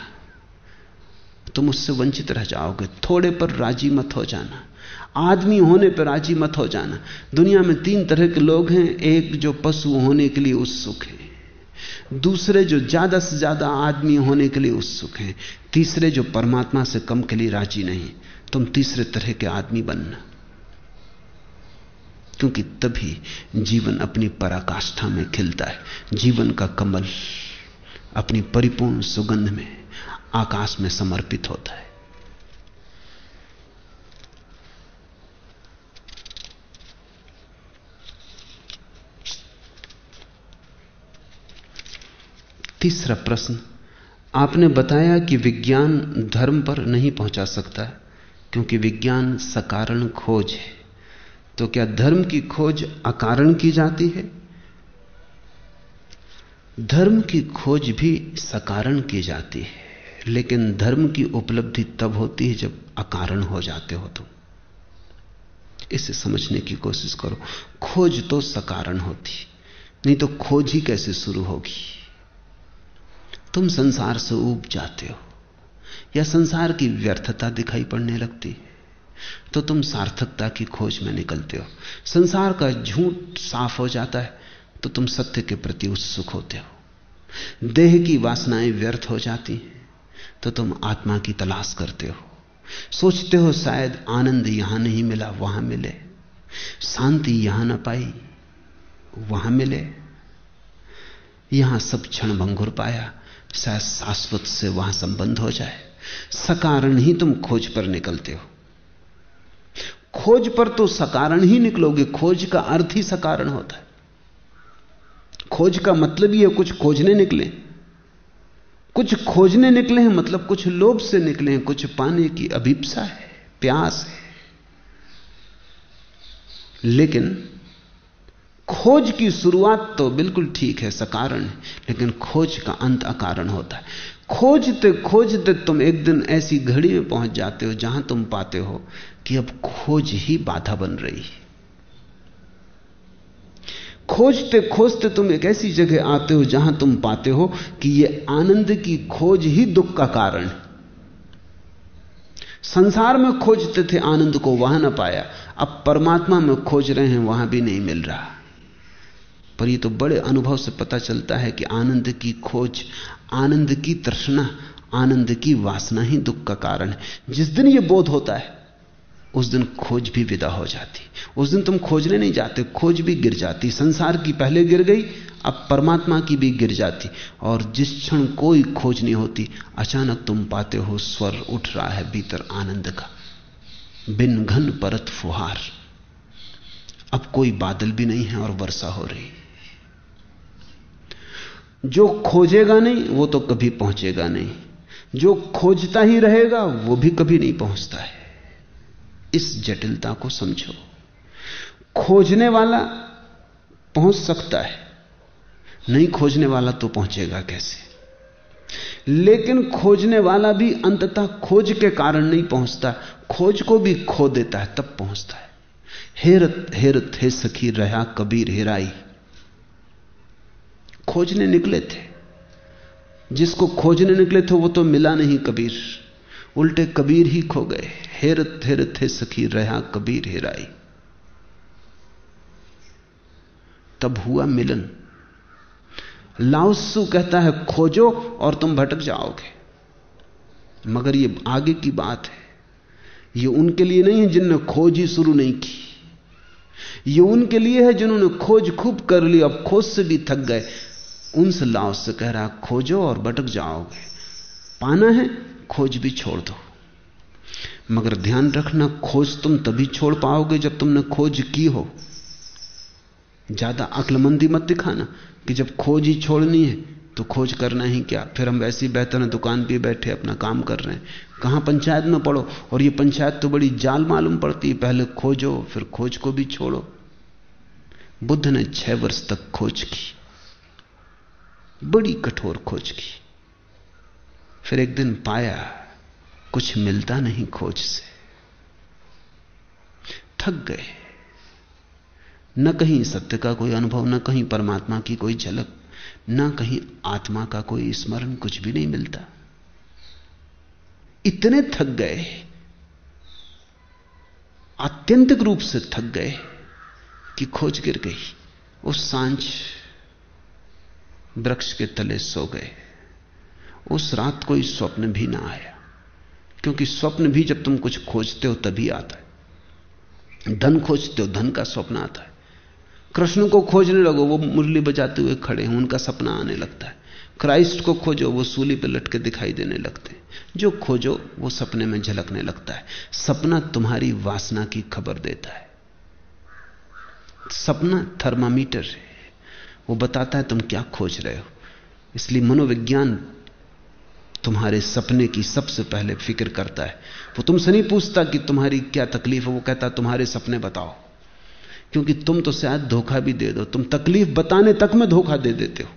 तुम उससे वंचित रह जाओगे। थोड़े पर राज़ी मत हो जाना। आदमी होने पर राज़ी मत हो जाना। दुनिया में तीन तरह के लोग हैं। एक जो पशु होने के लिए उत्सुक है। दूसरे जो ज़्यादा से ज़्यादा आदमी होने के लिए उत्सुक हैं। तीसरे जो परमात्मा से कम के लिए राज़ी नहीं। तुम तीसरे तरह के आदमी बनना। क्योंकि तभी जीवन अपनी पराकाष्ठा में खिलता है। जीवन का कमल अपनी परिपूर्ण सुगंध में आकाश में समर्पित होता है। तीसरा प्रश्न, आपने बताया कि विज्ञान धर्म पर नहीं पहुँचा सकता, क्योंकि विज्ञान सकारण खोज है। तो क्या धर्म की खोज अकारण की जाती है? धर्म की खोज भी सकारण की जाती है, लेकिन धर्म की उपलब्धि तब होती है जब अकारण हो जाते हो तुम। इसे समझने की कोशिश करो। खोज तो सकारण होती, नहीं तो खोज ही कैसे शुरू होगी? तुम संसार से ऊब जाते हो, या संसार की व्यर्थता दिखाई पड़ने लगती तो तुम सार्थकता की खोज में निकलते हो। संसार का झूठ साफ़ हो जाता है तो तुम सत्य के प्रति उत्सुक होते हो। देह की वासनाएँ व्यर्थ हो जाती हैं तो तुम आत्मा की तलाश करते हो। सोचते हो शायद आनंद यहाँ नहीं मिला, वहाँ मिले। शांति यहाँ ना पाई, वहाँ मिले। यहाँ सब क्षण भंगुर पाया, शायद शाश्वत से वहाँ संबंध हो जाए। सकारण ही तुम खोज पर निकलते हो। खोज पर तो सकारण ही निकलोगे, खोज का अर्थ ही सकारण होता है। खोज का मतलब ही है कुछ खोजने निकले। कुछ खोजने निकले हैं मतलब कुछ लोभ से निकले हैं। कुछ पाने की अभिप्सा है, प्यास है। लेकिन खोज की शुरुआत तो बिल्कुल ठीक है, सकारण है, लेकिन खोज का अंत अकारण होता है। खोजते खोजते तुम एक दिन ऐसी घड़ी में पहुँच जाते हो जहाँ तुम पाते हो कि अब खोज ही बाधा बन रही है। खोजते खोजते तुम एक ऐसी जगह आते हो जहाँ तुम पाते हो कि यह आनंद की खोज ही दुख का कारण है। संसार में खोजते थे आनंद को, वहाँ ना पाया। अब परमात्मा में खोज रहे हैं, वहाँ भी नहीं मिल रहा। पर ये तो बड़े अनुभव से पता चलता है कि आनंद की खोज, आनंद की तृष्णा, आनंद की वासना ही दुख का कारण है। जिस दिन यह बोध होता है उस दिन खोज भी विदा हो जाती। उस दिन तुम खोजने नहीं जाते, खोज भी गिर जाती। संसार की पहले गिर गई, अब परमात्मा की भी गिर जाती। और जिस क्षण कोई खोज नहीं होती, अचानक तुम पाते हो, स्वर उठ रहा है भीतर आनंद का। बिन घन परत फुहार। अब कोई बादल भी नहीं है और वर्षा हो रही। जो खोजेगा नहीं, वो तो कभी पहुंचेगा नहीं। जो खोजता ही रहेगा, वो भी कभी नहीं पहुँचता है। इस जटिलता को समझो। खोजने वाला पहुँच सकता है। नहीं खोजने वाला तो पहुंचेगा कैसे? लेकिन खोजने वाला भी अंततः खोज के कारण नहीं पहुँचता। खोज को भी खो देता है, तब पहुँचता है। हेरत हेरत हे सखी, रहा कबीर, हेराई। खोजने निकले थे। जिसको खोजने निकले थे, वो तो मिला नहीं कबीर। उल्टे कबीर ही खो गए। हेरत हेरत हे सखी, रहा कबीर हेराई। तब हुआ मिलन। लाउसु कहता है, खोजो और तुम भटक जाओगे। मगर ये आगे की बात है। ये उनके लिए नहीं है जिनने खोज ही शुरू नहीं की। ये उनके लिए है जिन्होंने खोज खूब कर ली, अब खोज से भी थक गए। उनसे लाओस से कह रहा, खोजो और भटक जाओगे। पाना है? खोज भी छोड़ दो। मगर ध्यान रखना, खोज तुम तभी छोड़ पाओगे जब तुमने खोज की हो। ज़्यादा अक्लमंदी मत दिखाना कि जब खोज ही छोड़नी है तो खोज करना ही क्या? फिर हम वैसे बेहतर दुकान पे बैठे अपना काम कर रहे हैं। कहाँ पंचायत में पढ़ो? और ये पंचायत तो बड़ी जाल मालूम पड़ती है। पहले खोजो, फिर खोज को भी छोड़ो। बुद्ध ने छह वर्ष तक खोज की। बड़ी कठोर खोज की। फिर एक दिन पाया, कुछ मिलता नहीं खोज से। थक गए। न कहीं सत्य का कोई अनुभव, न कहीं परमात्मा की कोई झलक, न कहीं आत्मा का कोई स्मरण, कुछ भी नहीं मिलता। इतने थक गए। आत्यंतिक रूप से थक गए कि खोज गिर गई। उस साँझ वृक्ष के तले सो गए। उस रात कोई स्वप्न भी ना आया। क्योंकि स्वप्न भी जब तुम कुछ खोजते हो तभी आता है। धन खोजते हो, धन का स्वप्न आता है। कृष्ण को खोजने लगो, वो मुरली बजाते हुए खड़े हैं, उनका सपना आने लगता है। क्राइस्ट को खोजो, वो सूली पर लटके दिखाई देने लगते हैं। जो खोजो, वो सपने में झलकने लगता है। सपना तुम्हारी वासना की खबर देता है। सपना थर्मामीटर है। वो बताता है तुम क्या खोज रहे हो। इसलिए मनोविज्ञान तुम्हारे सपने की सबसे पहले फ़िक्र करता है। वो तुमसे नहीं पूछता कि तुम्हारी क्या तकलीफ़ है, वो कहता तुम्हारे सपने बताओ। क्योंकि तुम तो शायद धोखा भी दे दो, तुम तकलीफ़ बताने तक में धोखा दे देते हो।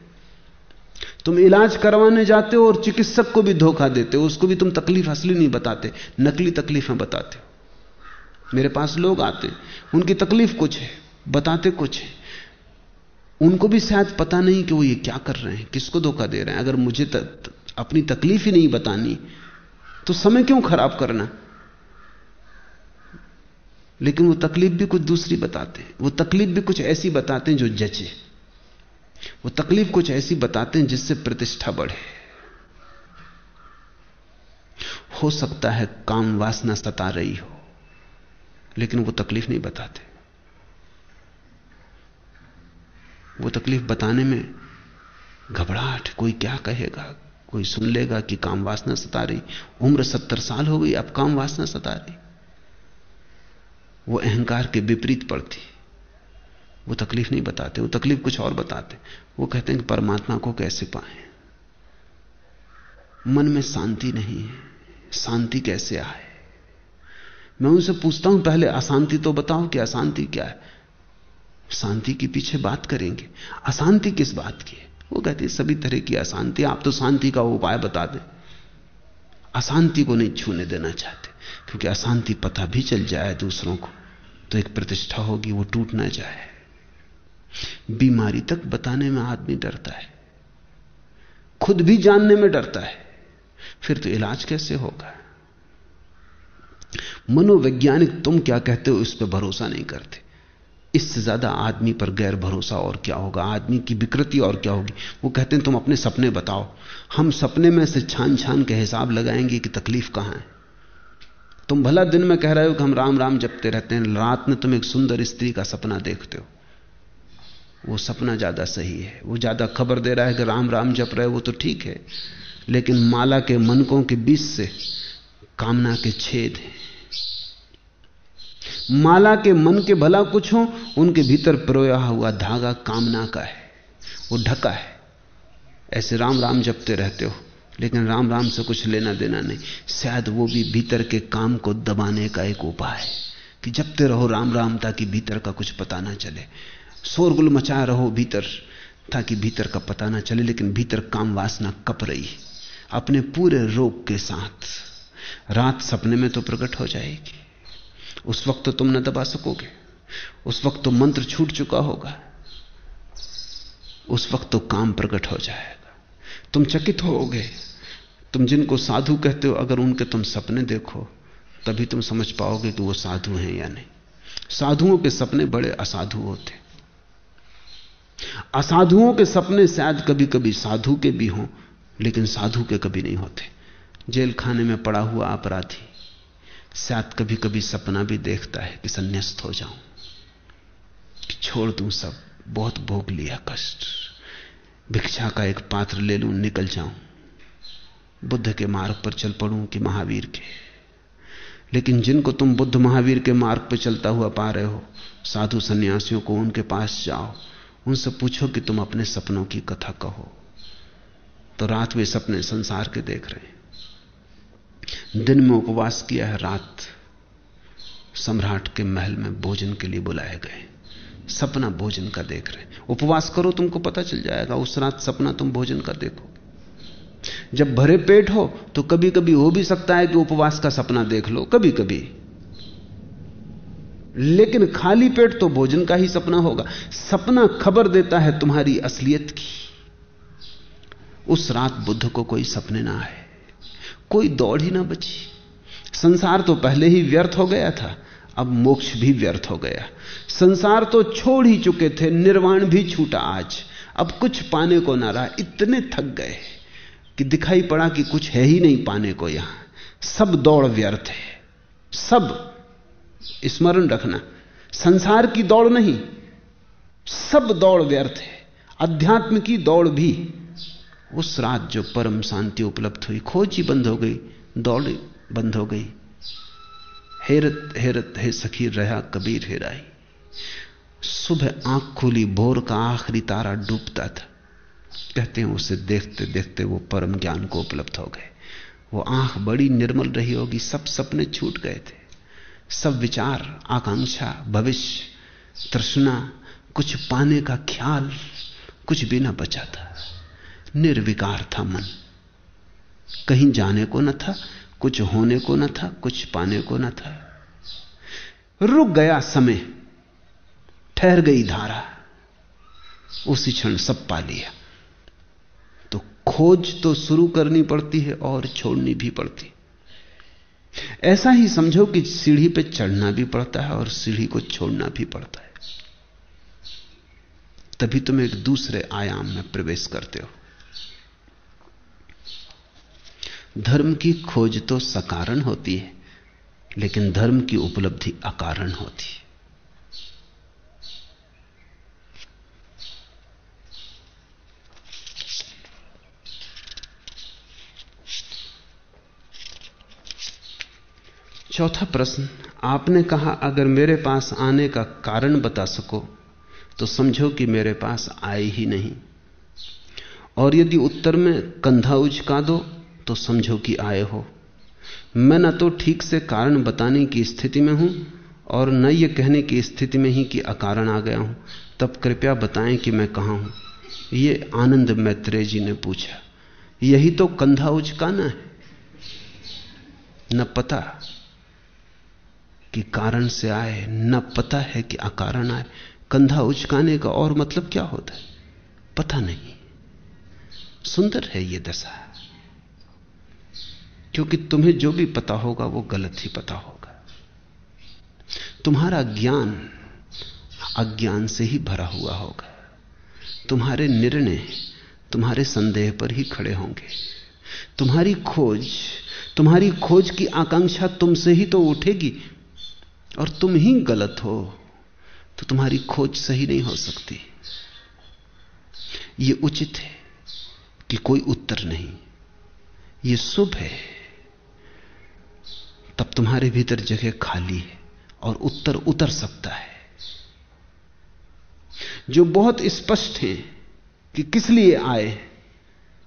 तुम इलाज करवाने जाते हो और चिकित्सक को भी धोखा देते हो, उसको भी तुम तकलीफ़ असली नहीं बताते, नकली तकलीफें बताते हो। मेरे पास लोग आते उनकी तकलीफ़ कुछ है, बताते कुछ है। उनको भी शायद पता नहीं कि वो ये क्या कर रहे हैं, किसको धोखा दे रहे हैं। अगर मुझे अपनी तकलीफ़ ही नहीं बतानी। तो समय क्यों खराब करना? लेकिन वो तकलीफ़ भी कुछ दूसरी बताते हैं। वो तकलीफ़ भी कुछ ऐसी बताते हैं जो जचे। वो तकलीफ़ कुछ ऐसी बताते हैं जिससे प्रतिष्ठा बढ़े। हो सकता है काम वासना सता रही हो, लेकिन वो तकलीफ़ नहीं बताते। वो तकलीफ़ बताने में घबराहट, कोई क्या कहेगा? कोई सुन लेगा कि काम वासना सता रही। उम्र सत्तर साल हो गई, अब काम वासना सता रही। वो अहंकार के विपरीत पड़ती। वो तकलीफ़ नहीं बताते, वो तकलीफ़ कुछ और बताते। वो कहते हैं कि परमात्मा को कैसे पाए? मन में शांति नहीं है। शांति कैसे आए? मैं उनसे पूछता हूँ, पहले अशांति तो बताओ कि अशांति क्या है? शांति के पीछे बात करेंगे। अशांति किस बात की है? वो कहते, सभी तरह की अशांति, आप तो शांति का उपाय बता दें। अशांति को नहीं छूने देना चाहते, क्योंकि अशांति पता भी चल जाए दूसरों को तो एक प्रतिष्ठा होगी, वो टूट ना जाए। बीमारी तक बताने में आदमी डरता है, खुद भी जानने में डरता है, फिर तो इलाज कैसे होगा? मनोवैज्ञानिक तुम क्या कहते हो, इस पर भरोसा नहीं करते। इससे ज़्यादा आदमी पर गैर भरोसा और क्या होगा? आदमी की विकृति और क्या होगी? वो कहते हैं, तुम अपने सपने बताओ। हम सपने में से छान छान के हिसाब लगाएँगे कि तकलीफ़ कहाँ है। तुम भला दिन में कह रहे हो कि हम राम राम जपते रहते हैं, रात में तुम एक सुंदर स्त्री का सपना देखते हो। वो सपना ज़्यादा सही है। वो ज़्यादा खबर दे रहा है कि राम राम जप रहे वो तो ठीक है। लेकिन माला के मनकों के बीच से कामना के छेद हैं। माला के मन के भला कुछ हो, उनके भीतर प्रोया हुआ धागा कामना का है। वो ढका है। ऐसे राम राम जपते रहते हो, लेकिन राम राम से कुछ लेना देना नहीं। शायद वो भी भीतर के काम को दबाने का एक उपाय है कि जपते रहो राम राम ताकि भीतर का कुछ पता ना चले। शोरगुल मचा रहो भीतर ताकि भीतर का पता ना चले, लेकिन भीतर काम वासना कप रही अपने पूरे रोग के साथ रात सपने में तो प्रकट हो जाएगी। उस वक्त तो तुम न दबा सकोगे। उस वक्त तो मंत्र छूट चुका होगा। उस वक्त तो काम प्रकट हो जाएगा। तुम चकित होोगे। तुम जिनको साधु कहते हो, अगर उनके तुम सपने देखो, तभी तुम समझ पाओगे कि वो साधु हैं या नहीं। साधुओं के सपने बड़े असाधु होते। असाधुओं के सपने शायद कभी कभी साधु के भी हों, लेकिन साधु के कभी नहीं होते। जेल खाने में पड़ा हुआ अपराधी शायद कभी कभी सपना भी देखता है कि संन्यास्त हो जाऊँ। कि छोड़ दूँ सब, बहुत भोग लिया, कष्ट। भिक्षा का एक पात्र ले लूँ, निकल जाऊँ। बुद्ध के मार्ग पर चल पड़ूं कि महावीर के। लेकिन जिनको तुम बुद्ध महावीर के मार्ग पर चलता हुआ पा रहे हो, साधु सन्यासियों को उनके पास जाओ। उनसे पूछो कि तुम अपने सपनों की कथा कहो। तो रात वे सपने संसार के देख रहे हैं। दिन में उपवास किया है, रात सम्राट के महल में भोजन के लिए बुलाए गए सपना भोजन का देख रहे उपवास करो, तुमको पता चल जाएगा, उस रात सपना तुम भोजन का देखो। जब भरे पेट हो तो कभी कभी हो भी सकता है कि उपवास का सपना देख लो कभी कभी लेकिन खाली पेट तो भोजन का ही सपना होगा। सपना खबर देता है तुम्हारी असलियत की। उस रात बुद्ध को कोई सपने ना आए। कोई दौड़ ही ना बची। संसार तो पहले ही व्यर्थ हो गया था, अब मोक्ष भी व्यर्थ हो गया। संसार तो छोड़ ही चुके थे, निर्वाण भी छूटा आज। अब कुछ पाने को ना रहा, इतने थक गए कि दिखाई पड़ा कि कुछ है ही नहीं पाने को यहाँ। सब दौड़ व्यर्थ है। सब। स्मरण रखना, संसार की दौड़ नहीं, सब दौड़ व्यर्थ है। अध्यात्म की दौड़ भी उस रात जो परम शांति उपलब्ध हुई, खोज ही बंद हो गई, दौड़ बंद हो गई। हेरत हेरत, हे सखी, रहा कबीर हेराई सुबह आँख खुली, भोर का आखिरी तारा डूबता था। कहते हैं उसे देखते देखते वो परम ज्ञान को उपलब्ध हो गए। वो आँख बड़ी निर्मल रही होगी, सब सपने छूट गए थे। सब विचार, आकांक्षा, भविष्य, तृष्णा, कुछ पाने का ख्याल, कुछ भी ना बचा था। निर्विकार था मन। कहीं जाने को न था, कुछ होने को न था, कुछ पाने को न था। रुक गया समय, ठहर गई धारा, उसी क्षण सब पा लिया। तो खोज तो शुरू करनी पड़ती है और छोड़नी भी पड़ती। ऐसा ही समझो कि सीढ़ी पे चढ़ना भी पड़ता है और सीढ़ी को छोड़ना भी पड़ता है। तभी तुम एक दूसरे आयाम में प्रवेश करते हो। धर्म की खोज तो सकारण होती है, लेकिन धर्म की उपलब्धि अकारण होती है। चौथा प्रश्न, आपने कहा, अगर मेरे पास आने का कारण बता सको तो समझो कि मेरे पास आए ही नहीं। और यदि उत्तर में कंधा उचका दो तो समझो कि आए हो। मैं न तो ठीक से कारण बताने की स्थिति में हूँ और न ये कहने की स्थिति में ही कि अकारण आ गया हूँ। तब कृपया बताएँ कि मैं कहाँ हूँ। ये आनंद मैत्रेय जी ने पूछा। यही तो कंधा उचकाना है। न पता कि कारण से आए, न पता है कि अकारण आए। कंधा उचकाने का और मतलब क्या होता है? पता नहीं। सुंदर है यह दशा। क्योंकि तुम्हें जो भी पता होगा, वो गलत ही पता होगा। तुम्हारा ज्ञान अज्ञान से ही भरा हुआ होगा। तुम्हारे निर्णय, तुम्हारे संदेह पर ही खड़े होंगे। तुम्हारी खोज तुम्हारी खोज की आकांक्षा तुमसे ही तो उठेगी, और तुम ही गलत हो तो तुम्हारी खोज सही नहीं हो सकती। यह उचित है कि कोई उत्तर नहीं। यह शुभ है तब तुम्हारे भीतर जगह खाली है और उत्तर उतर सकता है। जो बहुत स्पष्ट हैं कि किस लिए आए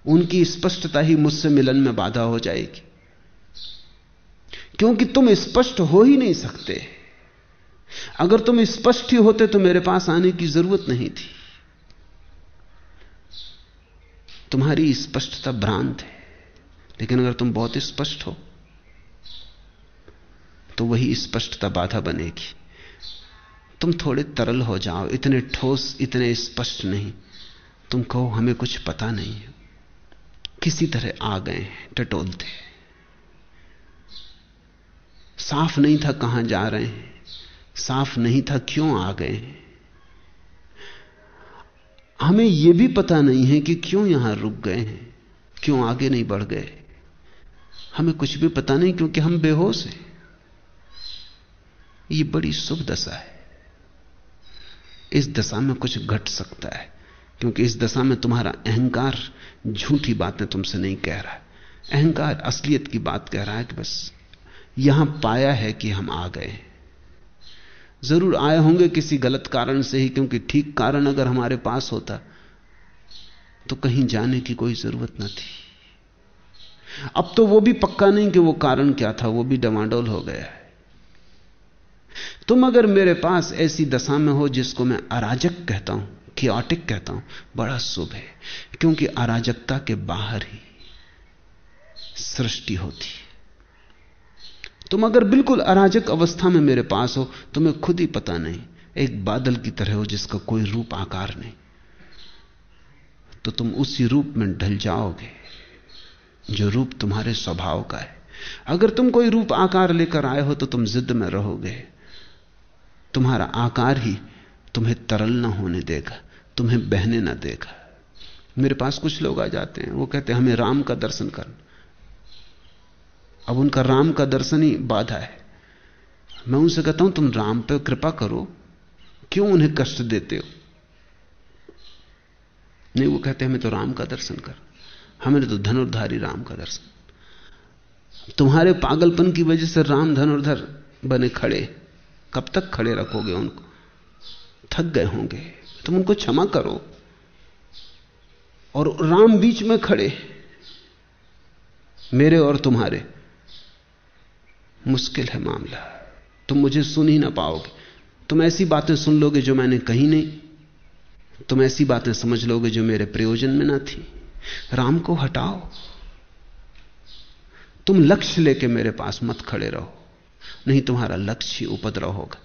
उनकी स्पष्टता ही मुझसे मिलन में बाधा हो जाएगी। क्योंकि तुम स्पष्ट हो ही नहीं सकते। अगर तुम स्पष्ट ही होते तो मेरे पास आने की ज़रूरत नहीं थी। तुम्हारी स्पष्टता भ्रांत है, लेकिन अगर तुम बहुत स्पष्ट हो तो वही स्पष्टता बाधा बनेगी। तुम थोड़े तरल हो जाओ, इतने ठोस, इतने स्पष्ट नहीं। तुम कहो, हमें कुछ पता नहीं है। किसी तरह आ गए टटोलते साफ़ नहीं था कहाँ जा रहे हैं, साफ़ नहीं था क्यों आ गए हमें यह भी पता नहीं है कि क्यों यहाँ रुक गए हैं, क्यों आगे नहीं बढ़ गए। हमें कुछ भी पता नहीं क्योंकि हम बेहोश हैं। यह बड़ी शुभ दशा है। इस दशा में कुछ घट सकता है, क्योंकि इस दशा में तुम्हारा अहंकार झूठी बातें तुमसे नहीं कह रहा है। अहंकार असलियत की बात कह रहा है कि बस यहाँ पाया है कि हम आ गए ज़रूर आए होंगे किसी गलत कारण से ही, क्योंकि ठीक कारण अगर हमारे पास होता तो कहीं जाने की कोई ज़रूरत न थी। अब तो वो भी पक्का नहीं कि वो कारण क्या था, वो भी डमाडोल हो गया है। तुम अगर मेरे पास ऐसी दशा में हो जिसको मैं अराजक कहता हूँ कियोटिक कहता हूँ, बड़ा शुभ है, क्योंकि अराजकता के बाहर ही सृष्टि होती है। तुम अगर बिल्कुल अराजक अवस्था में मेरे पास हो, तुम्हें खुद ही पता नहीं, एक बादल की तरह हो जिसका कोई रूप आकार नहीं तो तुम उसी रूप में ढल जाओगे, जो रूप तुम्हारे स्वभाव का है। अगर तुम कोई रूप आकार लेकर आए हो तो तुम जिद में रहोगे। तुम्हारा आकार ही तुम्हें तरल ना होने देगा, तुम्हें बहने ना देगा। मेरे पास कुछ लोग आ जाते हैं, वो कहते हैं, हमें राम का दर्शन कर अब उनका राम का दर्शन ही बाधा है। मैं उनसे कहता हूँ, तुम राम पर कृपा करो, क्यों उन्हें कष्ट देते हो? नहीं, वो कहते हमें तो राम का दर्शन कर, हमें तो धनुर्धारी राम का दर्शन। तुम्हारे पागलपन की वजह से राम धनुर्धर बने खड़े कब तक खड़े रखोगे उनको? थक गए होंगे। तुम उनको क्षमा करो। और राम बीच में खड़े। मेरे और तुम्हारे। मुश्किल है मामला। तुम मुझे सुन ही ना पाओगे। तुम ऐसी बातें सुन लोगे जो मैंने कही नहीं। तुम ऐसी बातें समझ लोगे जो मेरे प्रयोजन में ना थी। राम को हटाओ। तुम लक्ष्य लेके मेरे पास मत खड़े रहो। नहीं तुम्हारा लक्ष्य ही उपद्रव होगा।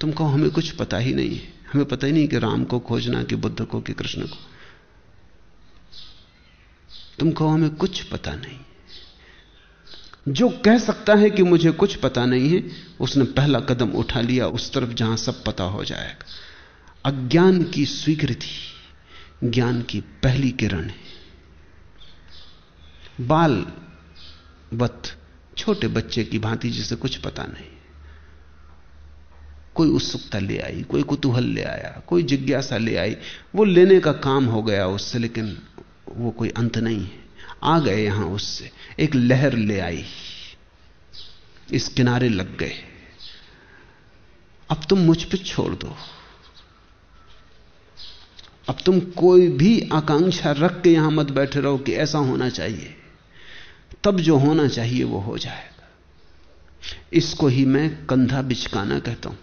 तुम कहो, हमें कुछ पता ही नहीं है। हमें पता ही नहीं कि राम को खोजना कि बुद्ध को कि कृष्ण को। तुम कहो, हमें कुछ पता नहीं। जो कह सकता है कि मुझे कुछ पता नहीं है, उसने पहला कदम उठा लिया, उस तरफ़ जहाँ सब पता हो जाएगा। अज्ञान की स्वीकृति, ज्ञान की पहली किरण है। बाल वत छोटे बच्चे की भांति जिसे कुछ पता नहीं। कोई उत्सुकता ले आई, कोई कुतूहल ले आया, कोई जिज्ञासा ले आई। वो लेने का काम हो गया उससे, लेकिन वो कोई अंत नहीं है। आ गए यहाँ उससे, एक लहर ले आई। इस किनारे लग गए। अब तुम मुझ पे छोड़ दो। अब तुम कोई भी आकांक्षा रख के यहाँ मत बैठे रहो कि ऐसा होना चाहिए। तब जो होना चाहिए वो हो जाएगा। इसको ही मैं कंधा बिचकाना कहता हूँ।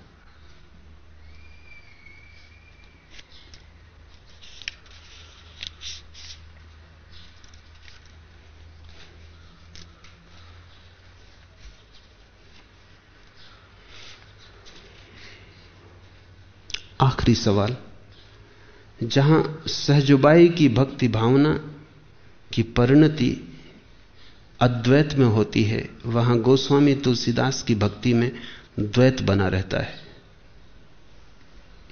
आखिरी सवाल, जहाँ सहजुबाई की भक्ति भावना की परिणति अद्वैत में होती है, वहाँ गोस्वामी तुलसीदास की भक्ति में द्वैत बना रहता है।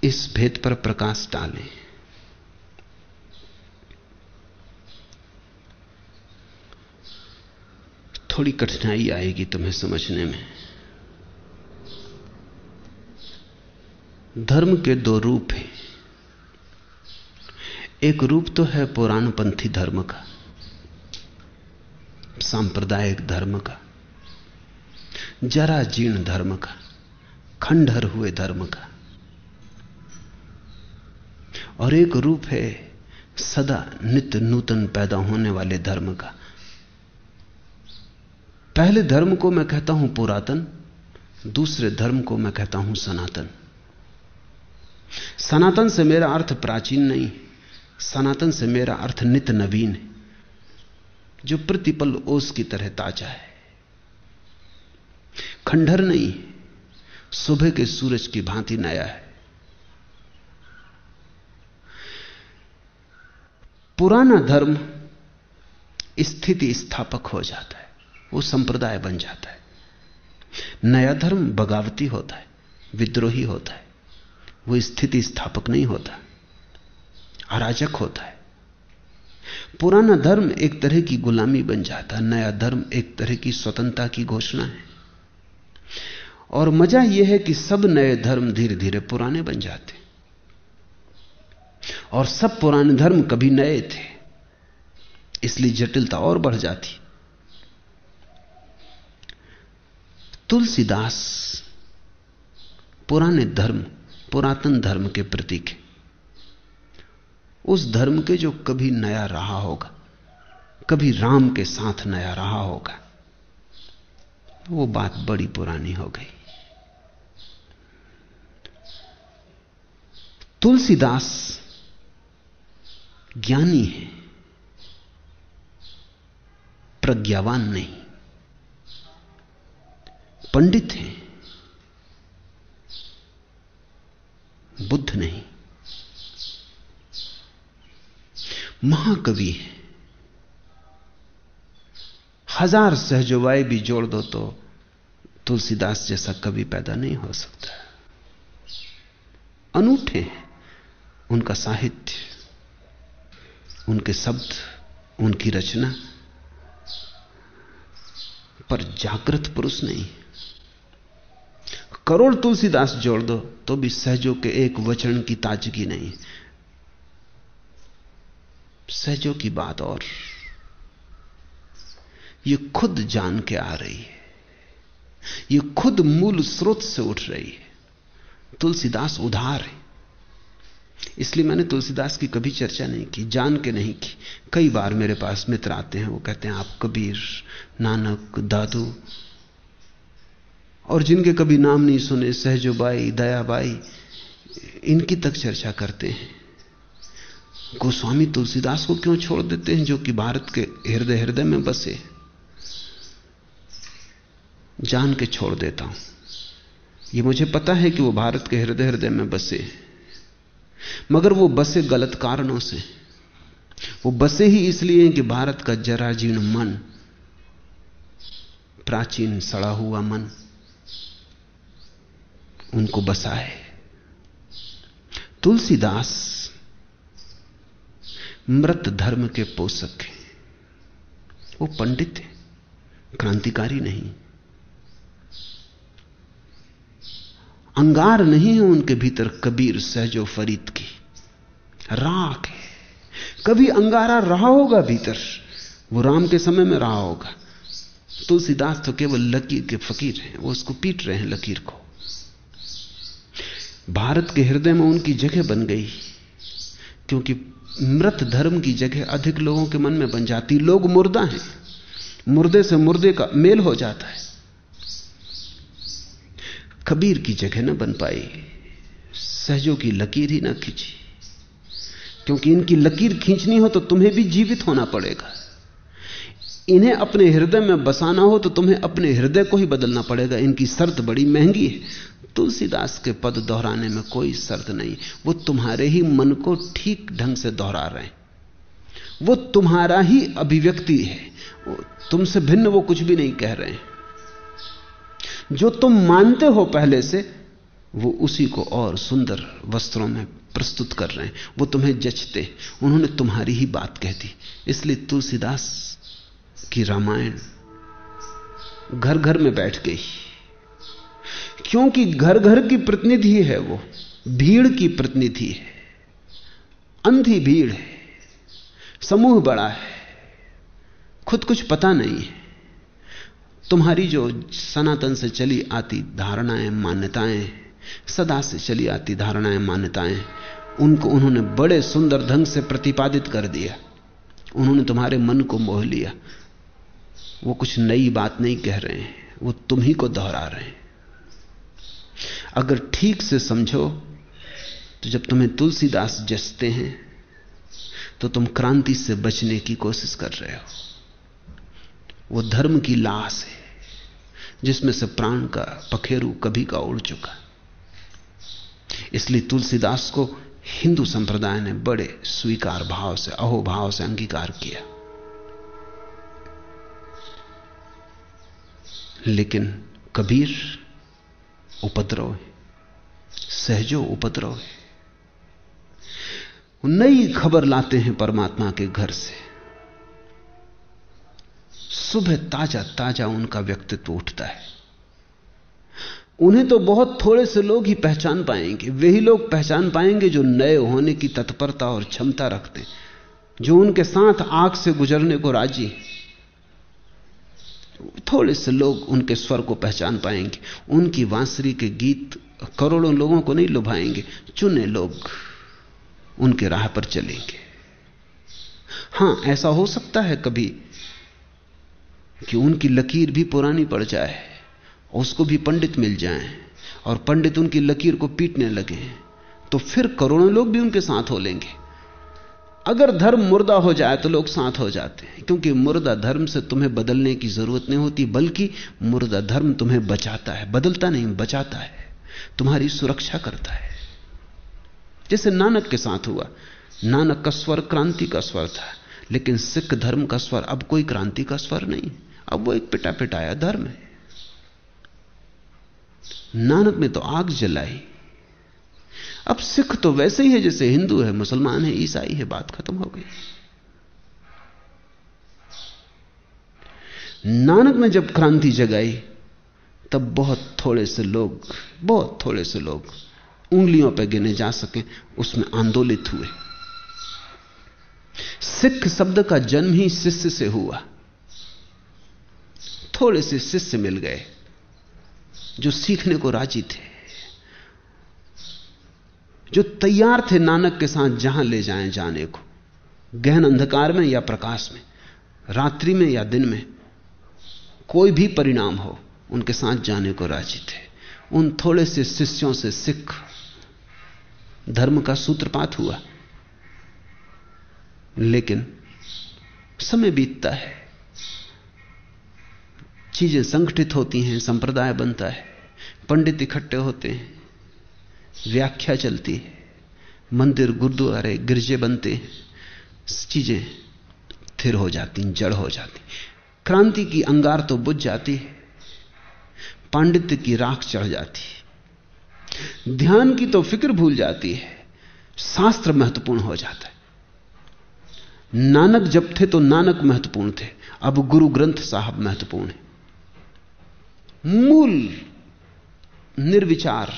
इस भेद पर प्रकाश डालें। थोड़ी कठिनाई आएगी तुम्हें समझने में। धर्म के दो रूप हैं। एक रूप तो है पुराणपंथी धर्म का सांप्रदायिक धर्म का, जरा जीर्ण धर्म का, खंडहर हुए धर्म का। और एक रूप है सदा नित्य नूतन पैदा होने वाले धर्म का। पहले धर्म को मैं कहता हूँ पुरातन, दूसरे धर्म को मैं कहता हूँ सनातन। सनातन से मेरा अर्थ प्राचीन नहीं, सनातन से मेरा अर्थ नित्य नवीन है। जो प्रतिपल ओस की तरह ताज़ा है। खंडर नहीं, सुबह के सूरज की भांति नया है। पुराना धर्म स्थिति स्थापक हो जाता है, वो संप्रदाय बन जाता है। नया धर्म बगावती होता है, विद्रोही होता है, वो स्थिति स्थापक नहीं होता, अराजक होता है। पुराना धर्म एक तरह की गुलामी बन जाता है, नया धर्म एक तरह की स्वतंत्रता की घोषणा है। और मज़ा यह है कि सब नए धर्म धीरे धीरे पुराने बन जाते। और सब पुराने धर्म कभी नए थे, इसलिए जटिलता और बढ़ जाती। तुलसीदास पुराने धर्म, पुरातन धर्म के प्रतीक है। उस धर्म के जो कभी नया रहा होगा, कभी राम के साथ नया रहा होगा, वो बात बड़ी पुरानी हो गई। तुलसीदास ज्ञानी है, प्रज्ञावान नहीं, पंडित हैं, बुद्ध नहीं। महाकवि है। हज़ार सहजोवाई भी जोड़ दो तो तुलसीदास जैसा कवि पैदा नहीं हो सकता। अनूठे हैं उनका साहित्य, उनके शब्द, उनकी रचना। पर जागृत पुरुष नहीं। करोड़ तुलसीदास जोड़ दो तो भी सहजों के एक वचन की ताजगी नहीं। सहजों की बात और। ये खुद जान के आ रही है। ये खुद मूल स्रोत से उठ रही है। तुलसीदास उधार है। इसलिए मैंने तुलसीदास की कभी चर्चा नहीं की, जान के नहीं की। कई बार मेरे पास मित्र आते हैं, वो कहते हैं, आप कबीर, नानक, दादू, और जिनके कभी नाम नहीं सुने सहजोबाई दयाबाई, इनकी तक चर्चा करते हैं। गोस्वामी तुलसीदास को क्यों छोड़ देते हैं जो कि भारत के हृदय हृदय में बसे जान के छोड़ देता हूँ। ये मुझे पता है कि वो भारत के हृदय हृदय में बसे मगर वो बसे गलत कारणों से। वो बसे ही इसलिए कि भारत का जराजीर्ण मन, प्राचीन सड़ा हुआ मन, उनको बसा है। तुलसीदास मृत धर्म के पोषक हैं। वो पंडित हैं, क्रांतिकारी नहीं। अंगार नहीं है उनके भीतर कबीर, सहजो फरीद की। राख है। कभी अंगारा रहा होगा भीतर, वो राम के समय में रहा होगा। तुलसीदास तो केवल लकीर के फकीर हैं, वो उसको पीट रहे हैं लकीर को। भारत के हृदय में उनकी जगह बन गई, क्योंकि मृत धर्म की जगह अधिक लोगों के मन में बन जाती। लोग मुर्दा हैं। मुर्दे से मुर्दे का मेल हो जाता है। कबीर की जगह ना बन पाई। सहजों की लकीर ही ना खींची। क्योंकि इनकी लकीर खींचनी हो तो तुम्हें भी जीवित होना पड़ेगा। इन्हें अपने हृदय में बसाना हो तो तुम्हें अपने हृदय को ही बदलना पड़ेगा। इनकी शर्त बड़ी महँगी है। तुलसीदास के पद दोहराने में कोई शर्त नहीं। वो तुम्हारे ही मन को ठीक ढंग से दोहरा रहे हैं। वो तुम्हारा ही अभिव्यक्ति है। तुमसे भिन्न वो कुछ भी नहीं कह रहे हैं। जो तुम मानते हो पहले से, वो उसी को और सुंदर वस्त्रों में प्रस्तुत कर रहे हैं। वो तुम्हें जचते उन्होंने तुम्हारी ही बात कह दी। इसलिए तुलसीदास की रामायण घर घर में बैठ गई। क्योंकि घर घर की प्रतिनिधि है वो, भीड़ की प्रतिनिधि है। अंधी भीड़ है, समूह बड़ा है, खुद कुछ पता नहीं है। तुम्हारी जो सनातन से चली आती धारणाएँ, मान्यताएँ, सदा से चली आती धारणाएँ, मान्यताएँ, उनको उन्होंने बड़े सुंदर ढंग से प्रतिपादित कर दिया। उन्होंने तुम्हारे मन को मोह लिया। वो कुछ नई बात नहीं कह रहे हैं, वो तुम ही को दोहरा रहे हैं। अगर ठीक से समझो तो जब तुम्हें तुलसीदास जसते हैं तो तुम क्रांति से बचने की कोशिश कर रहे हो। वो धर्म की लाश है, जिसमें से प्राण का पखेरु कभी का उड़ चुका। इसलिए तुलसीदास को हिंदू संप्रदाय ने बड़े स्वीकार भाव से अहो भाव से अंगीकार किया। लेकिन कबीर उपद्रव है। सहजो उपद्रव है। नई खबर लाते हैं परमात्मा के घर से। सुबह ताज़ा ताज़ा उनका व्यक्तित्व उठता है। उन्हें तो बहुत थोड़े से लोग ही पहचान पाएँगे। वही लोग पहचान पाएँगे जो नए होने की तत्परता और क्षमता रखते, जो उनके साथ आग से गुजरने को राज़ी थोड़े से लोग उनके स्वर को पहचान पाएँगे। उनकी बांसुरी के गीत करोड़ों लोगों को नहीं लुभाएँगे। चुने लोग उनके राह पर चलेंगे। हाँ, ऐसा हो सकता है कभी कि उनकी लकीर भी पुरानी पड़ जाए, उसको भी पंडित मिल जाए और पंडित उनकी लकीर को पीटने लगे तो फिर करोड़ों लोग भी उनके साथ हो लेंगे। अगर धर्म मुर्दा हो जाए तो लोग साथ हो जाते हैं, क्योंकि मुर्दा धर्म से तुम्हें बदलने की ज़रूरत नहीं होती, बल्कि मुर्दा धर्म तुम्हें बचाता है। बदलता नहीं, बचाता है। तुम्हारी सुरक्षा करता है। जैसे नानक के साथ हुआ। नानक का स्वर क्रांति का स्वर था, लेकिन सिख धर्म का स्वर अब कोई क्रांति का स्वर नहीं। अब वो एक पिटा पिटाया धर्म है। नानक ने तो आग जलाई। अब सिख तो वैसे ही है जैसे हिंदू है, मुसलमान है, ईसाई है, बात खत्म हो गई। नानक ने जब क्रांति जगाई, तब बहुत थोड़े से लोग, बहुत थोड़े से लोग उंगलियों पर गिने जा सके, उसमें आंदोलित हुए। सिख शब्द का जन्म ही शिष्य से हुआ। थोड़े से शिष्य मिल गए, जो सीखने को राज़ी थे। जो तैयार थे नानक के साथ जहाँ ले जाएँ जाने को। गहन अंधकार में या प्रकाश में, रात्रि में या दिन में, कोई भी परिणाम हो, उनके साथ जाने को राज़ी थे। उन थोड़े से शिष्यों से सिख धर्म का सूत्रपात हुआ। लेकिन समय बीतता है। चीज़ें संगठित होती हैं, संप्रदाय बनता है, पंडित इकट्ठे होते हैं। व्याख्या चलती है। मंदिर, गुरुद्वारे, गिरजे बनते चीज़ें स्थिर हो जाती जड़ हो जाती क्रांति की अंगार तो बुझ जाती है। पांडित्य की राख चढ़ जाती है। ध्यान की तो फ़िक्र भूल जाती है। शास्त्र महत्वपूर्ण हो जाता है। नानक जब थे तो नानक महत्वपूर्ण थे। अब गुरु ग्रंथ साहब महत्वपूर्ण है। मूल निर्विचार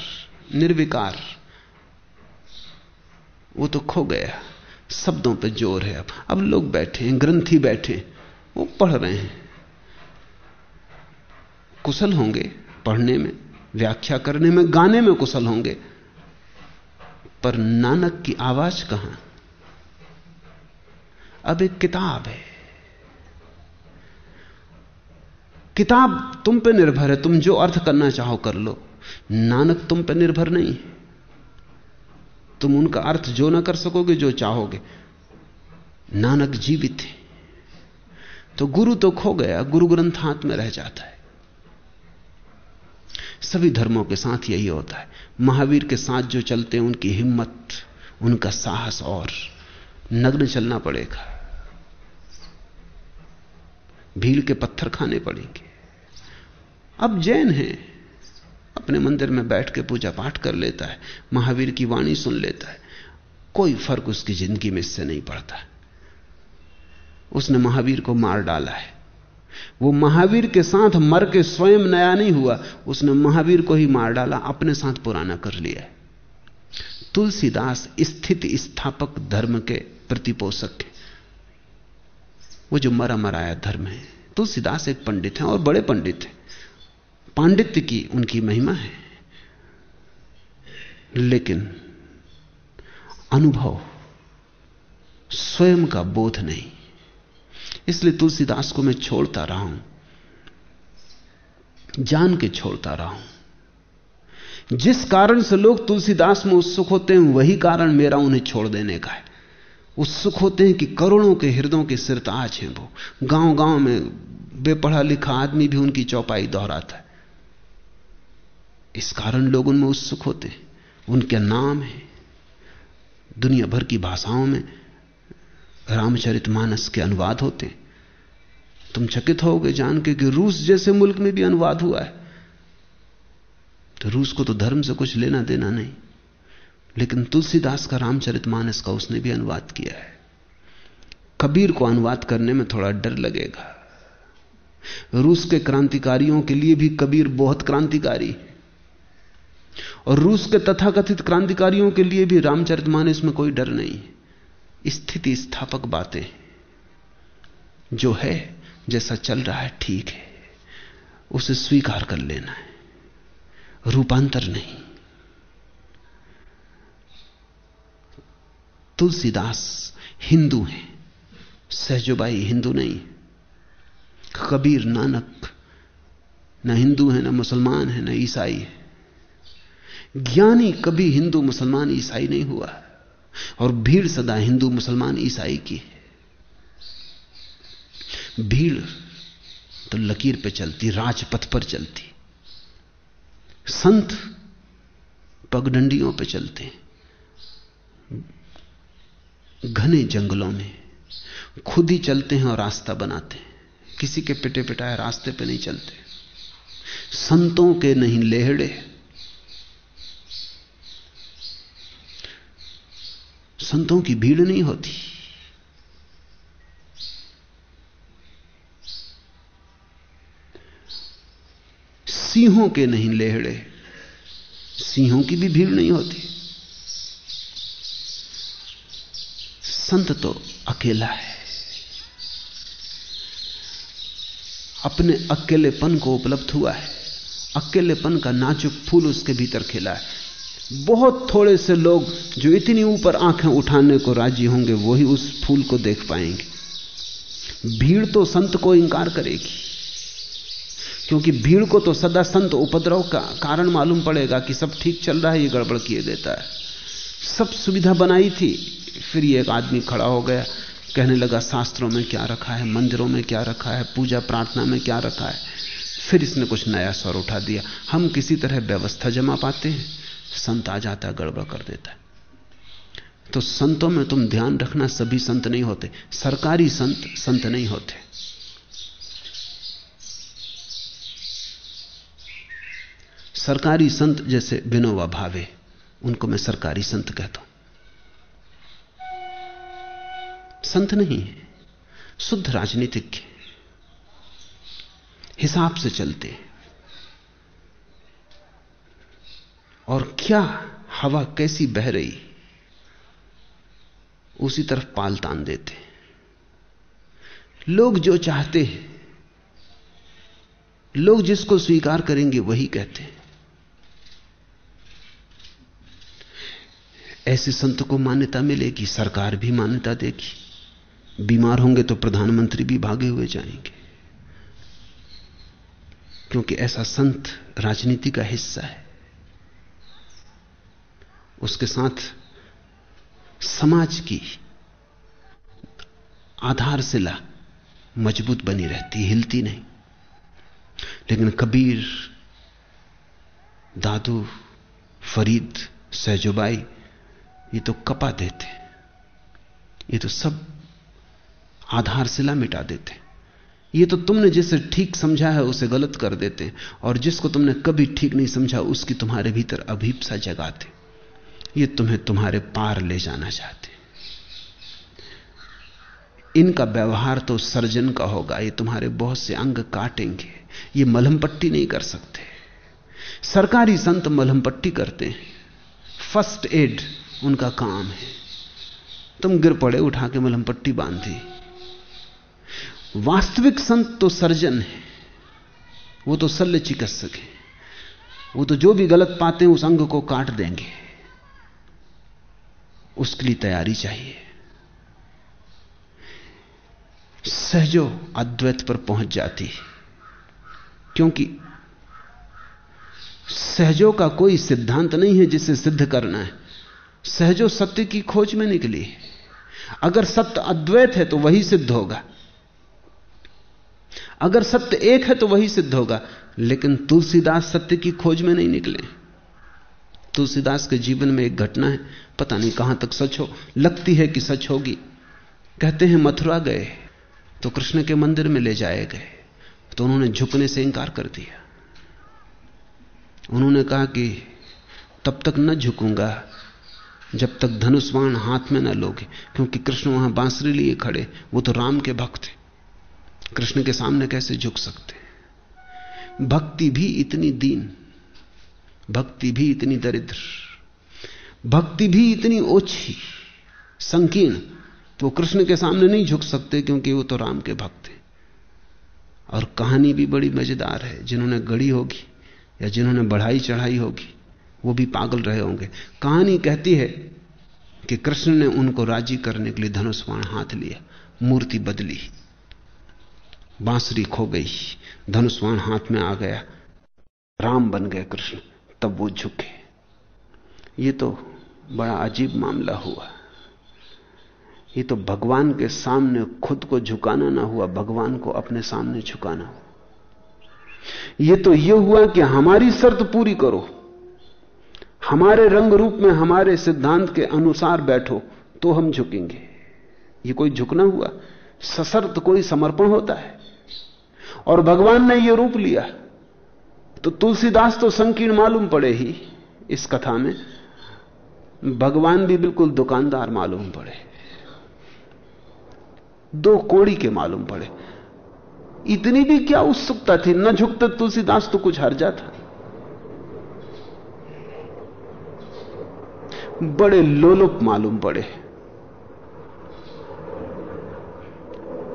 निर्विकार। वो तो खो गया। शब्दों पे ज़ोर है अब। अब लोग बैठे हैं, ग्रंथी बैठे वो पढ़ रहे हैं। कुशल होंगे पढ़ने में, व्याख्या करने में, गाने में कुशल होंगे। पर नानक की आवाज़ कहाँ? अब एक किताब है। किताब तुम पे निर्भर है, तुम जो अर्थ करना चाहो कर लो। नानक तुम पर निर्भर नहीं तुम उनका अर्थ जो ना कर सकोगे, जो चाहोगे। नानक जीवित है। तो गुरु तो खो गया, गुरु ग्रंथ हाथ में रह जाता है। सभी धर्मों के साथ यही होता है। महावीर के साथ जो चलते हैं, उनकी हिम्मत, उनका साहस और नग्न चलना पड़ेगा। भीड़ के पत्थर खाने पड़ेंगे। अब जैन हैं। अपने मंदिर में बैठ के पूजा पाठ कर लेता है, महावीर की वाणी सुन लेता है। कोई फ़र्क उसकी ज़िंदगी में इससे नहीं पड़ता। उसने महावीर को मार डाला है। वो महावीर के साथ मर के स्वयं नया नहीं हुआ। उसने महावीर को ही मार डाला, अपने साथ पुराना कर लिया है। तुलसीदास स्थित स्थापक धर्म के प्रतिपोषक है। वो जो मरा मराया धर्म है। तुलसीदास एक पंडित हैं और बड़े पंडित हैं। पांडित्य की उनकी महिमा है। लेकिन अनुभव स्वयं का बोध नहीं। इसलिए तुलसीदास को मैं छोड़ता रहा हूँ, जान के छोड़ता रहा हूँ। जिस कारण से लोग तुलसीदास में उत्सुक होते हैं, वही कारण मेरा उन्हें छोड़ देने का है। उत्सुक होते हैं कि करोड़ों के हृदयों के सिरताज हैं वो। गाँव गाँव में बेपढ़ा लिखा आदमी भी उनकी चौपाई दोहराता है। इस कारण लोग उनमें उत्सुक होते हैं। उनके नाम है। दुनिया भर की भाषाओं में रामचरित मानस के अनुवाद होते तुम चकित होगे जान के कि रूस जैसे मुल्क में भी अनुवाद हुआ है। तो रूस को तो धर्म से कुछ लेना देना नहीं। लेकिन तुलसीदास का रामचरित मानस का उसने भी अनुवाद किया है। कबीर को अनुवाद करने में थोड़ा डर लगेगा। रूस के क्रांतिकारियों के लिए भी कबीर बहुत क्रांतिकारी और रूस के तथाकथित क्रांतिकारियों के लिए भी रामचरित मानस में कोई डर नहीं। स्थिति स्थापक बातें जो है, जैसा चल रहा है, ठीक है। उसे स्वीकार कर लेना है। रूपांतर नहीं। तुलसीदास हिंदू हैं। सहजोबाई हिंदू नहीं। कबीर नानक, न हिंदू है, न मुसलमान है, न ईसाई है। ज्ञानी कभी हिंदू मुसलमान ईसाई नहीं हुआ। और भीड़ सदा हिंदू मुसलमान ईसाई की है। भीड़ तो लकीर पे चलती, राजपथ पर चलती। संत पगडंडियों पे चलते हैं। घने जंगलों में खुद ही चलते हैं और रास्ता बनाते हैं। किसी के पिटे पिटाए रास्ते पे नहीं चलते। संतों के नहीं लेहड़े। संतों की भीड़ नहीं होती। सिंहों के नहीं लेहड़े, सिंहों की भी भीड़ नहीं होती। संत तो अकेला है। अपने अकेलेपन को उपलब्ध हुआ है। अकेलेपन का नाजुक फूल उसके भीतर खिला है। बहुत थोड़े से लोग जो इतनी ऊपर आँखें उठाने को राज़ी होंगे वही उस फूल को देख पाएँगे। भीड़ तो संत को इंकार करेगी। क्योंकि भीड़ को तो सदा संत उपद्रव का कारण मालूम पड़ेगा कि सब ठीक चल रहा है, ये गड़बड़ किए देता है। सब सुविधा बनाई थी, फिर ये एक आदमी खड़ा हो गया, कहने लगा, शास्त्रों में क्या रखा है, मंदिरों में क्या रखा है, पूजा प्रार्थना में क्या रखा है? फिर इसने कुछ नया स्वर उठा दिया। हम किसी तरह व्यवस्था जमा पाते हैं। संत आ जाता है, गड़बड़ कर देता है। तो संतों में तुम ध्यान रखना, सभी संत नहीं होते। सरकारी संत संत नहीं होते। सरकारी संत जैसे विनोबा भावे, उनको मैं सरकारी संत कहता हूँ। संत नहीं है, शुद्ध राजनीतिक हिसाब से चलते और क्या हवा कैसी बह रही? उसी तरफ़ पाल तान देते। लोग जो चाहते हैं, लोग जिसको स्वीकार करेंगे वही कहते हैं। ऐसे संत को मान्यता मिलेगी, सरकार भी मान्यता देगी। बीमार होंगे तो प्रधानमंत्री भी भागे हुए जाएँगे। क्योंकि ऐसा संत राजनीति का हिस्सा है। उसके साथ समाज की आधारशिला मज़बूत बनी रहती, हिलती नहीं। लेकिन कबीर, दादू, फरीद सहजोबाई ये तो कपा देते। ये तो सब आधारशिला मिटा देते। ये तो तुमने जिसे ठीक समझा है, उसे गलत कर देते। और जिसको तुमने कभी ठीक नहीं समझा, उसकी तुम्हारे भीतर अभीपसा जगाते। ये तुम्हें तुम्हारे पार ले जाना चाहते इनका व्यवहार तो सर्जन का होगा, ये तुम्हारे बहुत से अंग काटेंगे। ये मलहम पट्टी नहीं कर सकते। सरकारी संत मलहम पट्टी करते हैं। फ़र्स्ट एड उनका काम है। तुम गिर पड़े, उठा के मलहम पट्टी बांधी। वास्तविक संत तो सर्जन है। वो तो शल्य चिकित्सक है। वो तो जो भी गलत पाते हैं उस अंग को काट देंगे। उसके लिए तैयारी चाहिए। सहजो अद्वैत पर पहुँच जाती है। क्योंकि सहजो का कोई सिद्धांत नहीं है जिसे सिद्ध करना है। सहजो सत्य की खोज में निकली अगर सत्य अद्वैत है तो वही सिद्ध होगा। अगर सत्य एक है तो वही सिद्ध होगा। लेकिन तुलसीदास सत्य की खोज में नहीं निकले। तुलसीदास के जीवन में एक घटना है। पता नहीं कहाँ तक सच हो, लगती है कि सच होगी। कहते हैं, मथुरा गए तो कृष्ण के मंदिर में ले जाए गए। तो उन्होंने झुकने से इंकार कर दिया। उन्होंने कहा कि तब तक न झुकूँगा, जब तक धनुष्वाण हाथ में न लोगे, क्योंकि कृष्ण वहाँ बांसुरी लिए खड़े, वो तो राम के भक्त कृष्ण के सामने कैसे झुक सकते? भक्ति भी इतनी दीन, भक्ति भी इतनी दरिद्र। भक्ति भी इतनी ओछी, संकीर्ण तो कृष्ण के सामने नहीं झुक सकते क्योंकि वो तो राम के भक्त हैं। और कहानी भी बड़ी मज़ेदार है, जिन्होंने गढ़ी होगी या जिन्होंने बढ़ाई चढ़ाई होगी, वो भी पागल रहे होंगे। कहानी कहती है कि कृष्ण ने उनको राज़ी करने के लिए धनुष्वाण हाथ लिया, मूर्ति बदली, बांसुरी खो गई, धनुष्वाण हाथ में आ गया, राम बन गए कृष्ण, तब वो झुके। ये तो बड़ा अजीब मामला हुआ। ये तो भगवान के सामने खुद को झुकाना ना हुआ, भगवान को अपने सामने झुकाना। हुआ ये तो ये हुआ कि हमारी शर्त पूरी करो। हमारे रंग रूप में, हमारे सिद्धांत के अनुसार बैठो तो हम झुकेंगे। ये कोई झुकना हुआ? सशर्त कोई समर्पण होता है। और भगवान ने ये रूप लिया। तो तुलसीदास तो संकीर्ण मालूम पड़े ही इस कथा में। भगवान भी बिल्कुल दुकानदार मालूम पड़े। दो कोड़ी के मालूम पड़े। इतनी भी क्या उत्सुकता थी? न झुकते तुलसीदास तो कुछ हर जाता बड़े लोलुप मालूम पड़े।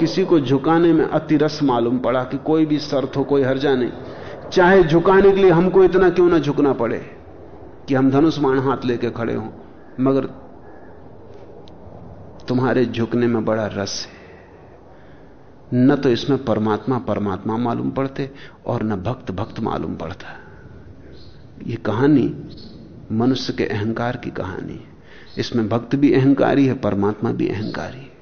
किसी को झुकाने में अतिरस मालूम पड़ा कि कोई भी शर्त हो, कोई हर्जा नहीं। चाहे झुकाने के लिए हमको इतना क्यों ना झुकना पड़े? कि हम धनुष्मान हाथ लेके खड़े हों, मगर तुम्हारे झुकने में बड़ा रस है। न तो इसमें परमात्मा परमात्मा मालूम पड़ते और न भक्त भक्त मालूम पड़ता। यह कहानी मनुष्य के अहंकार की कहानी है। इसमें भक्त भी अहंकारी है, परमात्मा भी अहंकारी है।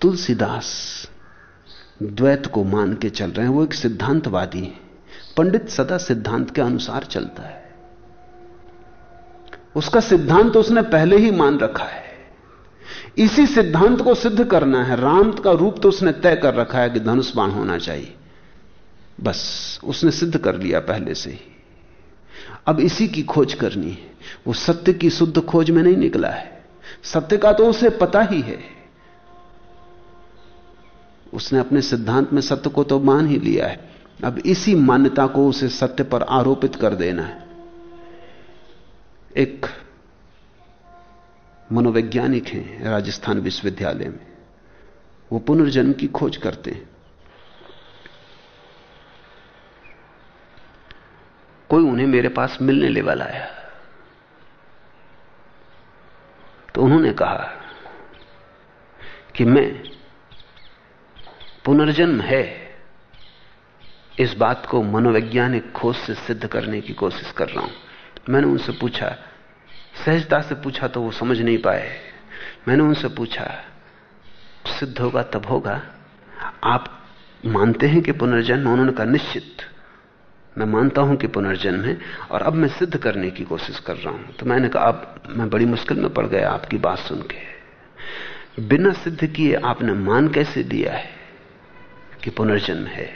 तुलसीदास द्वैत को मान के चल रहे हैं, वो एक सिद्धांतवादी है। पंडित सदा सिद्धांत के अनुसार चलता है। उसका सिद्धांत उसने पहले ही मान रखा है। इसी सिद्धांत को सिद्ध करना है। राम का रूप तो उसने तय कर रखा है कि धनुष बाण होना चाहिए। बस, उसने सिद्ध कर लिया पहले से ही। अब इसी की खोज करनी है। वो सत्य की शुद्ध खोज में नहीं निकला है। सत्य का तो उसे पता ही है। उसने अपने सिद्धांत में सत्य को तो मान ही लिया है। अब इसी मान्यता को उसे सत्य पर आरोपित कर देना है। एक मनोवैज्ञानिक हैं राजस्थान विश्वविद्यालय में। वो पुनर्जन्म की खोज करते हैं। कोई उन्हें मेरे पास मिलने ले वाला आया तो उन्होंने कहा कि मैं पुनर्जन्म है। इस बात को मनोवैज्ञानिक खोज से सिद्ध करने की कोशिश कर रहा हूँ। मैंने उनसे पूछा, सहजता से पूछा तो वो समझ नहीं पाए। मैंने उनसे पूछा, सिद्ध होगा तब होगा। आप मानते हैं कि पुनर्जन्म उन्होंने कहा, निश्चित। मैं मानता हूँ कि पुनर्जन्म है और अब मैं सिद्ध करने की कोशिश कर रहा हूँ। तो मैंने कहा अब मैं बड़ी मुश्किल में पड़ गया आपकी बात सुन के। बिना सिद्ध किए आपने मान कैसे दिया है? कि पुनर्जन्म है।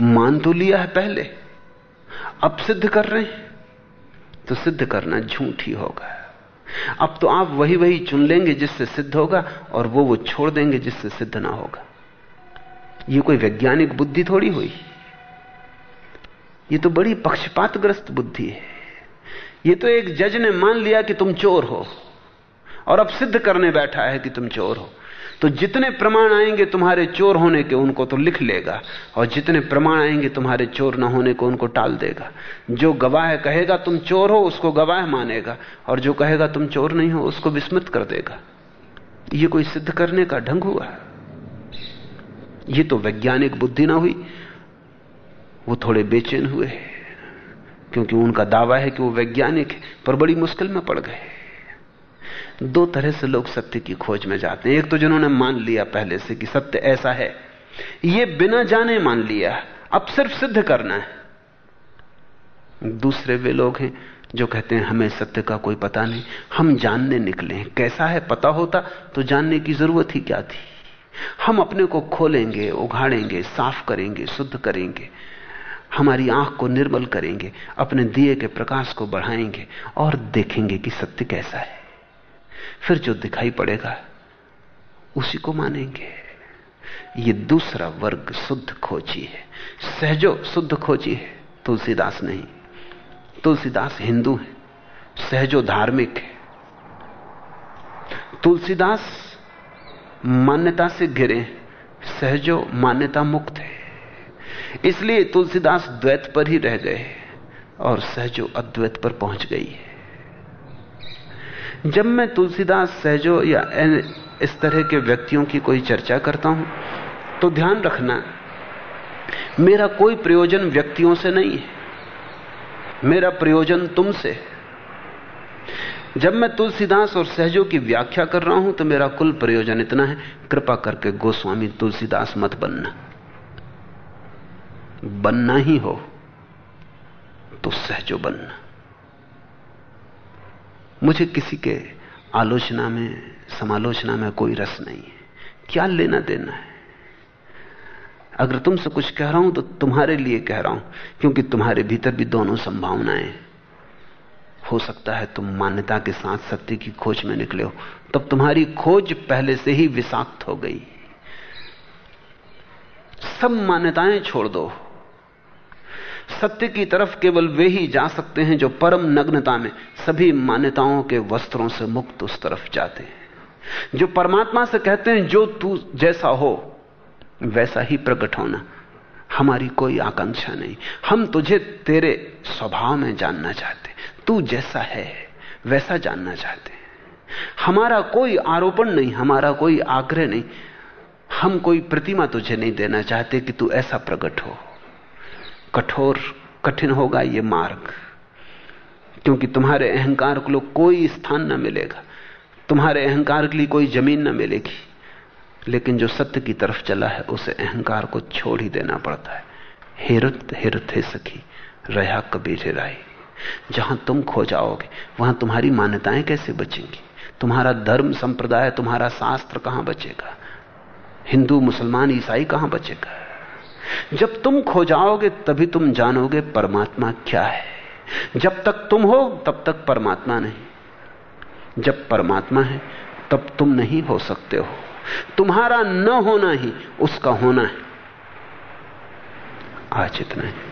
मान तो लिया है पहले, अब सिद्ध कर रहे हैं तो सिद्ध करना झूठ ही होगा। अब तो आप वही वही चुन लेंगे जिससे सिद्ध होगा, और वो वो छोड़ देंगे जिससे सिद्ध ना होगा। ये कोई वैज्ञानिक बुद्धि थोड़ी हुई? ये तो बड़ी पक्षपातग्रस्त बुद्धि है। ये तो एक जज ने मान लिया कि तुम चोर हो, और अब सिद्ध करने बैठा है कि तुम चोर हो। तो जितने प्रमाण आएँगे तुम्हारे चोर होने के उनको तो लिख लेगा, और जितने प्रमाण आएँगे तुम्हारे चोर न होने को उनको टाल देगा। जो गवाह कहेगा तुम चोर हो, उसको गवाह मानेगा, और जो कहेगा तुम चोर नहीं हो, उसको विस्मृत कर देगा। ये कोई सिद्ध करने का ढंग हुआ ये तो वैज्ञानिक बुद्धि ना हुई। वो थोड़े बेचैन हुए, क्योंकि उनका दावा है कि वो वैज्ञानिक है, पर बड़ी मुश्किल में पड़ गए। दो तरह से लोग सत्य की खोज में जाते हैं। एक तो जिन्होंने मान लिया पहले से कि सत्य ऐसा है, ये बिना जाने मान लिया अब सिर्फ़ सिद्ध करना है। दूसरे वे लोग हैं जो कहते हैं, हमें सत्य का कोई पता नहीं, हम जानने निकले हैं। कैसा है? पता होता तो जानने की ज़रूरत ही क्या थी? हम अपने को खोलेंगे, उघाड़ेंगे, साफ़ करेंगे, शुद्ध करेंगे। हमारी आँख को निर्मल करेंगे, अपने दिए के प्रकाश को बढ़ाएँगे और देखेंगे कि सत्य कैसा है। फिर जो दिखाई पड़ेगा, उसी को मानेंगे। ये दूसरा वर्ग शुद्ध खोजी है। सहजो शुद्ध खोजी है। तुलसीदास नहीं। तुलसीदास हिंदू है। सहजो धार्मिक है। तुलसीदास मान्यता से घिरे सहजो मान्यता मुक्त है। इसलिए तुलसीदास द्वैत पर ही रह गए और सहजो अद्वैत पर पहुँच गई है। जब मैं तुलसीदास, सहजो या इस तरह के व्यक्तियों की कोई चर्चा करता हूँ तो ध्यान रखना, मेरा कोई प्रयोजन व्यक्तियों से नहीं है। मेरा प्रयोजन तुमसे जब मैं तुलसीदास और सहजो की व्याख्या कर रहा हूँ तो मेरा कुल प्रयोजन इतना है, कृपा करके गोस्वामी तुलसीदास मत बनना। बनना ही हो तो सहजो बनना। मुझे किसी के आलोचना में, समालोचना में कोई रस नहीं है। क्या लेना देना है? अगर तुमसे कुछ कह रहा हूँ तो तुम्हारे लिए कह रहा हूँ, क्योंकि तुम्हारे भीतर भी दोनों संभावनाएँ हो। सकता है तुम मान्यता के साथ सत्य की खोज में निकले हो, तब तुम्हारी खोज पहले से ही विषाक्त हो गई। सब मान्यताएँ छोड़ दो। सत्य की तरफ़ केवल वे ही जा सकते हैं जो परम नग्नता में सभी मान्यताओं के वस्त्रों से मुक्त उस तरफ़ जाते हैं। जो परमात्मा से कहते हैं, जो तू जैसा हो, वैसा ही प्रकट होना। हमारी कोई आकांक्षा नहीं। हम तुझे तेरे स्वभाव में जानना चाहते तू जैसा है, वैसा जानना चाहते हमारा कोई आरोपण नहीं, हमारा कोई आग्रह नहीं। हम कोई प्रतिमा तुझे नहीं देना चाहते कि तू ऐसा प्रकट हो। कठोर, कठिन होगा ये मार्ग। क्योंकि तुम्हारे अहंकार को कोई स्थान न मिलेगा। तुम्हारे अहंकार के लिए कोई ज़मीन न मिलेगी। लेकिन जो सत्य की तरफ़ चला है, उसे अहंकार को छोड़ ही देना पड़ता है। हिरत हिरत है सखी, रहा कबीर राय जहाँ तुम खो जाओगे, वहाँ तुम्हारी मान्यताएँ कैसे बचेंगी? तुम्हारा धर्म, संप्रदाय, तुम्हारा शास्त्र कहाँ बचेगा? हिंदू, मुसलमान, ईसाई कहाँ बचेगा? जब तुम खो जाओगे, तभी तुम जानोगे परमात्मा क्या है। जब तक तुम हो, तब तक परमात्मा नहीं। जब परमात्मा है, तब तुम नहीं हो सकते हो। तुम्हारा न होना ही, उसका होना है। आज इतना है।